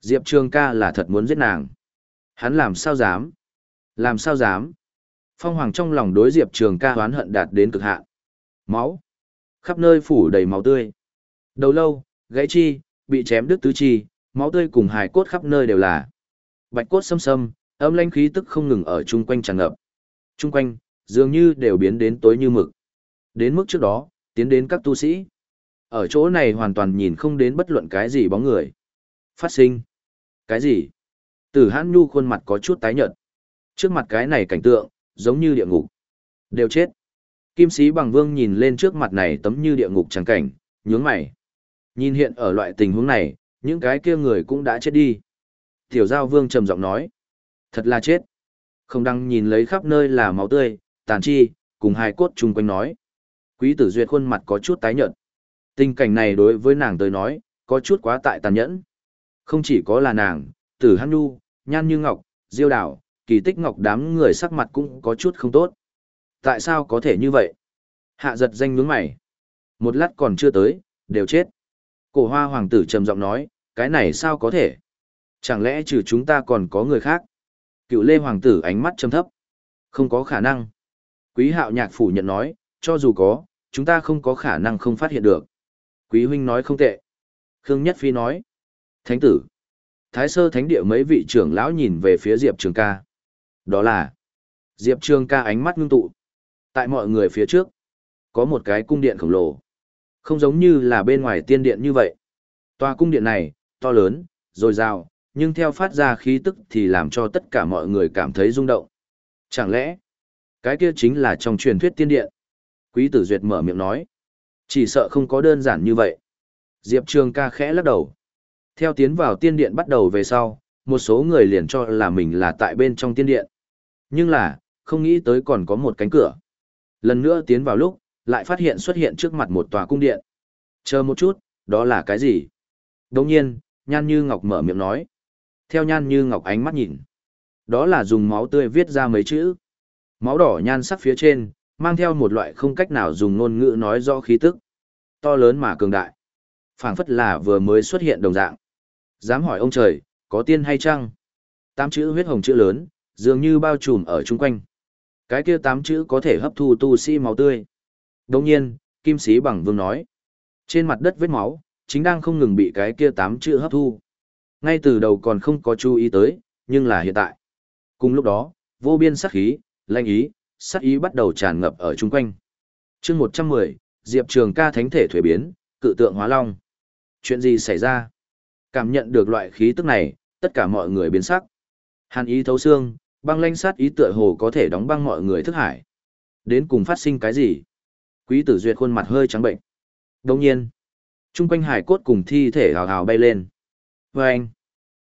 Diệp Trường ca là thật muốn giết nàng. Hắn làm sao dám? Làm sao dám? Phong Hoàng trong lòng đối Diệp Trường ca hoán hận đạt đến cực hạn. Máu. Khắp nơi phủ đầy máu tươi. Đầu lâu, gãy chi, bị chém đứt tứ chi, máu tươi cùng hài cốt khắp nơi đều là. Bạch cốt xâm xâm, âm lãnh khí tức không ngừng ở chung quanh tràn ngập. Chung quanh, dường như đều biến đến tối như mực. Đến mức trước đó, tiến đến các tu sĩ. Ở chỗ này hoàn toàn nhìn không đến bất luận cái gì bóng người. Phát sinh. Cái gì? Tử hãn nhu khuôn mặt có chút tái nhợt. Trước mặt cái này cảnh tượng, giống như địa ngục. Đều chết. Kim sĩ bằng vương nhìn lên trước mặt này tấm như địa ngục trắng cảnh, nhướng mày. Nhìn hiện ở loại tình huống này, những cái kia người cũng đã chết đi. Tiểu giao vương trầm giọng nói. Thật là chết. Không đăng nhìn lấy khắp nơi là máu tươi, tàn chi, cùng hai cốt chung quanh nói. Quý tử duyệt khuôn mặt có chút tái nhợt. Tình cảnh này đối với nàng tới nói, có chút quá tại tàn nhẫn. Không chỉ có là nàng, tử hăn nu, nhan như ngọc, diêu đảo, kỳ tích ngọc đám người sắc mặt cũng có chút không tốt. Tại sao có thể như vậy? Hạ giật danh nhướng mày. Một lát còn chưa tới, đều chết. Cổ hoa hoàng tử trầm giọng nói, cái này sao có thể? Chẳng lẽ trừ chúng ta còn có người khác? Cựu lê hoàng tử ánh mắt trầm thấp. Không có khả năng. Quý hạo nhạc phủ nhận nói, cho dù có, chúng ta không có khả năng không phát hiện được. Quý huynh nói không tệ. Khương Nhất Phi nói. Thánh tử. Thái sơ thánh địa mấy vị trưởng lão nhìn về phía Diệp Trường ca. Đó là. Diệp Trường ca ánh mắt ngưng tụ. Tại mọi người phía trước. Có một cái cung điện khổng lồ. Không giống như là bên ngoài tiên điện như vậy. Tòa cung điện này, to lớn, rồi rào, nhưng theo phát ra khí tức thì làm cho tất cả mọi người cảm thấy rung động. Chẳng lẽ, cái kia chính là trong truyền thuyết tiên điện? Quý tử duyệt mở miệng nói. Chỉ sợ không có đơn giản như vậy. Diệp Trường ca khẽ lắc đầu. Theo tiến vào tiên điện bắt đầu về sau, một số người liền cho là mình là tại bên trong tiên điện. Nhưng là, không nghĩ tới còn có một cánh cửa. Lần nữa tiến vào lúc, lại phát hiện xuất hiện trước mặt một tòa cung điện. Chờ một chút, đó là cái gì? Đồng nhiên, Nhan Như Ngọc mở miệng nói. Theo Nhan Như Ngọc ánh mắt nhìn. Đó là dùng máu tươi viết ra mấy chữ. Máu đỏ nhan sắc phía trên, mang theo một loại không cách nào dùng ngôn ngữ nói rõ khí tức. To lớn mà cường đại. phảng phất là vừa mới xuất hiện đồng dạng. Dám hỏi ông trời, có tiên hay chăng? Tám chữ huyết hồng chữ lớn, dường như bao trùm ở chung quanh. Cái kia tám chữ có thể hấp thu tu sĩ máu tươi. Đồng nhiên, kim sĩ bằng vương nói. Trên mặt đất vết máu, chính đang không ngừng bị cái kia tám chữ hấp thu. Ngay từ đầu còn không có chú ý tới, nhưng là hiện tại. Cùng lúc đó, vô biên sát khí, lanh ý, sát ý bắt đầu tràn ngập ở chung quanh. chương 110, Diệp Trường ca thánh thể thuế biến, cự tượng hóa long. Chuyện gì xảy ra? Cảm nhận được loại khí tức này, tất cả mọi người biến sắc. Hàn ý thấu xương, băng lanh sát ý tựa hồ có thể đóng băng mọi người thức hải. Đến cùng phát sinh cái gì? Quý tử duyệt khuôn mặt hơi trắng bệnh. Đồng nhiên, trung quanh hải cốt cùng thi thể hào hào bay lên. Và anh,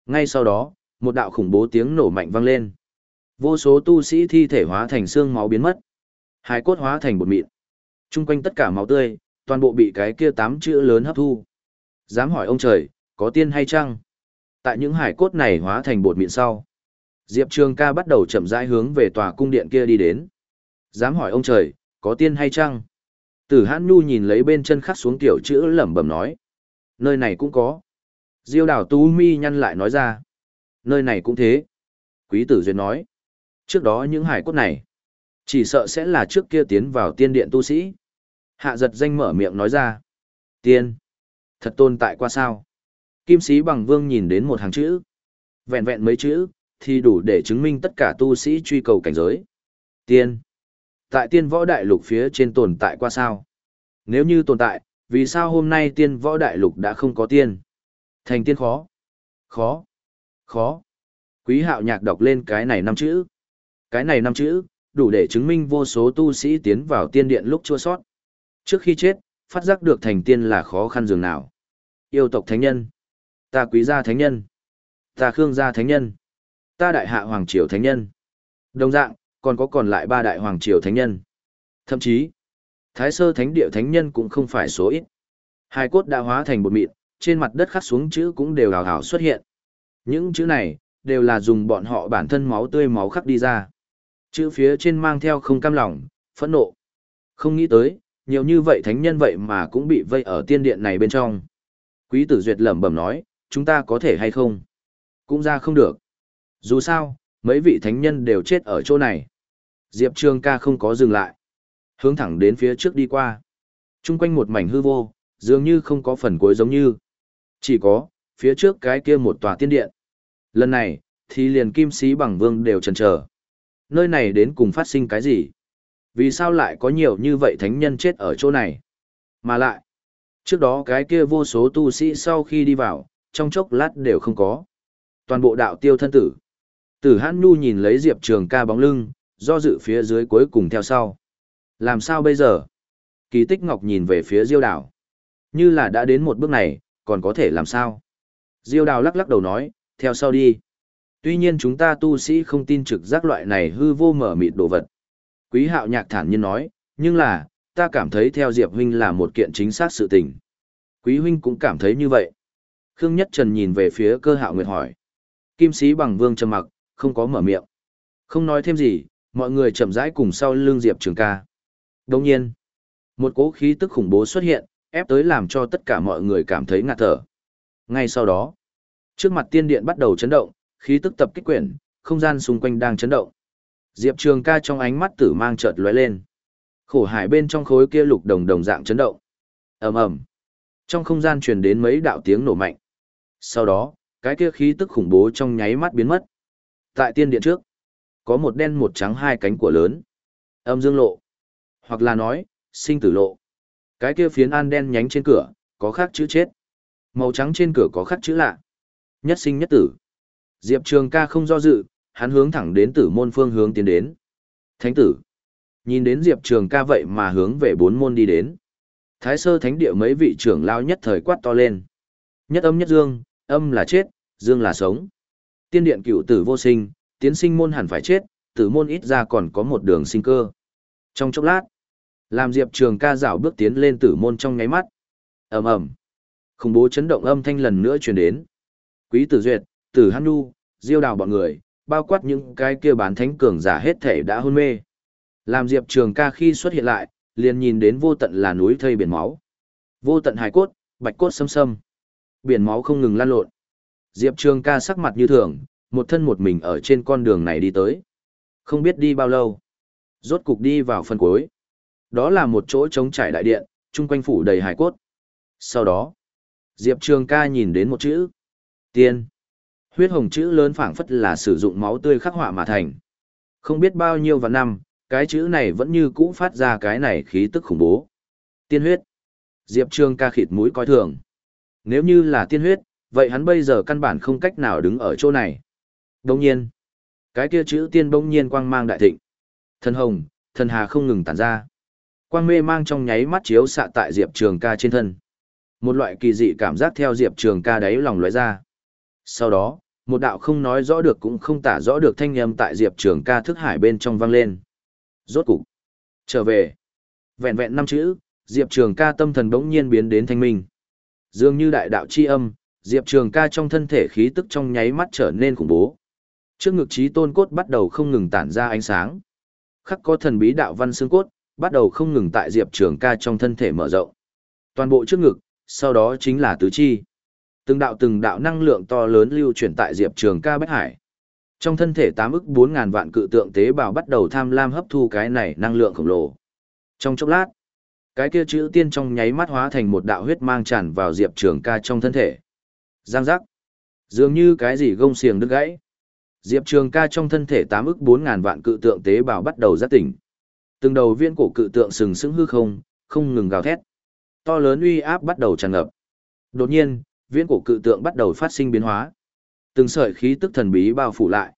ngay sau đó, một đạo khủng bố tiếng nổ mạnh vang lên. Vô số tu sĩ thi thể hóa thành xương máu biến mất. Hải cốt hóa thành bột mịn. Trung quanh tất cả máu tươi, toàn bộ bị cái kia tám chữ lớn hấp thu. Dám hỏi ông trời, có tiên hay chăng? Tại những hải cốt này hóa thành bột mịn sau. Diệp Trường ca bắt đầu chậm rãi hướng về tòa cung điện kia đi đến. Dám hỏi ông trời, có tiên hay chăng? Tử hãn nhu nhìn lấy bên chân khắc xuống tiểu chữ lẩm bẩm nói. Nơi này cũng có. Diêu đảo tú mi nhăn lại nói ra. Nơi này cũng thế. Quý tử duyệt nói. Trước đó những hải cốt này, chỉ sợ sẽ là trước kia tiến vào tiên điện tu sĩ. Hạ giật danh mở miệng nói ra. Tiên. Thật tồn tại qua sao? Kim sĩ bằng vương nhìn đến một hàng chữ. Vẹn vẹn mấy chữ, thì đủ để chứng minh tất cả tu sĩ truy cầu cảnh giới. Tiên. Tại tiên võ đại lục phía trên tồn tại qua sao? Nếu như tồn tại, vì sao hôm nay tiên võ đại lục đã không có tiên? Thành tiên khó. Khó. Khó. Quý hạo nhạc đọc lên cái này năm chữ. Cái này năm chữ, đủ để chứng minh vô số tu sĩ tiến vào tiên điện lúc chua sót. Trước khi chết, phát giác được thành tiên là khó khăn dường nào. Yêu tộc thánh nhân. Ta quý gia thánh nhân. Ta khương gia thánh nhân. Ta đại hạ hoàng triều thánh nhân. Đồng dạng, còn có còn lại ba đại hoàng triều thánh nhân. Thậm chí, thái sơ thánh địa thánh nhân cũng không phải số ít. Hai cốt đã hóa thành bột mịn, trên mặt đất khắc xuống chữ cũng đều hào hào xuất hiện. Những chữ này, đều là dùng bọn họ bản thân máu tươi máu khắc đi ra. Chữ phía trên mang theo không cam lòng, phẫn nộ. Không nghĩ tới, nhiều như vậy thánh nhân vậy mà cũng bị vây ở tiên điện này bên trong. Quý tử duyệt lẩm bẩm nói, chúng ta có thể hay không? Cũng ra không được. Dù sao, mấy vị thánh nhân đều chết ở chỗ này. Diệp Trường ca không có dừng lại. Hướng thẳng đến phía trước đi qua. Trung quanh một mảnh hư vô, dường như không có phần cuối giống như. Chỉ có, phía trước cái kia một tòa tiên điện. Lần này, thì liền kim sĩ bằng vương đều chần chờ Nơi này đến cùng phát sinh cái gì? Vì sao lại có nhiều như vậy thánh nhân chết ở chỗ này? Mà lại, trước đó cái kia vô số tu sĩ sau khi đi vào, trong chốc lát đều không có. Toàn bộ đạo tiêu thân tử. Tử hãn nu nhìn lấy Diệp Trường ca bóng lưng, do dự phía dưới cuối cùng theo sau. Làm sao bây giờ? Kỳ tích ngọc nhìn về phía diêu đào, Như là đã đến một bước này, còn có thể làm sao? Diêu đào lắc lắc đầu nói, theo sau đi. Tuy nhiên chúng ta tu sĩ không tin trực giác loại này hư vô mở mịt đồ vật. Quý hạo nhạc thản nhiên nói, nhưng là, ta cảm thấy theo Diệp huynh là một kiện chính xác sự tình. Quý huynh cũng cảm thấy như vậy. Khương Nhất Trần nhìn về phía cơ hạo nguyệt hỏi. Kim sĩ bằng vương trầm mặc, không có mở miệng. Không nói thêm gì, mọi người chậm rãi cùng sau lưng Diệp Trường ca. Đồng nhiên, một cỗ khí tức khủng bố xuất hiện, ép tới làm cho tất cả mọi người cảm thấy ngạt thở. Ngay sau đó, trước mặt tiên điện bắt đầu chấn động, khí tức tập kích quyển, không gian xung quanh đang chấn động. Diệp Trường ca trong ánh mắt tử mang chợt lóe lên. Khổ hải bên trong khối kia lục đồng đồng dạng chấn động. ầm ầm Trong không gian truyền đến mấy đạo tiếng nổ mạnh. Sau đó, cái kia khí tức khủng bố trong nháy mắt biến mất. Tại tiên điện trước, có một đen một trắng hai cánh của lớn. Âm dương lộ. Hoặc là nói, sinh tử lộ. Cái kia phiến an đen nhánh trên cửa, có khắc chữ chết. Màu trắng trên cửa có khắc chữ lạ. Nhất sinh nhất tử. Diệp Trường ca không do dự, hắn hướng thẳng đến tử môn phương hướng tiến đến. Thánh tử. Nhìn đến Diệp Trường ca vậy mà hướng về bốn môn đi đến. Thái sơ thánh địa mấy vị trưởng lao nhất thời quát to lên. Nhất âm nhất dương, âm là chết, dương là sống. Tiên điện cựu tử vô sinh, tiến sinh môn hẳn phải chết, tử môn ít ra còn có một đường sinh cơ. Trong chốc lát, làm Diệp Trường ca rảo bước tiến lên tử môn trong ngáy mắt. ầm ầm Khủng bố chấn động âm thanh lần nữa truyền đến. Quý tử duyệt, tử hăn nu, diêu đào bọn người, bao quát những cái kia bán thánh cường giả hết thể đã hôn mê. Làm Diệp Trường ca khi xuất hiện lại, liền nhìn đến vô tận là núi thây biển máu. Vô tận hải cốt, bạch cốt xâm xâm. Biển máu không ngừng lan lộn. Diệp Trường ca sắc mặt như thường, một thân một mình ở trên con đường này đi tới. Không biết đi bao lâu. Rốt cục đi vào phần cuối. Đó là một chỗ trống trải đại điện, chung quanh phủ đầy hải cốt. Sau đó, Diệp Trường ca nhìn đến một chữ. Tiên. Huyết hồng chữ lớn phảng phất là sử dụng máu tươi khắc họa mà thành. Không biết bao nhiêu và năm, cái chữ này vẫn như cũ phát ra cái này khí tức khủng bố. Tiên huyết. Diệp Trường ca khịt mũi coi thường. Nếu như là tiên huyết, vậy hắn bây giờ căn bản không cách nào đứng ở chỗ này. Đồng nhiên, cái kia chữ tiên bỗng nhiên quang mang đại thịnh. Thần hồng, thần hà không ngừng tản ra. Quang mê mang trong nháy mắt chiếu xạ tại Diệp Trường ca trên thân. Một loại kỳ dị cảm giác theo Diệp Trường ca đáy lòng lóe ra. Sau đó, một đạo không nói rõ được cũng không tả rõ được thanh âm tại Diệp Trường ca thức hải bên trong vang lên. Rốt cục. Trở về. Vẹn vẹn năm chữ, Diệp Trường ca tâm thần bỗng nhiên biến đến thanh minh. Dường như đại đạo chi âm, Diệp Trường ca trong thân thể khí tức trong nháy mắt trở nên khủng bố. Trước ngực trí tôn cốt bắt đầu không ngừng tản ra ánh sáng. Khắc có thần bí đạo văn xương cốt, bắt đầu không ngừng tại Diệp Trường ca trong thân thể mở rộng. Toàn bộ trước ngực, sau đó chính là tứ chi. Từng đạo từng đạo năng lượng to lớn lưu chuyển tại Diệp Trường ca bách hải. Trong thân thể tám ức bốn ngàn vạn cự tượng tế bào bắt đầu tham lam hấp thu cái này năng lượng khổng lồ. Trong chốc lát, cái kia chữ tiên trong nháy mắt hóa thành một đạo huyết mang tràn vào Diệp Trường ca trong thân thể. Giang giác. Dường như cái gì gông xiềng đứt gãy. Diệp Trường ca trong thân thể tám ức bốn ngàn vạn cự tượng tế bào bắt đầu giác tỉnh. Từng đầu viên cổ cự tượng sừng sững hư không, không ngừng gào thét. To lớn uy áp bắt đầu tràn ngập. Đột nhiên, viên cổ cự tượng bắt đầu phát sinh biến hóa. Từng sợi khí tức thần bí bao phủ lại.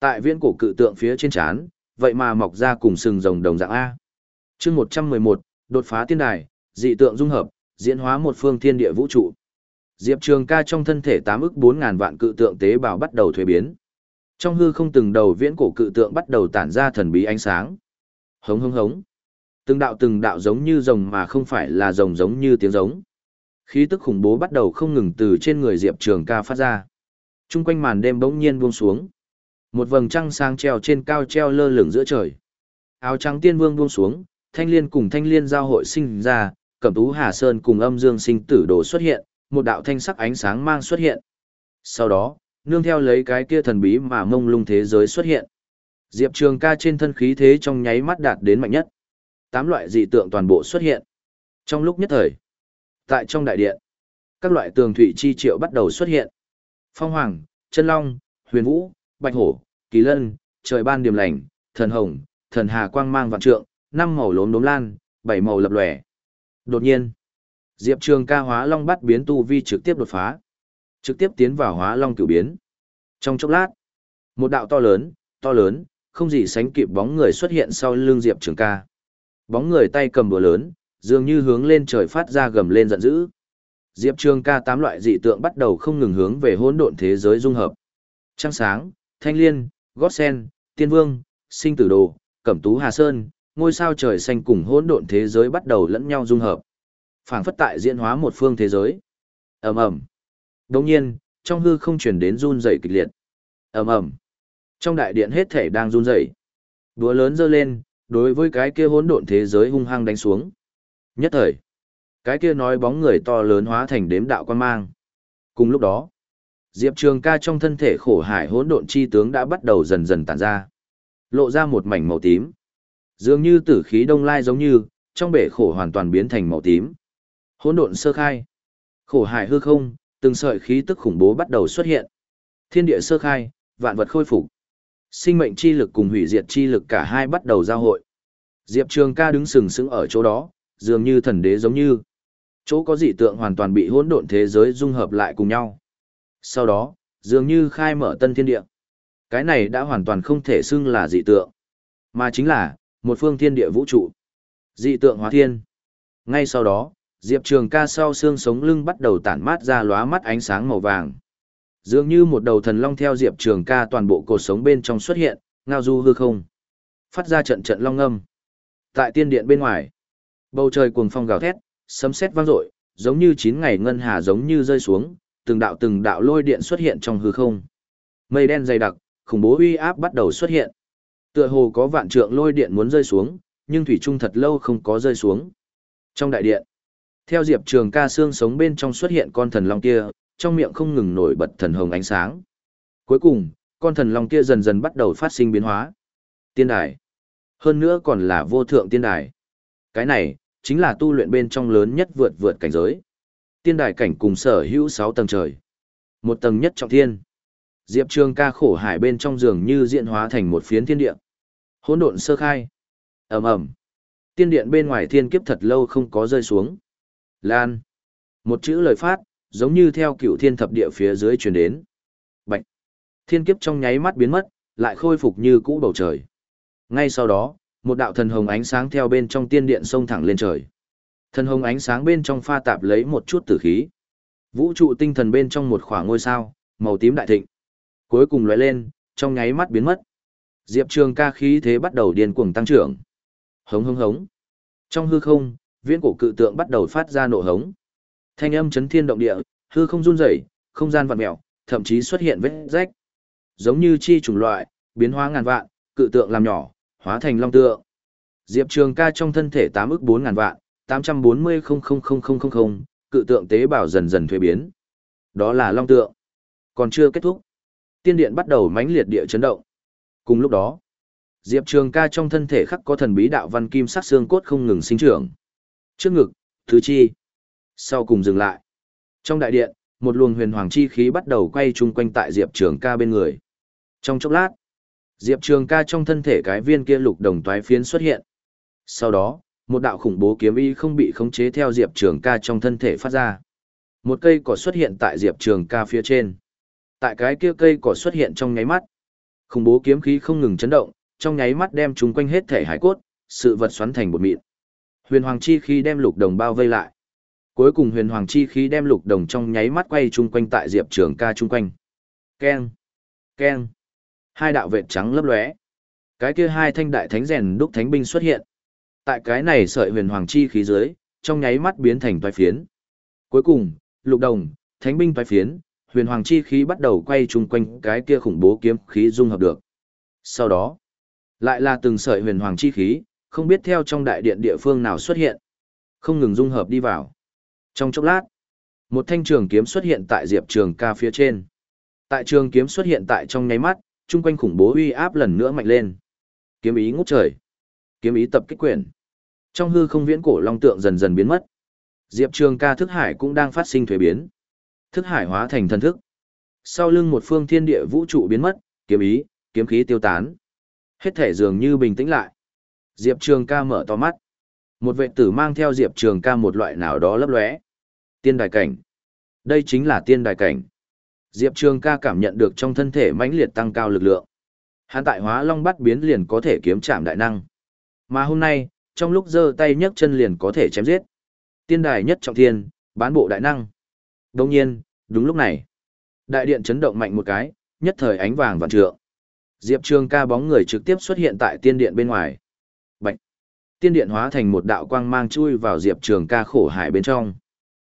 Tại viên cổ cự tượng phía trên trán, vậy mà mọc ra cùng sừng rồng đồng dạng A. chương một trăm mười một đột phá tiên đài, dị tượng dung hợp, diễn hóa một phương thiên địa vũ trụ. Diệp Trường ca trong thân thể tám ức bốn ngàn vạn cự tượng tế bào bắt đầu thuế biến. Trong hư không từng đầu viễn cổ cự tượng bắt đầu tản ra thần bí ánh sáng. Hống hống hống. Từng đạo từng đạo giống như rồng mà không phải là rồng giống như tiếng giống. Khí tức khủng bố bắt đầu không ngừng từ trên người Diệp Trường ca phát ra. Trung quanh màn đêm bỗng nhiên buông xuống. Một vầng trăng sáng treo trên cao treo lơ lửng giữa trời. Áo trắng tiên vương buông xuống, thanh liên cùng thanh liên giao hội sinh ra, cẩm tú hà sơn cùng âm dương sinh tử đồ xuất hiện, một đạo thanh sắc ánh sáng mang xuất hiện. Sau đó, nương theo lấy cái kia thần bí mà mông lung thế giới xuất hiện. Diệp Trường ca trên thân khí thế trong nháy mắt đạt đến mạnh nhất. Tám loại dị tượng toàn bộ xuất hiện. Trong lúc nhất thời, tại trong đại điện, các loại tường thủy chi triệu bắt đầu xuất hiện. Phong Hoàng, Chân Long, Huyền Vũ, Bạch Hổ, Kỳ Lân, Trời Ban Điềm Lành, Thần Hồng, Thần Hà Quang Mang Vạn Trượng, năm màu lốm đốm lan, bảy màu lập lòe. Đột nhiên, Diệp Trường ca hóa long bắt biến tu vi trực tiếp đột phá. Trực tiếp tiến vào hóa long cửu biến. Trong chốc lát, một đạo to lớn, to lớn, không gì sánh kịp bóng người xuất hiện sau lưng Diệp Trường ca. Bóng người tay cầm búa lớn, dường như hướng lên trời phát ra gầm lên giận dữ. Diệp Trường ca tám loại dị tượng bắt đầu không ngừng hướng về hỗn độn thế giới dung hợp. Trăng sáng, Thanh Liên, Gót Sen, Tiên Vương, Sinh Tử Đồ, Cẩm Tú Hà Sơn, ngôi sao trời xanh cùng hỗn độn thế giới bắt đầu lẫn nhau dung hợp. Phảng phất tại diễn hóa một phương thế giới. Ầm ầm. Đột nhiên, trong hư không truyền đến run rẩy kịch liệt. Ầm ầm. Trong đại điện hết thể đang run rẩy. Đúa lớn giơ lên, đối với cái kia hỗn độn thế giới hung hăng đánh xuống. Nhất thời, cái kia nói bóng người to lớn hóa thành đếm đạo quan mang. Cùng lúc đó, Diệp Trường ca trong thân thể khổ hải hỗn độn chi tướng đã bắt đầu dần dần tản ra. Lộ ra một mảnh màu tím. Dường như tử khí đông lai giống như, trong bể khổ hoàn toàn biến thành màu tím. Hỗn độn sơ khai. Khổ hải hư không, từng sợi khí tức khủng bố bắt đầu xuất hiện. Thiên địa sơ khai, vạn vật khôi phục. Sinh mệnh chi lực cùng hủy diệt chi lực cả hai bắt đầu giao hội. Diệp Trường ca đứng sừng sững ở chỗ đó, dường như thần đế giống như. Chỗ có dị tượng hoàn toàn bị hỗn độn thế giới dung hợp lại cùng nhau. Sau đó, dường như khai mở tân thiên địa. Cái này đã hoàn toàn không thể xưng là dị tượng, mà chính là một phương thiên địa vũ trụ. Dị tượng hóa thiên. Ngay sau đó, Diệp Trường ca sau xương sống lưng bắt đầu tản mát ra lóa mắt ánh sáng màu vàng. Dường như một đầu thần long theo Diệp Trường ca toàn bộ cột sống bên trong xuất hiện, ngao du hư không. Phát ra trận trận long âm. Tại tiên điện bên ngoài, bầu trời cuồng phong gào thét, sấm sét vang dội, giống như chín ngày ngân hà giống như rơi xuống, từng đạo từng đạo lôi điện xuất hiện trong hư không. Mây đen dày đặc, khủng bố uy áp bắt đầu xuất hiện. Tựa hồ có vạn trượng lôi điện muốn rơi xuống, nhưng thủy trung thật lâu không có rơi xuống. Trong đại điện, theo Diệp Trường ca xương sống bên trong xuất hiện con thần long kia, trong miệng không ngừng nổi bật thần hồng ánh sáng. Cuối cùng, con thần long kia dần dần bắt đầu phát sinh biến hóa. Tiên đài. Hơn nữa còn là vô thượng tiên đài. Cái này, chính là tu luyện bên trong lớn nhất vượt vượt cảnh giới. Tiên đài cảnh cùng sở hữu 6 tầng trời. Một tầng nhất trọng thiên. Diệp Trường ca khổ hải bên trong giường như diễn hóa thành một phiến thiên địa. Hỗn độn sơ khai. Ầm ầm. Tiên điện bên ngoài thiên kiếp thật lâu không có rơi xuống. Lan. Một chữ lời phát, giống như theo cựu thiên thập địa phía dưới truyền đến. Bạch. Thiên kiếp trong nháy mắt biến mất, lại khôi phục như cũ bầu trời. Ngay sau đó, một đạo thần hồng ánh sáng theo bên trong tiên điện xông thẳng lên trời. Thần hồng ánh sáng bên trong pha tạp lấy một chút tử khí. Vũ trụ tinh thần bên trong một khoảng ngôi sao, màu tím đại thịnh. Cuối cùng lóe lên, trong nháy mắt biến mất. Diệp Trường ca khí thế bắt đầu điên cuồng tăng trưởng. Hống hống hống. Trong hư không, viễn cổ cự tượng bắt đầu phát ra nộ hống. Thanh âm chấn thiên động địa, hư không run rẩy, không gian vặn mèo, thậm chí xuất hiện vết rách. Giống như chi chủng loại, biến hóa ngàn vạn, cự tượng làm nhỏ, hóa thành long tượng. Diệp Trường ca trong thân thể 8 ức 4 ngàn vạn, 840 00000, cự tượng tế bào dần dần thuế biến. Đó là long tượng. Còn chưa kết thúc. Tiên điện bắt đầu mãnh liệt địa chấn động. Cùng lúc đó, Diệp Trường ca trong thân thể khắc có thần bí đạo văn kim sắc xương cốt không ngừng sinh trưởng. Trước ngực, thứ chi. Sau cùng dừng lại. Trong đại điện, một luồng huyền hoàng chi khí bắt đầu quay chung quanh tại Diệp Trường ca bên người. Trong chốc lát, Diệp Trường ca trong thân thể cái viên kia lục đồng toái phiến xuất hiện. Sau đó, một đạo khủng bố kiếm y không bị khống chế theo Diệp Trường ca trong thân thể phát ra. Một cây cỏ xuất hiện tại Diệp Trường ca phía trên. Tại cái kia cây cỏ xuất hiện trong nháy mắt. Khủng bố kiếm khí không ngừng chấn động, trong nháy mắt đem chúng quanh hết thể hải cốt, sự vật xoắn thành bột mịn. Huyền hoàng chi khí đem lục đồng bao vây lại. Cuối cùng huyền hoàng chi khí đem lục đồng trong nháy mắt quay chung quanh tại Diệp Trường ca chung quanh. Keng, keng. Hai đạo vệ trắng lấp lóe. Cái kia hai thanh đại thánh rèn đúc thánh binh xuất hiện. Tại cái này sợi huyền hoàng chi khí dưới, trong nháy mắt biến thành toái phiến. Cuối cùng, lục đồng, thánh binh toái phiến, huyền hoàng chi khí bắt đầu quay chung quanh cái kia khủng bố kiếm khí dung hợp được. Sau đó, lại là từng sợi huyền hoàng chi khí, không biết theo trong đại điện địa phương nào xuất hiện, không ngừng dung hợp đi vào. Trong chốc lát, một thanh trường kiếm xuất hiện tại Diệp Trường Ca phía trên. Tại trường kiếm xuất hiện tại trong nháy mắt, chung quanh khủng bố uy áp lần nữa mạnh lên. Kiếm ý ngút trời. Kiếm ý tập kích quyển. Trong hư không viễn cổ long tượng dần dần biến mất. Diệp Trường Ca thức hải cũng đang phát sinh thuế biến. Thức hải hóa thành thần thức. Sau lưng một phương thiên địa vũ trụ biến mất, kiếm ý, kiếm khí tiêu tán. Hết thể dường như bình tĩnh lại. Diệp Trường ca mở to mắt. Một vệ tử mang theo Diệp Trường ca một loại nào đó lấp lóe. Tiên đài cảnh. Đây chính là tiên đài cảnh. Diệp Trường ca cảm nhận được trong thân thể mãnh liệt tăng cao lực lượng. Hắn tại hóa long bắt biến liền có thể kiếm chạm đại năng. Mà hôm nay, trong lúc giơ tay nhấc chân liền có thể chém giết. Tiên đài nhất trọng thiên, bán bộ đại năng. Đồng nhiên, đúng lúc này, đại điện chấn động mạnh một cái, nhất thời ánh vàng vạn trượng. Diệp Trường ca bóng người trực tiếp xuất hiện tại tiên điện bên ngoài. Bạch! Tiên điện hóa thành một đạo quang mang chui vào Diệp Trường ca khổ hải bên trong.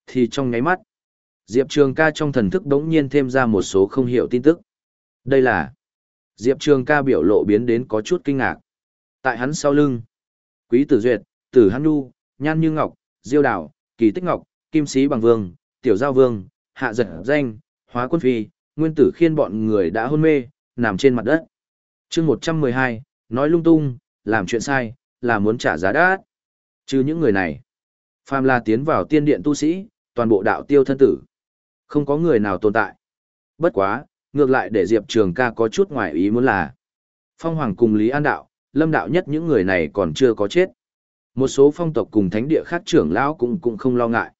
Thì trong nháy mắt, Diệp Trường ca trong thần thức đống nhiên thêm ra một số không hiểu tin tức. Đây là Diệp Trường ca biểu lộ biến đến có chút kinh ngạc. Tại hắn sau lưng, Quý Tử Duyệt, Tử Hắn Nhu, Nhan Như Ngọc, Diêu Đào, Kỳ Tích Ngọc, Kim Sĩ Bằng Vương, Tiểu Giao Vương, Hạ Giật Danh, Hóa Quân Phi, Nguyên Tử Khiên bọn người đã hôn mê, nằm trên mặt đất. chương 112, nói lung tung, làm chuyện sai, là muốn trả giá đắt. Chứ những người này, phàm là tiến vào tiên điện tu sĩ, toàn bộ đạo tiêu thân tử. Không có người nào tồn tại. Bất quá, ngược lại để Diệp Trường ca có chút ngoài ý muốn là. Phong Hoàng cùng Lý An Đạo, Lâm Đạo nhất những người này còn chưa có chết. Một số phong tộc cùng thánh địa khác trưởng lão cũng cũng không lo ngại.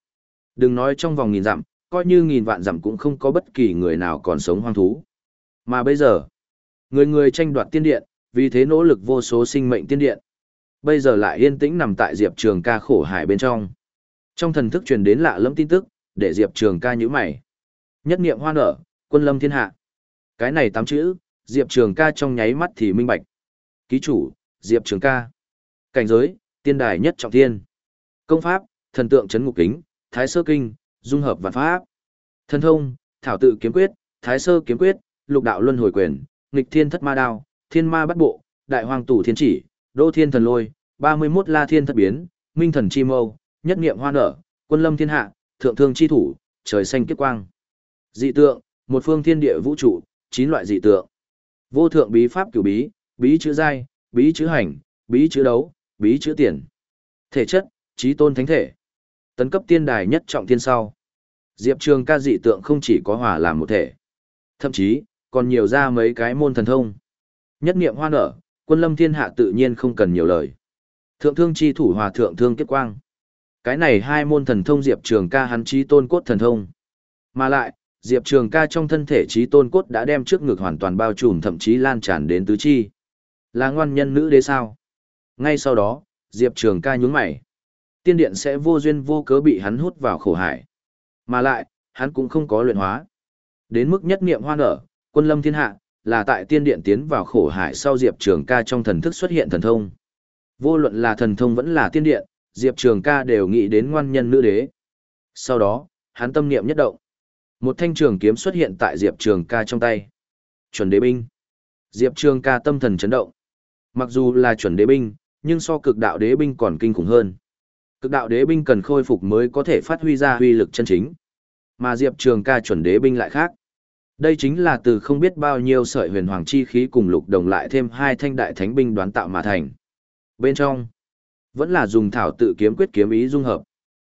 Đừng nói trong vòng nghìn dặm, coi như nghìn vạn dặm cũng không có bất kỳ người nào còn sống hoang thú. Mà bây giờ, người người tranh đoạt tiên điện, vì thế nỗ lực vô số sinh mệnh tiên điện. Bây giờ lại yên tĩnh nằm tại Diệp Trường ca khổ hải bên trong. Trong thần thức truyền đến lạ lẫm tin tức, để Diệp Trường ca nhíu mày. Nhất niệm hoa nở, quân lâm thiên hạ. Cái này tám chữ, Diệp Trường ca trong nháy mắt thì minh bạch. Ký chủ, Diệp Trường ca. Cảnh giới, tiên đài nhất trọng thiên. Công pháp, thần tượng chấn ngục kính, thái sơ kinh, dung hợp vạn pháp. Thần thông, thảo tự kiếm quyết, thái sơ kiếm quyết, lục đạo luân hồi quyền, nghịch thiên thất ma đao, thiên ma bắt bộ, đại hoàng tủ thiên chỉ, đô thiên thần lôi, 31 la thiên thất biến, minh thần chi mâu, nhất niệm hoa nở, quân lâm thiên hạ, thượng thương chi thủ, trời xanh kiếp quang. Dị tượng, một phương thiên địa vũ trụ, chín loại dị tượng. Vô thượng bí pháp cửu bí, bí chữ giai, bí chữ hành, bí chữ đấu, bí chữ tiền. Thể chất, trí tôn thánh thể. Tấn cấp tiên đài nhất trọng thiên sau. Diệp Trường ca dị tượng không chỉ có hòa làm một thể. Thậm chí, còn nhiều ra mấy cái môn thần thông. Nhất niệm hoa nở, quân lâm thiên hạ tự nhiên không cần nhiều lời. Thượng thương chi thủ hòa thượng thương kết quang. Cái này hai môn thần thông Diệp Trường ca hắn trí tôn cốt thần thông. Mà lại, Diệp Trường ca trong thân thể trí tôn cốt đã đem trước ngực hoàn toàn bao trùm thậm chí lan tràn đến tứ chi. Là ngoan nhân nữ đế sao? Ngay sau đó, Diệp Trường ca nhún mày. Tiên điện sẽ vô duyên vô cớ bị hắn hút vào khổ hải. Mà lại, hắn cũng không có luyện hóa. Đến mức nhất niệm hoa nở, quân lâm thiên hạ, là tại tiên điện tiến vào khổ hải sau Diệp Trường ca trong thần thức xuất hiện thần thông. Vô luận là thần thông vẫn là tiên điện, Diệp Trường ca đều nghĩ đến ngoan nhân nữ đế. Sau đó, hắn tâm niệm nhất động. Một thanh trường kiếm xuất hiện tại Diệp Trường ca trong tay. Chuẩn đế binh. Diệp Trường ca tâm thần chấn động. Mặc dù là chuẩn đế binh, nhưng so cực đạo đế binh còn kinh khủng hơn. Cực đạo đế binh cần khôi phục mới có thể phát huy ra huy lực chân chính. Mà Diệp Trường ca chuẩn đế binh lại khác. Đây chính là từ không biết bao nhiêu sợi huyền hoàng chi khí cùng lục đồng lại thêm hai thanh đại thánh binh đoán tạo mà thành. Bên trong, vẫn là dùng thảo tự kiếm quyết kiếm ý dung hợp.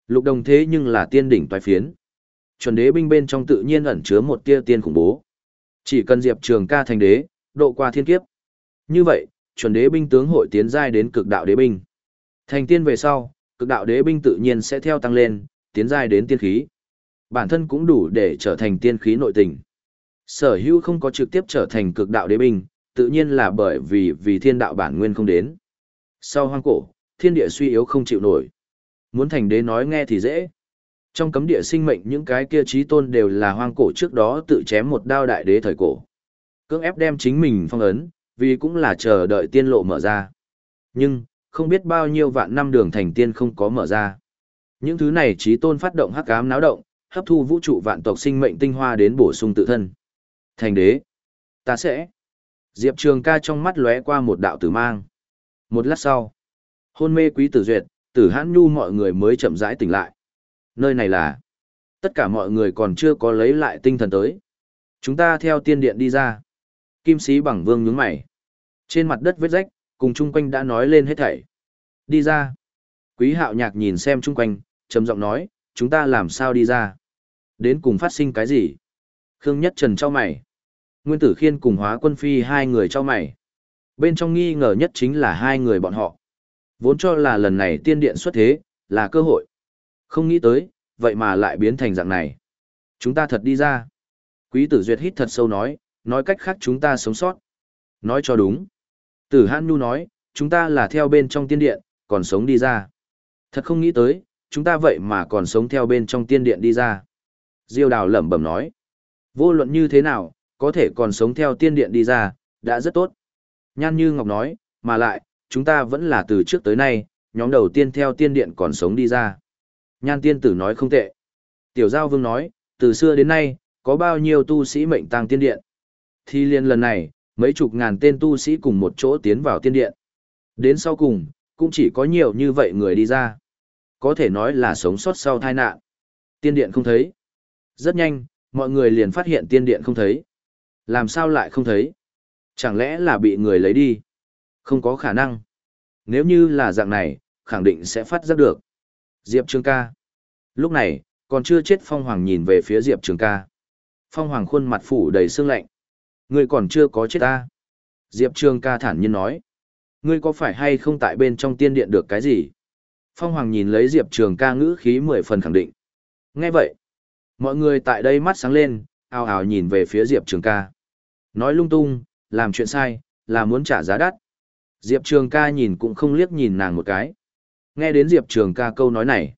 Lục đồng thế nhưng là tiên đỉnh toái phiến. Chuẩn đế binh bên trong tự nhiên ẩn chứa một tia tiên khủng bố. Chỉ cần Diệp Trường ca thành đế, độ qua thiên kiếp. Như vậy, chuẩn đế binh tướng hội tiến giai đến cực đạo đế binh. Thành tiên về sau, cực đạo đế binh tự nhiên sẽ theo tăng lên, tiến giai đến tiên khí. Bản thân cũng đủ để trở thành tiên khí nội tình. Sở hữu không có trực tiếp trở thành cực đạo đế binh, tự nhiên là bởi vì vì thiên đạo bản nguyên không đến. Sau hoang cổ, thiên địa suy yếu không chịu nổi. Muốn thành đế nói nghe thì dễ. Trong cấm địa sinh mệnh những cái kia trí tôn đều là hoang cổ trước đó tự chém một đao đại đế thời cổ. Cưỡng ép đem chính mình phong ấn, vì cũng là chờ đợi tiên lộ mở ra. Nhưng, không biết bao nhiêu vạn năm đường thành tiên không có mở ra. Những thứ này trí tôn phát động hắc ám náo động, hấp thu vũ trụ vạn tộc sinh mệnh tinh hoa đến bổ sung tự thân. Thành đế. Ta sẽ. Diệp Trường ca trong mắt lóe qua một đạo tử mang. Một lát sau. Hôn mê quý tử duyệt, tử hãn nhu mọi người mới chậm rãi tỉnh lại. Nơi này là. Tất cả mọi người còn chưa có lấy lại tinh thần tới. Chúng ta theo tiên điện đi ra. Kim sĩ bằng vương nhướng mày. Trên mặt đất vết rách, cùng chung quanh đã nói lên hết thảy. Đi ra. Quý hạo nhạc nhìn xem chung quanh, trầm giọng nói, chúng ta làm sao đi ra. Đến cùng phát sinh cái gì? Khương Nhất Trần cho mày. Nguyên tử khiên cùng hóa quân phi hai người cho mày. Bên trong nghi ngờ nhất chính là hai người bọn họ. Vốn cho là lần này tiên điện xuất thế, là cơ hội. Không nghĩ tới, vậy mà lại biến thành dạng này. Chúng ta thật đi ra. Quý tử duyệt hít thật sâu nói, nói cách khác chúng ta sống sót. Nói cho đúng. Tử Hãn Nhu nói, chúng ta là theo bên trong tiên điện, còn sống đi ra. Thật không nghĩ tới, chúng ta vậy mà còn sống theo bên trong tiên điện đi ra. Diêu đào lẩm bẩm nói. Vô luận như thế nào, có thể còn sống theo tiên điện đi ra, đã rất tốt. Nhan Như Ngọc nói, mà lại, chúng ta vẫn là từ trước tới nay, nhóm đầu tiên theo tiên điện còn sống đi ra. Nhan tiên tử nói không tệ. Tiểu Giao Vương nói, từ xưa đến nay, có bao nhiêu tu sĩ mệnh tàng tiên điện. Thì liên lần này, mấy chục ngàn tên tu sĩ cùng một chỗ tiến vào tiên điện. Đến sau cùng, cũng chỉ có nhiều như vậy người đi ra. Có thể nói là sống sót sau tai nạn. Tiên điện không thấy. Rất nhanh, mọi người liền phát hiện tiên điện không thấy. Làm sao lại không thấy? Chẳng lẽ là bị người lấy đi? Không có khả năng. Nếu như là dạng này, khẳng định sẽ phát giác được. Diệp Trường ca. Lúc này, còn chưa chết Phong Hoàng nhìn về phía Diệp Trường ca. Phong Hoàng khuôn mặt phủ đầy sương lạnh. Ngươi còn chưa có chết ta. Diệp Trường ca thản nhiên nói. Ngươi có phải hay không tại bên trong tiên điện được cái gì? Phong Hoàng nhìn lấy Diệp Trường ca ngữ khí mười phần khẳng định. Nghe vậy, mọi người tại đây mắt sáng lên, ào ào nhìn về phía Diệp Trường ca. Nói lung tung, làm chuyện sai, là muốn trả giá đắt. Diệp Trường ca nhìn cũng không liếc nhìn nàng một cái. Nghe đến Diệp Trường ca câu nói này.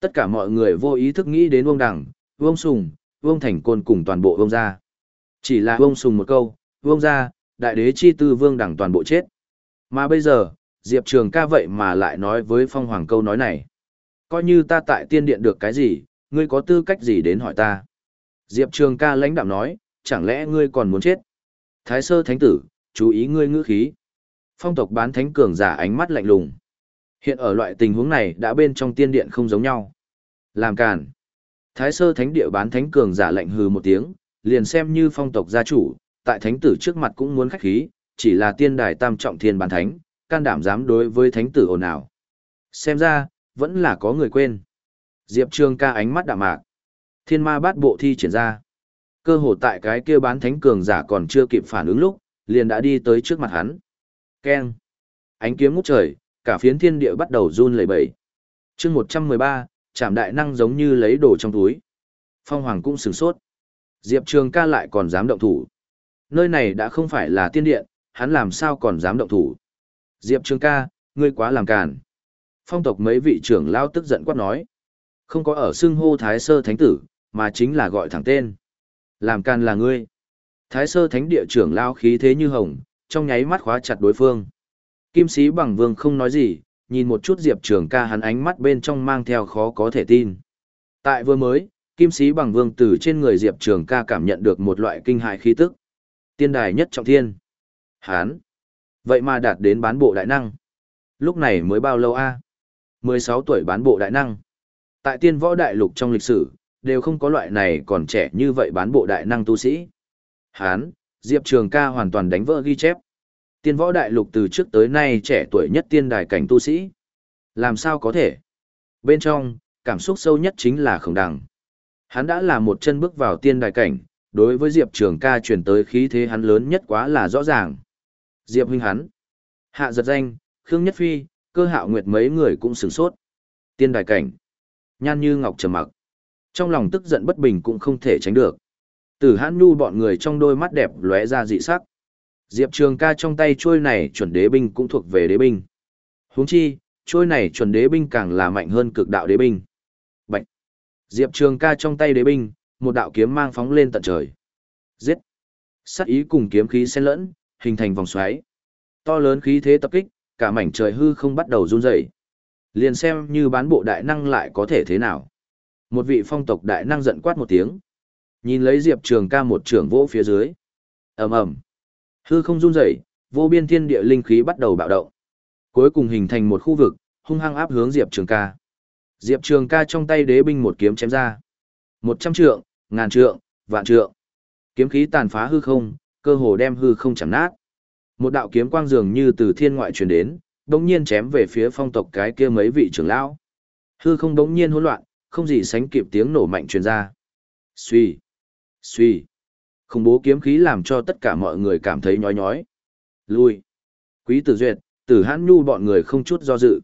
Tất cả mọi người vô ý thức nghĩ đến Vương Đằng, Vương Sùng, Vương Thành Côn cùng toàn bộ Vương gia. Chỉ là Vương Sùng một câu, Vương gia, đại đế chi tư Vương đẳng toàn bộ chết. Mà bây giờ, Diệp Trường ca vậy mà lại nói với Phong Hoàng câu nói này. Coi như ta tại tiên điện được cái gì, ngươi có tư cách gì đến hỏi ta. Diệp Trường ca lãnh đạm nói, chẳng lẽ ngươi còn muốn chết? Thái sơ thánh tử, chú ý ngươi ngữ khí. Phong tộc bán thánh cường giả ánh mắt lạnh lùng. Hiện ở loại tình huống này đã bên trong tiên điện không giống nhau. Làm càn. Thái sơ thánh địa bán thánh cường giả lạnh hừ một tiếng, liền xem như phong tộc gia chủ, tại thánh tử trước mặt cũng muốn khách khí, chỉ là tiên đài tam trọng thiên bản thánh, can đảm dám đối với thánh tử ồn ào. Xem ra, vẫn là có người quên. Diệp Trường ca ánh mắt đạm mạc. Thiên ma bát bộ thi triển ra. Cơ hồ tại cái kia bán thánh cường giả còn chưa kịp phản ứng lúc, liền đã đi tới trước mặt hắn. Keng. Ánh kiếm ngút trời, cả phiến thiên địa bắt đầu run lẩy bẩy. Chương 113, chạm đại năng giống như lấy đồ trong túi. Phong Hoàng cũng sửng sốt. Diệp Trường ca lại còn dám động thủ. Nơi này đã không phải là tiên điện, hắn làm sao còn dám động thủ. Diệp Trường ca, ngươi quá làm càn. Phong tộc mấy vị trưởng lao tức giận quát nói. Không có ở xưng hô Thái Sơ Thánh Tử, mà chính là gọi thẳng tên. Làm càn là ngươi. Thái Sơ Thánh Địa trưởng lao khí thế như hồng, trong nháy mắt khóa chặt đối phương. Kim sĩ bằng vương không nói gì, nhìn một chút Diệp Trường ca hắn ánh mắt bên trong mang theo khó có thể tin. Tại vừa mới, Kim sĩ bằng vương từ trên người Diệp Trường ca cảm nhận được một loại kinh hại khí tức. Tiên đài nhất trọng thiên. Hán. Vậy mà đạt đến bán bộ đại năng. Lúc này mới bao lâu a? À? 16 tuổi bán bộ đại năng. Tại tiên võ đại lục trong lịch sử, đều không có loại này còn trẻ như vậy bán bộ đại năng tu sĩ. Hán, Diệp Trường ca hoàn toàn đánh vỡ ghi chép. Tiên võ đại lục từ trước tới nay trẻ tuổi nhất tiên đài cảnh tu sĩ. Làm sao có thể? Bên trong, cảm xúc sâu nhất chính là khổng đằng. Hắn đã là một chân bước vào tiên đài cảnh, đối với Diệp Trường ca truyền tới khí thế hắn lớn nhất quá là rõ ràng. Diệp huynh hắn. Hạ giật danh, Khương Nhất Phi, cơ hạo nguyệt mấy người cũng sửng sốt. Tiên đài cảnh. Nhan như ngọc trầm mặc. Trong lòng tức giận bất bình cũng không thể tránh được. Tử hãn nu bọn người trong đôi mắt đẹp lóe ra dị sắc. Diệp Trường ca trong tay trôi này chuẩn đế binh cũng thuộc về đế binh. huống chi, trôi này chuẩn đế binh càng là mạnh hơn cực đạo đế binh. Diệp Trường ca trong tay đế binh, một đạo kiếm mang phóng lên tận trời. Giết. Sát ý cùng kiếm khí xen lẫn, hình thành vòng xoáy. To lớn khí thế tập kích, cả mảnh trời hư không bắt đầu run rẩy. Liền xem như bán bộ đại năng lại có thể thế nào. Một vị phong tộc đại năng giận quát một tiếng. Nhìn lấy Diệp Trường ca một trưởng vỗ phía dưới. ầm ầm Hư không run rẩy, vô biên thiên địa linh khí bắt đầu bạo động. Cuối cùng hình thành một khu vực, hung hăng áp hướng Diệp Trường ca. Diệp Trường ca trong tay đế binh một kiếm chém ra. Một trăm trượng, ngàn trượng, vạn trượng. Kiếm khí tàn phá hư không, cơ hồ đem hư không chạm nát. Một đạo kiếm quang dường như từ thiên ngoại truyền đến, đống nhiên chém về phía phong tộc cái kia mấy vị trưởng lão. Hư không đống nhiên hỗn loạn, không gì sánh kịp tiếng nổ mạnh truyền ra. Suy, suy. Khủng bố kiếm khí làm cho tất cả mọi người cảm thấy nhói nhói. Lui. Quý tử duyệt, tử hãn nhu bọn người không chút do dự.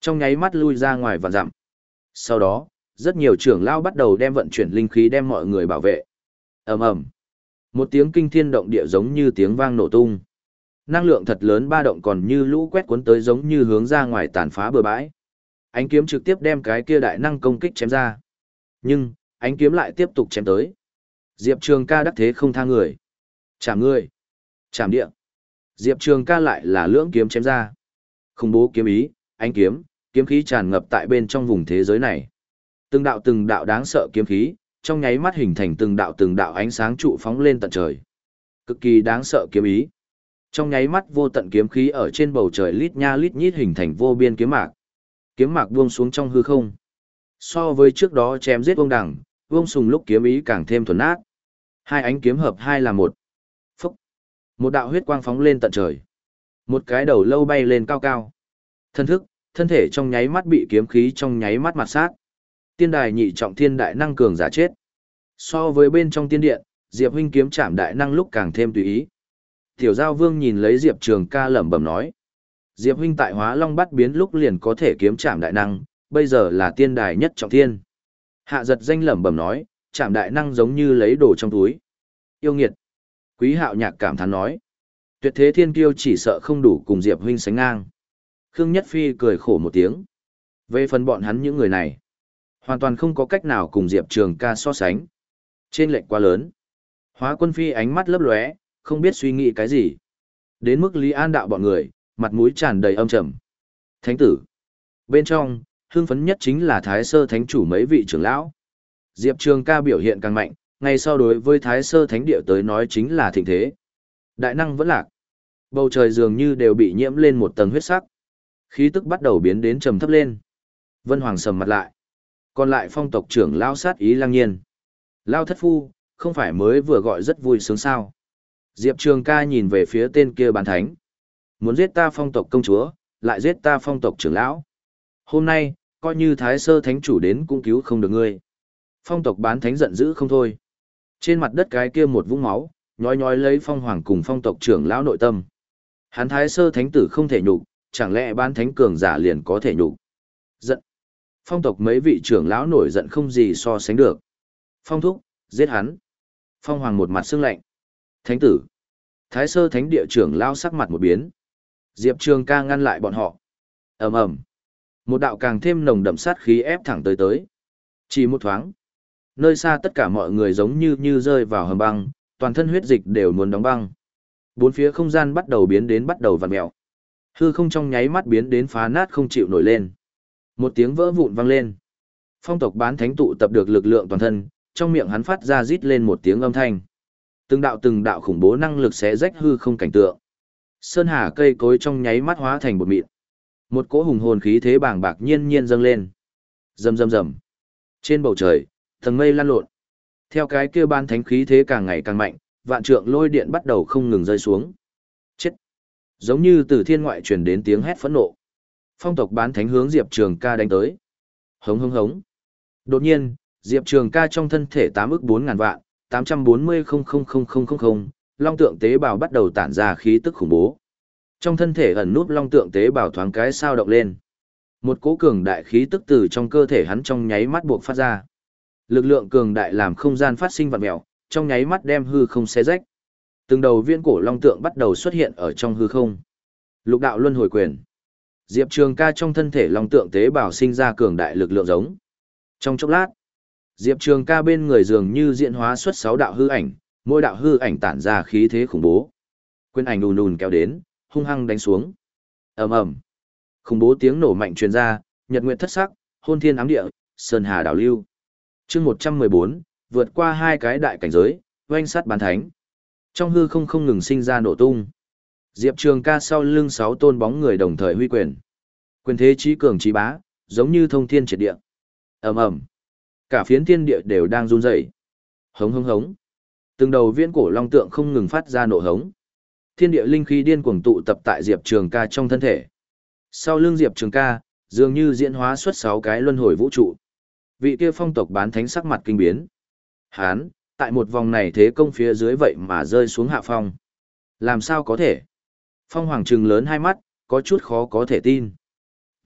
Trong nháy mắt lui ra ngoài và dặm. Sau đó, rất nhiều trưởng lao bắt đầu đem vận chuyển linh khí đem mọi người bảo vệ. ầm ầm Một tiếng kinh thiên động địa giống như tiếng vang nổ tung. Năng lượng thật lớn ba động còn như lũ quét cuốn tới giống như hướng ra ngoài tàn phá bừa bãi. Ánh kiếm trực tiếp đem cái kia đại năng công kích chém ra. Nhưng, ánh kiếm lại tiếp tục chém tới. Diệp Trường ca đắc thế không tha người. Chạm người. Chạm địa. Diệp Trường ca lại là lưỡng kiếm chém ra. Không bố kiếm ý, ánh kiếm, kiếm khí tràn ngập tại bên trong vùng thế giới này. Từng đạo từng đạo đáng sợ kiếm khí, trong nháy mắt hình thành từng đạo từng đạo ánh sáng trụ phóng lên tận trời. Cực kỳ đáng sợ kiếm ý. Trong nháy mắt vô tận kiếm khí ở trên bầu trời lít nha lít nhít hình thành vô biên kiếm mạc. Kiếm mạc buông xuống trong hư không. So với trước đó chém giết vương đẳng, Vương Sùng lúc kiếm ý càng thêm thuần nát. Hai ánh kiếm hợp hai là một. Phúc. Một đạo huyết quang phóng lên tận trời. Một cái đầu lâu bay lên cao cao. Thân thức, thân thể trong nháy mắt bị kiếm khí trong nháy mắt mặt sát. Tiên đài nhị trọng thiên đại năng cường giả chết. So với bên trong tiên điện, Diệp huynh kiếm chạm đại năng lúc càng thêm tùy ý. Tiểu Giao Vương nhìn lấy Diệp Trường ca lẩm bẩm nói. Diệp huynh tại hóa long bắt biến lúc liền có thể kiếm chạm đại năng, bây giờ là tiên đài nhất trọng thiên. Hạ giật danh lẩm bẩm nói, chạm đại năng giống như lấy đồ trong túi. Yêu nghiệt. Quý hạo nhạc cảm thán nói. Tuyệt thế thiên kiêu chỉ sợ không đủ cùng Diệp huynh sánh ngang. Khương Nhất Phi cười khổ một tiếng. Về phần bọn hắn những người này. Hoàn toàn không có cách nào cùng Diệp Trường ca so sánh. Trên lệnh quá lớn. Hóa quân phi ánh mắt lấp lóe, không biết suy nghĩ cái gì. Đến mức Lý An đạo bọn người, mặt mũi tràn đầy âm trầm. Thánh tử. Bên trong, hương phấn nhất chính là Thái Sơ Thánh chủ mấy vị trưởng lão. Diệp Trường ca biểu hiện càng mạnh, ngay sau đối với Thái Sơ Thánh địa tới nói chính là thịnh thế. Đại năng vẫn lạc. Bầu trời dường như đều bị nhiễm lên một tầng huyết sắc. Khí tức bắt đầu biến đến trầm thấp lên. Vân Hoàng sầm mặt lại. Còn lại phong tộc trưởng lao sát ý lang nhiên. Lao thất phu, không phải mới vừa gọi rất vui sướng sao. Diệp Trường ca nhìn về phía tên kia bán thánh. Muốn giết ta phong tộc công chúa, lại giết ta phong tộc trưởng lão. Hôm nay, coi như thái sơ thánh chủ đến cũng cứu không được ngươi. Phong tộc bán thánh giận dữ không thôi. Trên mặt đất cái kia một vũng máu, nhói nhói lấy phong hoàng cùng phong tộc trưởng lão nội tâm. Hắn thái sơ thánh tử không thể nhục, chẳng lẽ bán thánh cường giả liền có thể nhục. Giận. Phong tộc mấy vị trưởng lão nổi giận không gì so sánh được. Phong thúc, giết hắn. Phong hoàng một mặt sưng lạnh. Thánh tử. Thái sơ thánh địa trưởng lão sắc mặt một biến. Diệp Trường ca ngăn lại bọn họ. ầm ầm Một đạo càng thêm nồng đậm sát khí ép thẳng tới tới. Chỉ một thoáng. Nơi xa tất cả mọi người giống như như rơi vào hầm băng, toàn thân huyết dịch đều muốn đóng băng. Bốn phía không gian bắt đầu biến đến bắt đầu vặn mèo. Hư không trong nháy mắt biến đến phá nát không chịu nổi lên. Một tiếng vỡ vụn vang lên. Phong tộc bán thánh tụ tập được lực lượng toàn thân, trong miệng hắn phát ra rít lên một tiếng âm thanh. Từng đạo từng đạo khủng bố năng lực xé rách hư không cảnh tượng. Sơn hà cây cối trong nháy mắt hóa thành bột mịn. Một cỗ hùng hồn khí thế bàng bạc nhiên nhiên dâng lên. Rầm rầm rầm. Trên bầu trời, tầng mây lan lộn. Theo cái kia ban thánh khí thế càng ngày càng mạnh, vạn trượng lôi điện bắt đầu không ngừng rơi xuống. Giống như từ thiên ngoại truyền đến tiếng hét phẫn nộ. Phong tộc bán thánh hướng Diệp Trường ca đánh tới. Hống hống hống. Đột nhiên, Diệp Trường ca trong thân thể tám ức bốn ngàn vạn, tám trăm bốn mươi không không không không không không, long tượng tế bào bắt đầu tản ra khí tức khủng bố. Trong thân thể ẩn nút long tượng tế bào thoáng cái sao động lên. Một cỗ cường đại khí tức từ trong cơ thể hắn trong nháy mắt buộc phát ra. Lực lượng cường đại làm không gian phát sinh vật mèo, trong nháy mắt đem hư không xé rách. Từng đầu viên cổ long tượng bắt đầu xuất hiện ở trong hư không. Lục đạo luân hồi quyền. Diệp Trường ca trong thân thể long tượng tế bào sinh ra cường đại lực lượng giống. Trong chốc lát, Diệp Trường ca bên người dường như diễn hóa xuất sáu đạo hư ảnh, mỗi đạo hư ảnh tản ra khí thế khủng bố. Quyền ảnh ùn ùn kéo đến, hung hăng đánh xuống. ầm ầm, khủng bố tiếng nổ mạnh truyền ra, nhật nguyệt thất sắc, hôn thiên ám địa, sơn hà đảo lưu. Chương 114, vượt qua hai cái đại cảnh giới, oanh sát bán thánh. Trong hư không không ngừng sinh ra nổ tung. Diệp Trường ca sau lưng sáu tôn bóng người đồng thời huy quyền. Quyền thế trí cường trí bá, giống như thông thiên triệt địa. ầm ầm, cả phiến thiên địa đều đang run rẩy. Hống hống hống. Từng đầu viễn cổ long tượng không ngừng phát ra nổ hống. Thiên địa linh khí điên cuồng tụ tập tại Diệp Trường Ca trong thân thể. Sau lưng Diệp Trường Ca, dường như diễn hóa xuất sáu cái luân hồi vũ trụ. Vị kia phong tộc bán thánh sắc mặt kinh biến. Hán, tại một vòng này thế công phía dưới vậy mà rơi xuống hạ phong. Làm sao có thể? Phong hoàng trừng lớn hai mắt, có chút khó có thể tin.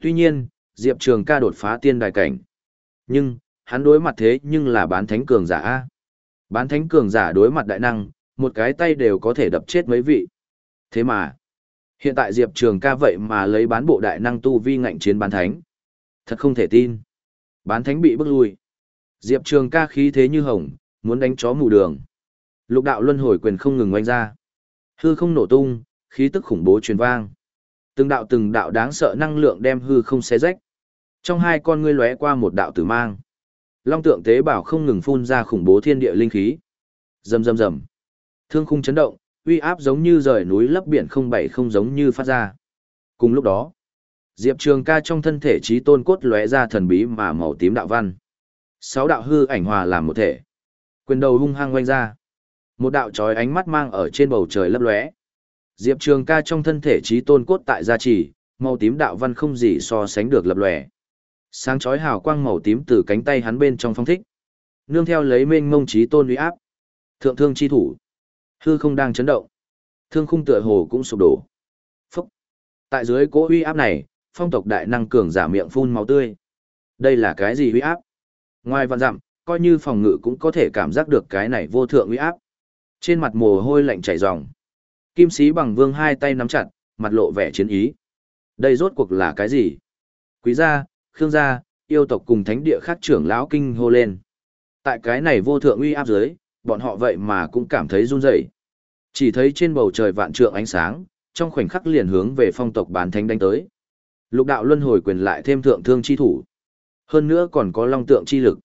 Tuy nhiên, Diệp Trường ca đột phá tiên đài cảnh. Nhưng, hắn đối mặt thế nhưng là bán thánh cường giả A. Bán thánh cường giả đối mặt đại năng, một cái tay đều có thể đập chết mấy vị. Thế mà, hiện tại Diệp Trường ca vậy mà lấy bán bộ đại năng tu vi ngạnh chiến bán thánh. Thật không thể tin. Bán thánh bị bức lui. Diệp Trường ca khí thế như hồng, muốn đánh chó mù đường. Lục đạo luân hồi quyền không ngừng oanh ra. Hư không nổ tung, khí tức khủng bố truyền vang. Từng đạo từng đạo đáng sợ năng lượng đem hư không xé rách. Trong hai con ngươi lóe qua một đạo tử mang. Long tượng tế bảo không ngừng phun ra khủng bố thiên địa linh khí. Rầm rầm rầm. Thương khung chấn động, uy áp giống như rời núi lấp biển không bảy không giống như phát ra. Cùng lúc đó, Diệp Trường ca trong thân thể trí tôn cốt lóe ra thần bí mà màu tím đạo văn. Sáu đạo hư ảnh hòa làm một thể. Quyền đầu hung hăng quanh ra. Một đạo trói ánh mắt mang ở trên bầu trời lấp lóe. Diệp Trường ca trong thân thể trí tôn cốt tại gia trì, màu tím đạo văn không gì so sánh được lập lòe. Sáng chói hào quang màu tím từ cánh tay hắn bên trong phong thích. Nương theo lấy mênh mông trí tôn uy áp. Thượng thương chi thủ. Hư không đang chấn động. Thương khung tựa hồ cũng sụp đổ. Phúc. Tại dưới cỗ uy áp này, phong tộc đại năng cường giả miệng phun máu tươi. Đây là cái gì uy áp? Ngoài vạn dặm, coi như phòng ngự cũng có thể cảm giác được cái này vô thượng uy áp. Trên mặt mồ hôi lạnh chảy ròng. Kim sĩ bằng vương hai tay nắm chặt, mặt lộ vẻ chiến ý. Đây rốt cuộc là cái gì? Quý gia, Khương gia, yêu tộc cùng thánh địa khác trưởng lão kinh hô lên. Tại cái này vô thượng uy áp dưới, bọn họ vậy mà cũng cảm thấy run rẩy. Chỉ thấy trên bầu trời vạn trượng ánh sáng, trong khoảnh khắc liền hướng về phong tộc bán thánh đánh tới. Lục đạo luân hồi quyền lại thêm thượng thương chi thủ. Hơn nữa còn có long tượng chi lực.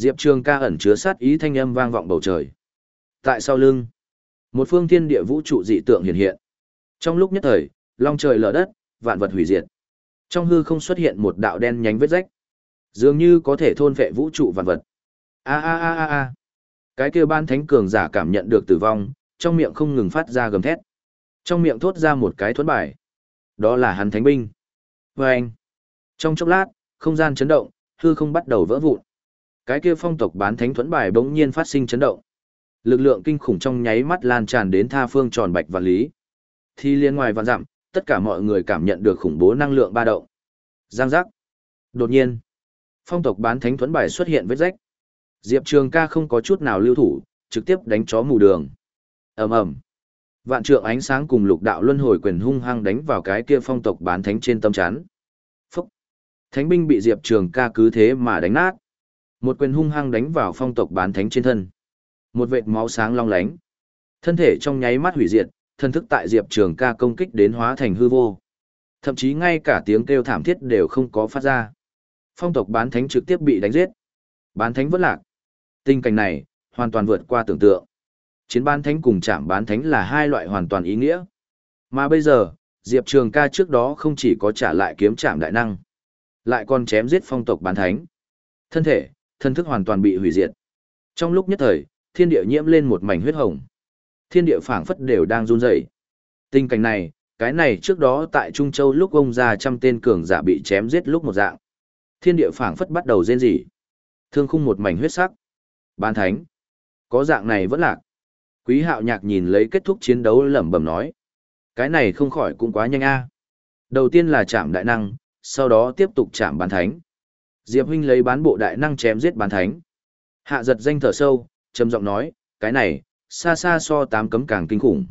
Diệp Trường ca ẩn chứa sát ý thanh âm vang vọng bầu trời. Tại sau lưng, một phương thiên địa vũ trụ dị tượng hiện hiện. Trong lúc nhất thời, long trời lở đất, vạn vật hủy diệt. Trong hư không xuất hiện một đạo đen nhánh vết rách. Dường như có thể thôn vệ vũ trụ vạn vật. A a a a a. Cái kia ban thánh cường giả cảm nhận được tử vong, trong miệng không ngừng phát ra gầm thét. Trong miệng thốt ra một cái thuẫn bài. Đó là hắn thánh binh. Và anh. Trong chốc lát, không gian chấn động, hư không bắt đầu vỡ vụn. Cái kia phong tộc bán thánh thuẫn bài bỗng nhiên phát sinh chấn động. Lực lượng kinh khủng trong nháy mắt lan tràn đến tha phương tròn bạch và lý. Thì liên ngoài vạn dặm, tất cả mọi người cảm nhận được khủng bố năng lượng ba động. Giang giác. Đột nhiên, phong tộc bán thánh thuẫn bài xuất hiện vết rách. Diệp Trường ca không có chút nào lưu thủ, trực tiếp đánh chó mù đường. ầm ầm Vạn trượng ánh sáng cùng lục đạo luân hồi quyền hung hăng đánh vào cái kia phong tộc bán thánh trên tâm chắn. Phúc! Thánh binh bị Diệp Trường ca cứ thế mà đánh nát. Một quyền hung hăng đánh vào phong tộc bán thánh trên thân. Một vệt máu sáng long lánh. Thân thể trong nháy mắt hủy diệt, thân thức tại Diệp Trường ca công kích đến hóa thành hư vô. Thậm chí ngay cả tiếng kêu thảm thiết đều không có phát ra. Phong tộc bán thánh trực tiếp bị đánh giết. Bán thánh vẫn lạc. Tình cảnh này, hoàn toàn vượt qua tưởng tượng. Chiến bán thánh cùng chạm bán thánh là hai loại hoàn toàn ý nghĩa. Mà bây giờ, Diệp Trường ca trước đó không chỉ có trả lại kiếm chạm đại năng, lại còn chém giết phong tộc bán thánh. Thân thể, thân thức hoàn toàn bị hủy diệt. Trong lúc nhất thời, thiên địa nhiễm lên một mảnh huyết hồng. Thiên địa phảng phất đều đang run rẩy. Tình cảnh này, cái này trước đó tại Trung Châu lúc ông già trăm tên cường giả bị chém giết lúc một dạng. Thiên địa phảng phất bắt đầu rên rỉ. Thương khung một mảnh huyết sắc. Bán thánh. Có dạng này vẫn lạc. Quý hạo nhạc nhìn lấy kết thúc chiến đấu lẩm bẩm nói. Cái này không khỏi cũng quá nhanh a. Đầu tiên là chạm đại năng, sau đó tiếp tục chạm bán thánh. Diệp huynh lấy bán bộ đại năng chém giết bán thánh. Hạ giật danh thở sâu, trầm giọng nói, cái này, xa xa so tám cấm càng kinh khủng.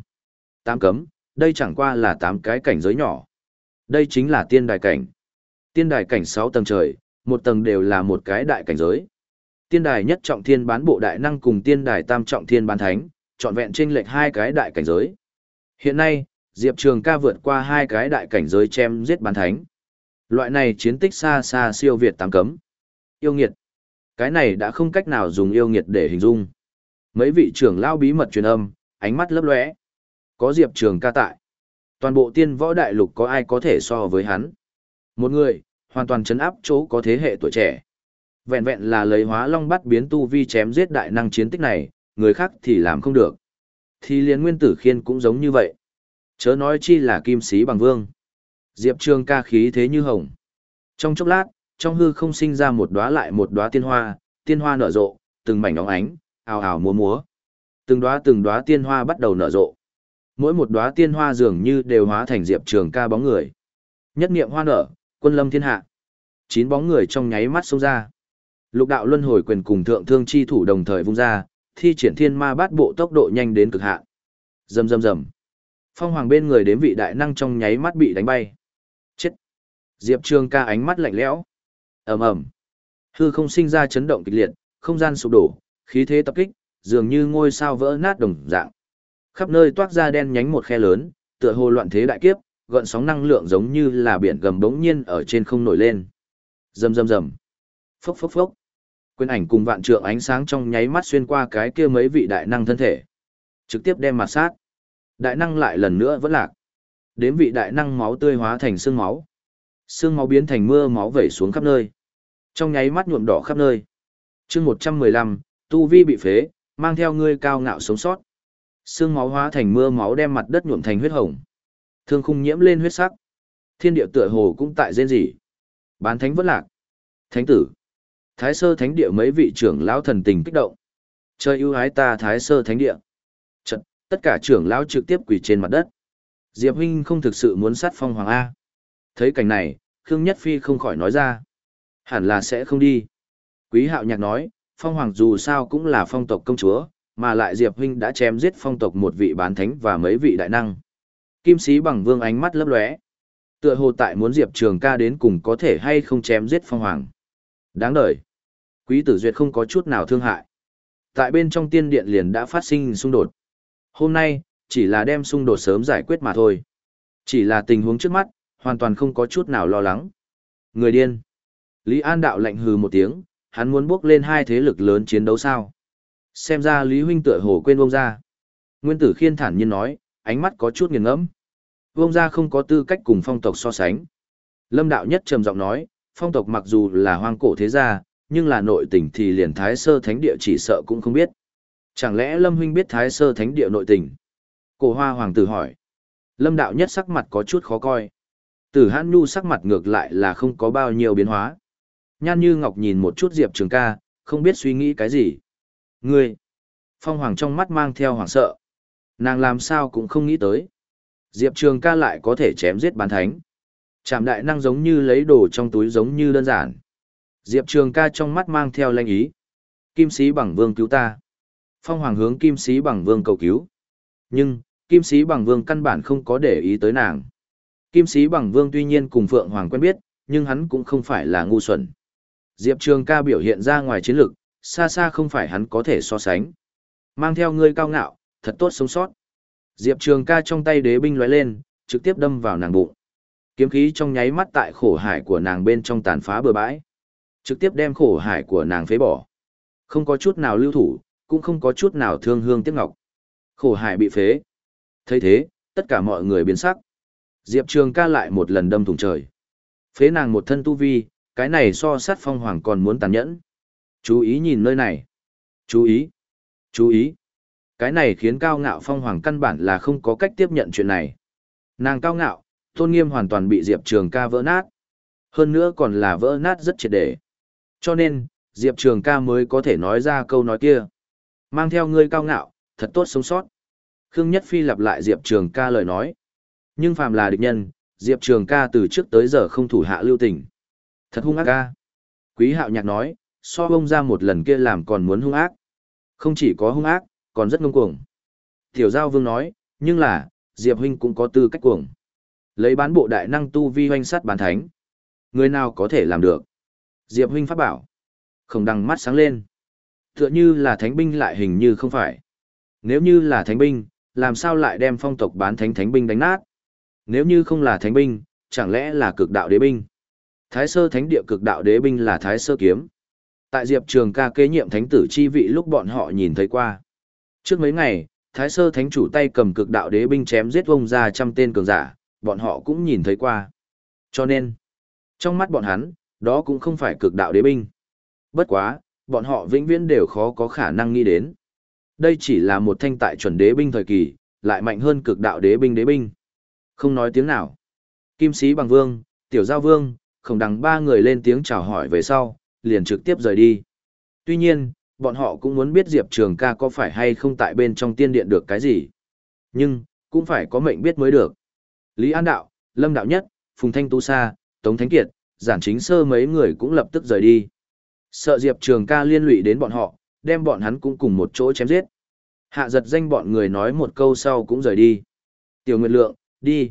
Tám cấm, đây chẳng qua là tám cái cảnh giới nhỏ. Đây chính là tiên đài cảnh. Tiên đài cảnh sáu tầng trời, một tầng đều là một cái đại cảnh giới. Tiên đài nhất trọng thiên bán bộ đại năng cùng tiên đài tam trọng thiên bán thánh, trọn vẹn trên lệch hai cái đại cảnh giới. Hiện nay, Diệp Trường ca vượt qua hai cái đại cảnh giới chém giết bán thánh. Loại này chiến tích xa xa siêu việt tám cấm. Yêu nghiệt. Cái này đã không cách nào dùng yêu nghiệt để hình dung. Mấy vị trưởng lao bí mật truyền âm, ánh mắt lấp lóe. Có Diệp Trường ca tại. Toàn bộ tiên võ đại lục có ai có thể so với hắn. Một người, hoàn toàn chấn áp chỗ có thế hệ tuổi trẻ. Vẹn vẹn là lấy hóa long bắt biến tu vi chém giết đại năng chiến tích này, người khác thì làm không được. Thì liền nguyên tử khiên cũng giống như vậy. Chớ nói chi là kim sĩ bằng vương. Diệp Trường ca khí thế như hồng. Trong chốc lát, trong hư không sinh ra một đóa lại một đóa tiên hoa, tiên hoa nở rộ, từng mảnh óng ánh, ào ào múa múa. Từng đóa từng đóa tiên hoa bắt đầu nở rộ. Mỗi một đóa tiên hoa dường như đều hóa thành Diệp Trường ca bóng người. Nhất niệm hoa nở, quân lâm thiên hạ. Chín bóng người trong nháy mắt xông ra. Lục đạo luân hồi quyền cùng thượng thương chi thủ đồng thời vung ra, thi triển thiên ma bát bộ tốc độ nhanh đến cực hạn. Rầm rầm rầm. Phong Hoàng bên người đến vị đại năng trong nháy mắt bị đánh bay. Diệp Trường ca ánh mắt lạnh lẽo. Ầm ầm. Hư không sinh ra chấn động kịch liệt, không gian sụp đổ, khí thế tập kích, dường như ngôi sao vỡ nát đồng dạng. Khắp nơi toát ra đen nhánh một khe lớn, tựa hồ loạn thế đại kiếp, gợn sóng năng lượng giống như là biển gầm bỗng nhiên ở trên không nổi lên. Rầm rầm rầm. Phốc phốc phốc. Quyền ảnh cùng vạn trượng ánh sáng trong nháy mắt xuyên qua cái kia mấy vị đại năng thân thể. Trực tiếp đem mặt sát. Đại năng lại lần nữa vẫn lạc. đến vị đại năng máu tươi hóa thành xương máu. Xương máu biến thành mưa máu vẩy xuống khắp nơi. Trong nháy mắt nhuộm đỏ khắp nơi. chương một trăm mười lăm tu vi bị phế, mang theo ngươi cao ngạo sống sót. Xương máu hóa thành mưa máu đem mặt đất nhuộm thành huyết hồng. Thương khung nhiễm lên huyết sắc. Thiên địa tựa hồ cũng tại rên rỉ. Bán thánh vẫn lạc. Thánh tử. Thái sơ thánh địa mấy vị trưởng lão thần tình kích động. Chơi ưu ái ta thái sơ thánh địa. Chật, tất cả trưởng lão trực tiếp quỳ trên mặt đất. Diệp huynh không thực sự muốn sát phong hoàng A. Thấy cảnh này, Khương Nhất Phi không khỏi nói ra. Hẳn là sẽ không đi. Quý hạo nhạc nói, phong hoàng dù sao cũng là phong tộc công chúa, mà lại Diệp huynh đã chém giết phong tộc một vị bán thánh và mấy vị đại năng. Kim sĩ bằng vương ánh mắt lấp lóe. Tựa hồ tại muốn Diệp Trường ca đến cùng có thể hay không chém giết phong hoàng. Đáng đời. Quý tử duyệt không có chút nào thương hại. Tại bên trong tiên điện liền đã phát sinh xung đột. Hôm nay, chỉ là đem xung đột sớm giải quyết mà thôi. Chỉ là tình huống trước mắt, hoàn toàn không có chút nào lo lắng. Người điên. Lý An đạo lạnh hừ một tiếng, hắn muốn bước lên hai thế lực lớn chiến đấu sao. Xem ra Lý Huynh tựa hồ quên vông ra. Nguyên tử khiên thản nhiên nói, ánh mắt có chút nghiền ngẫm. Vông ra không có tư cách cùng phong tộc so sánh. Lâm đạo nhất trầm giọng nói, phong tộc mặc dù là hoang cổ thế gia, nhưng là nội tình thì liền thái sơ thánh địa chỉ sợ cũng không biết. Chẳng lẽ Lâm huynh biết thái sơ thánh địa nội tình? Cổ hoa hoàng tử hỏi. Lâm đạo nhất sắc mặt có chút khó coi. Tử hãn nhu sắc mặt ngược lại là không có bao nhiêu biến hóa. Nhan như ngọc nhìn một chút diệp trường ca, không biết suy nghĩ cái gì. Ngươi! Phong hoàng trong mắt mang theo hoàng sợ. Nàng làm sao cũng không nghĩ tới. Diệp Trường ca lại có thể chém giết bán thánh. trạm đại năng giống như lấy đồ trong túi giống như đơn giản. Diệp Trường ca trong mắt mang theo lanh ý. Kim sĩ bằng vương cứu ta. Phong hoàng hướng kim sĩ bằng vương cầu cứu. Nhưng, kim sĩ bằng vương căn bản không có để ý tới nàng. Kim sĩ bằng vương tuy nhiên cùng Phượng Hoàng quen biết, nhưng hắn cũng không phải là ngu xuẩn. Diệp Trường ca biểu hiện ra ngoài chiến lực, xa xa không phải hắn có thể so sánh. Mang theo ngươi cao ngạo, thật tốt sống sót. Diệp Trường ca trong tay đế binh lóe lên, trực tiếp đâm vào nàng bụng. Kiếm khí trong nháy mắt tại khổ hải của nàng bên trong tàn phá bừa bãi. Trực tiếp đem khổ hải của nàng phế bỏ. Không có chút nào lưu thủ, cũng không có chút nào thương hương tiếc ngọc. Khổ hải bị phế. thấy thế, tất cả mọi người biến sắc. Diệp Trường ca lại một lần đâm thủng trời. Phế nàng một thân tu vi, cái này so sát phong hoàng còn muốn tàn nhẫn. Chú ý nhìn nơi này. Chú ý. Chú ý. Cái này khiến cao ngạo phong hoàng căn bản là không có cách tiếp nhận chuyện này. Nàng cao ngạo, tôn nghiêm hoàn toàn bị Diệp Trường ca vỡ nát. Hơn nữa còn là vỡ nát rất triệt để. Cho nên, Diệp Trường ca mới có thể nói ra câu nói kia. Mang theo ngươi cao ngạo, thật tốt sống sót. Khương Nhất Phi lặp lại Diệp Trường ca lời nói. Nhưng phàm là địch nhân, Diệp Trường ca từ trước tới giờ không thủ hạ lưu tình. Thật hung ác ca. Quý hạo nhạc nói, so bông ra một lần kia làm còn muốn hung ác. Không chỉ có hung ác, còn rất ngông cuồng. Tiểu Giao Vương nói, nhưng là, Diệp Huynh cũng có tư cách cuồng. Lấy bán bộ đại năng tu vi hoanh sát bán thánh. Người nào có thể làm được? Diệp Huynh phát bảo. Không đằng mắt sáng lên. Tựa như là thánh binh lại hình như không phải. Nếu như là thánh binh, làm sao lại đem phong tộc bán thánh thánh binh đánh nát? Nếu như không là thánh binh, chẳng lẽ là cực đạo đế binh? Thái sơ thánh địa cực đạo đế binh là thái sơ kiếm. Tại Diệp Trường ca kế nhiệm thánh tử chi vị lúc bọn họ nhìn thấy qua. Trước mấy ngày, Thái Sơ Thánh chủ tay cầm cực đạo đế binh chém giết vông ra trăm tên cường giả, bọn họ cũng nhìn thấy qua. Cho nên, trong mắt bọn hắn, đó cũng không phải cực đạo đế binh. Bất quá, bọn họ vĩnh viễn đều khó có khả năng nghĩ đến. Đây chỉ là một thanh tại chuẩn đế binh thời kỳ, lại mạnh hơn cực đạo đế binh đế binh. Không nói tiếng nào. Kim sĩ bằng vương, tiểu giao vương, không đằng ba người lên tiếng chào hỏi về sau, liền trực tiếp rời đi. Tuy nhiên, bọn họ cũng muốn biết Diệp Trường ca có phải hay không tại bên trong tiên điện được cái gì. Nhưng, cũng phải có mệnh biết mới được. Lý An Đạo, Lâm Đạo Nhất, Phùng Thanh Tu Sa, Tống Thánh Kiệt, Giản Chính Sơ mấy người cũng lập tức rời đi. Sợ Diệp Trường ca liên lụy đến bọn họ, đem bọn hắn cũng cùng một chỗ chém giết. Hạ giật danh bọn người nói một câu sau cũng rời đi. Tiểu Nguyệt Lượng, đi.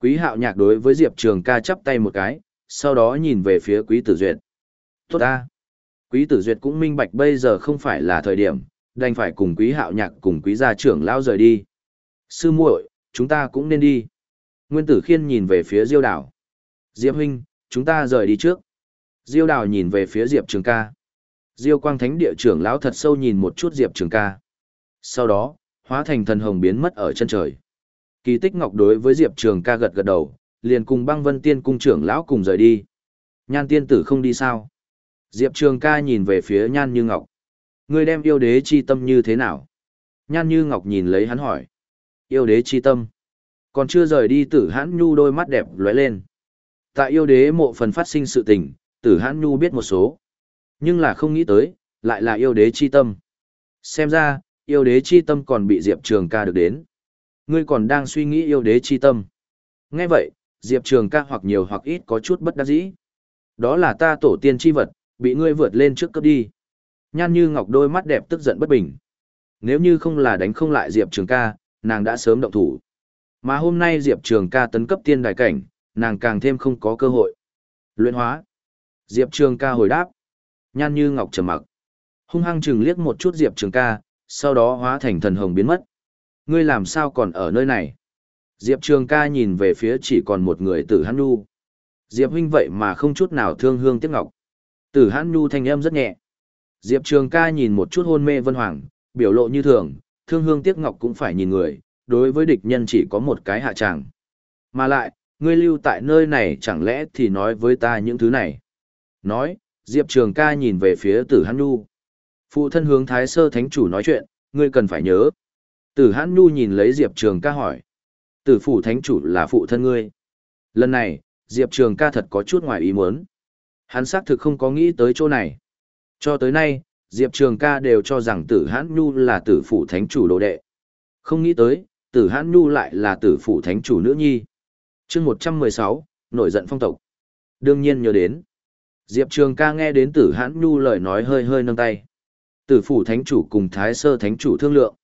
Quý hạo nhạc đối với Diệp Trường ca chắp tay một cái, sau đó nhìn về phía Quý Tử Duyệt. Tốt ta. Quý tử duyệt cũng minh bạch bây giờ không phải là thời điểm, đành phải cùng quý hạo nhạc cùng quý gia trưởng lao rời đi. Sư muội, chúng ta cũng nên đi. Nguyên tử khiên nhìn về phía diêu đảo. Diệp huynh, chúng ta rời đi trước. Diêu đảo nhìn về phía Diệp Trường ca. Diêu quang thánh địa trưởng lão thật sâu nhìn một chút Diệp Trường ca. Sau đó, hóa thành thần hồng biến mất ở chân trời. Kỳ tích ngọc đối với Diệp Trường ca gật gật đầu, liền cùng băng vân tiên cung trưởng lão cùng rời đi. Nhan tiên tử không đi sao? Diệp Trường ca nhìn về phía Nhan Như Ngọc. Ngươi đem yêu đế chi tâm như thế nào? Nhan Như Ngọc nhìn lấy hắn hỏi. Yêu đế chi tâm. Còn chưa rời đi tử hãn nhu đôi mắt đẹp lóe lên. Tại yêu đế mộ phần phát sinh sự tình, tử hãn nhu biết một số. Nhưng là không nghĩ tới, lại là yêu đế chi tâm. Xem ra, yêu đế chi tâm còn bị Diệp Trường ca được đến. Ngươi còn đang suy nghĩ yêu đế chi tâm. Nghe vậy, Diệp Trường ca hoặc nhiều hoặc ít có chút bất đắc dĩ. Đó là ta tổ tiên chi vật, bị ngươi vượt lên trước cấp đi. Nhan như ngọc đôi mắt đẹp tức giận bất bình. Nếu như không là đánh không lại Diệp Trường ca, nàng đã sớm động thủ. Mà hôm nay Diệp Trường ca tấn cấp tiên đại cảnh, nàng càng thêm không có cơ hội. Luyện hóa. Diệp Trường ca hồi đáp. Nhan như ngọc trầm mặc. Hung hăng chừng liếc một chút Diệp Trường ca, sau đó hóa thành thần hồng biến mất. Ngươi làm sao còn ở nơi này? Diệp Trường ca nhìn về phía chỉ còn một người tử Hãn Nhu. Diệp huynh vậy mà không chút nào thương hương tiếc ngọc. Tử Hãn Nhu thanh âm rất nhẹ. Diệp Trường ca nhìn một chút hôn mê Vân Hoàng, biểu lộ như thường, thương hương tiếc ngọc cũng phải nhìn người, đối với địch nhân chỉ có một cái hạ tràng. Mà lại, ngươi lưu tại nơi này chẳng lẽ thì nói với ta những thứ này. Nói, Diệp Trường ca nhìn về phía tử Hãn Nhu. Phụ thân hướng Thái Sơ Thánh Chủ nói chuyện, ngươi cần phải nhớ. Tử Hãn Nhu nhìn lấy Diệp Trường ca hỏi. Tử Phủ Thánh Chủ là phụ thân ngươi. Lần này, Diệp Trường ca thật có chút ngoài ý muốn. Hắn xác thực không có nghĩ tới chỗ này. Cho tới nay, Diệp Trường ca đều cho rằng tử Hãn Nhu là tử Phủ Thánh Chủ đồ đệ. Không nghĩ tới, tử Hãn Nhu lại là tử Phủ Thánh Chủ nữ nhi. chương 116, nổi giận phong tộc. Đương nhiên nhớ đến. Diệp Trường ca nghe đến tử Hãn Nhu lời nói hơi hơi nâng tay. Tử phủ thánh chủ cùng thái sơ thánh chủ thương lượng.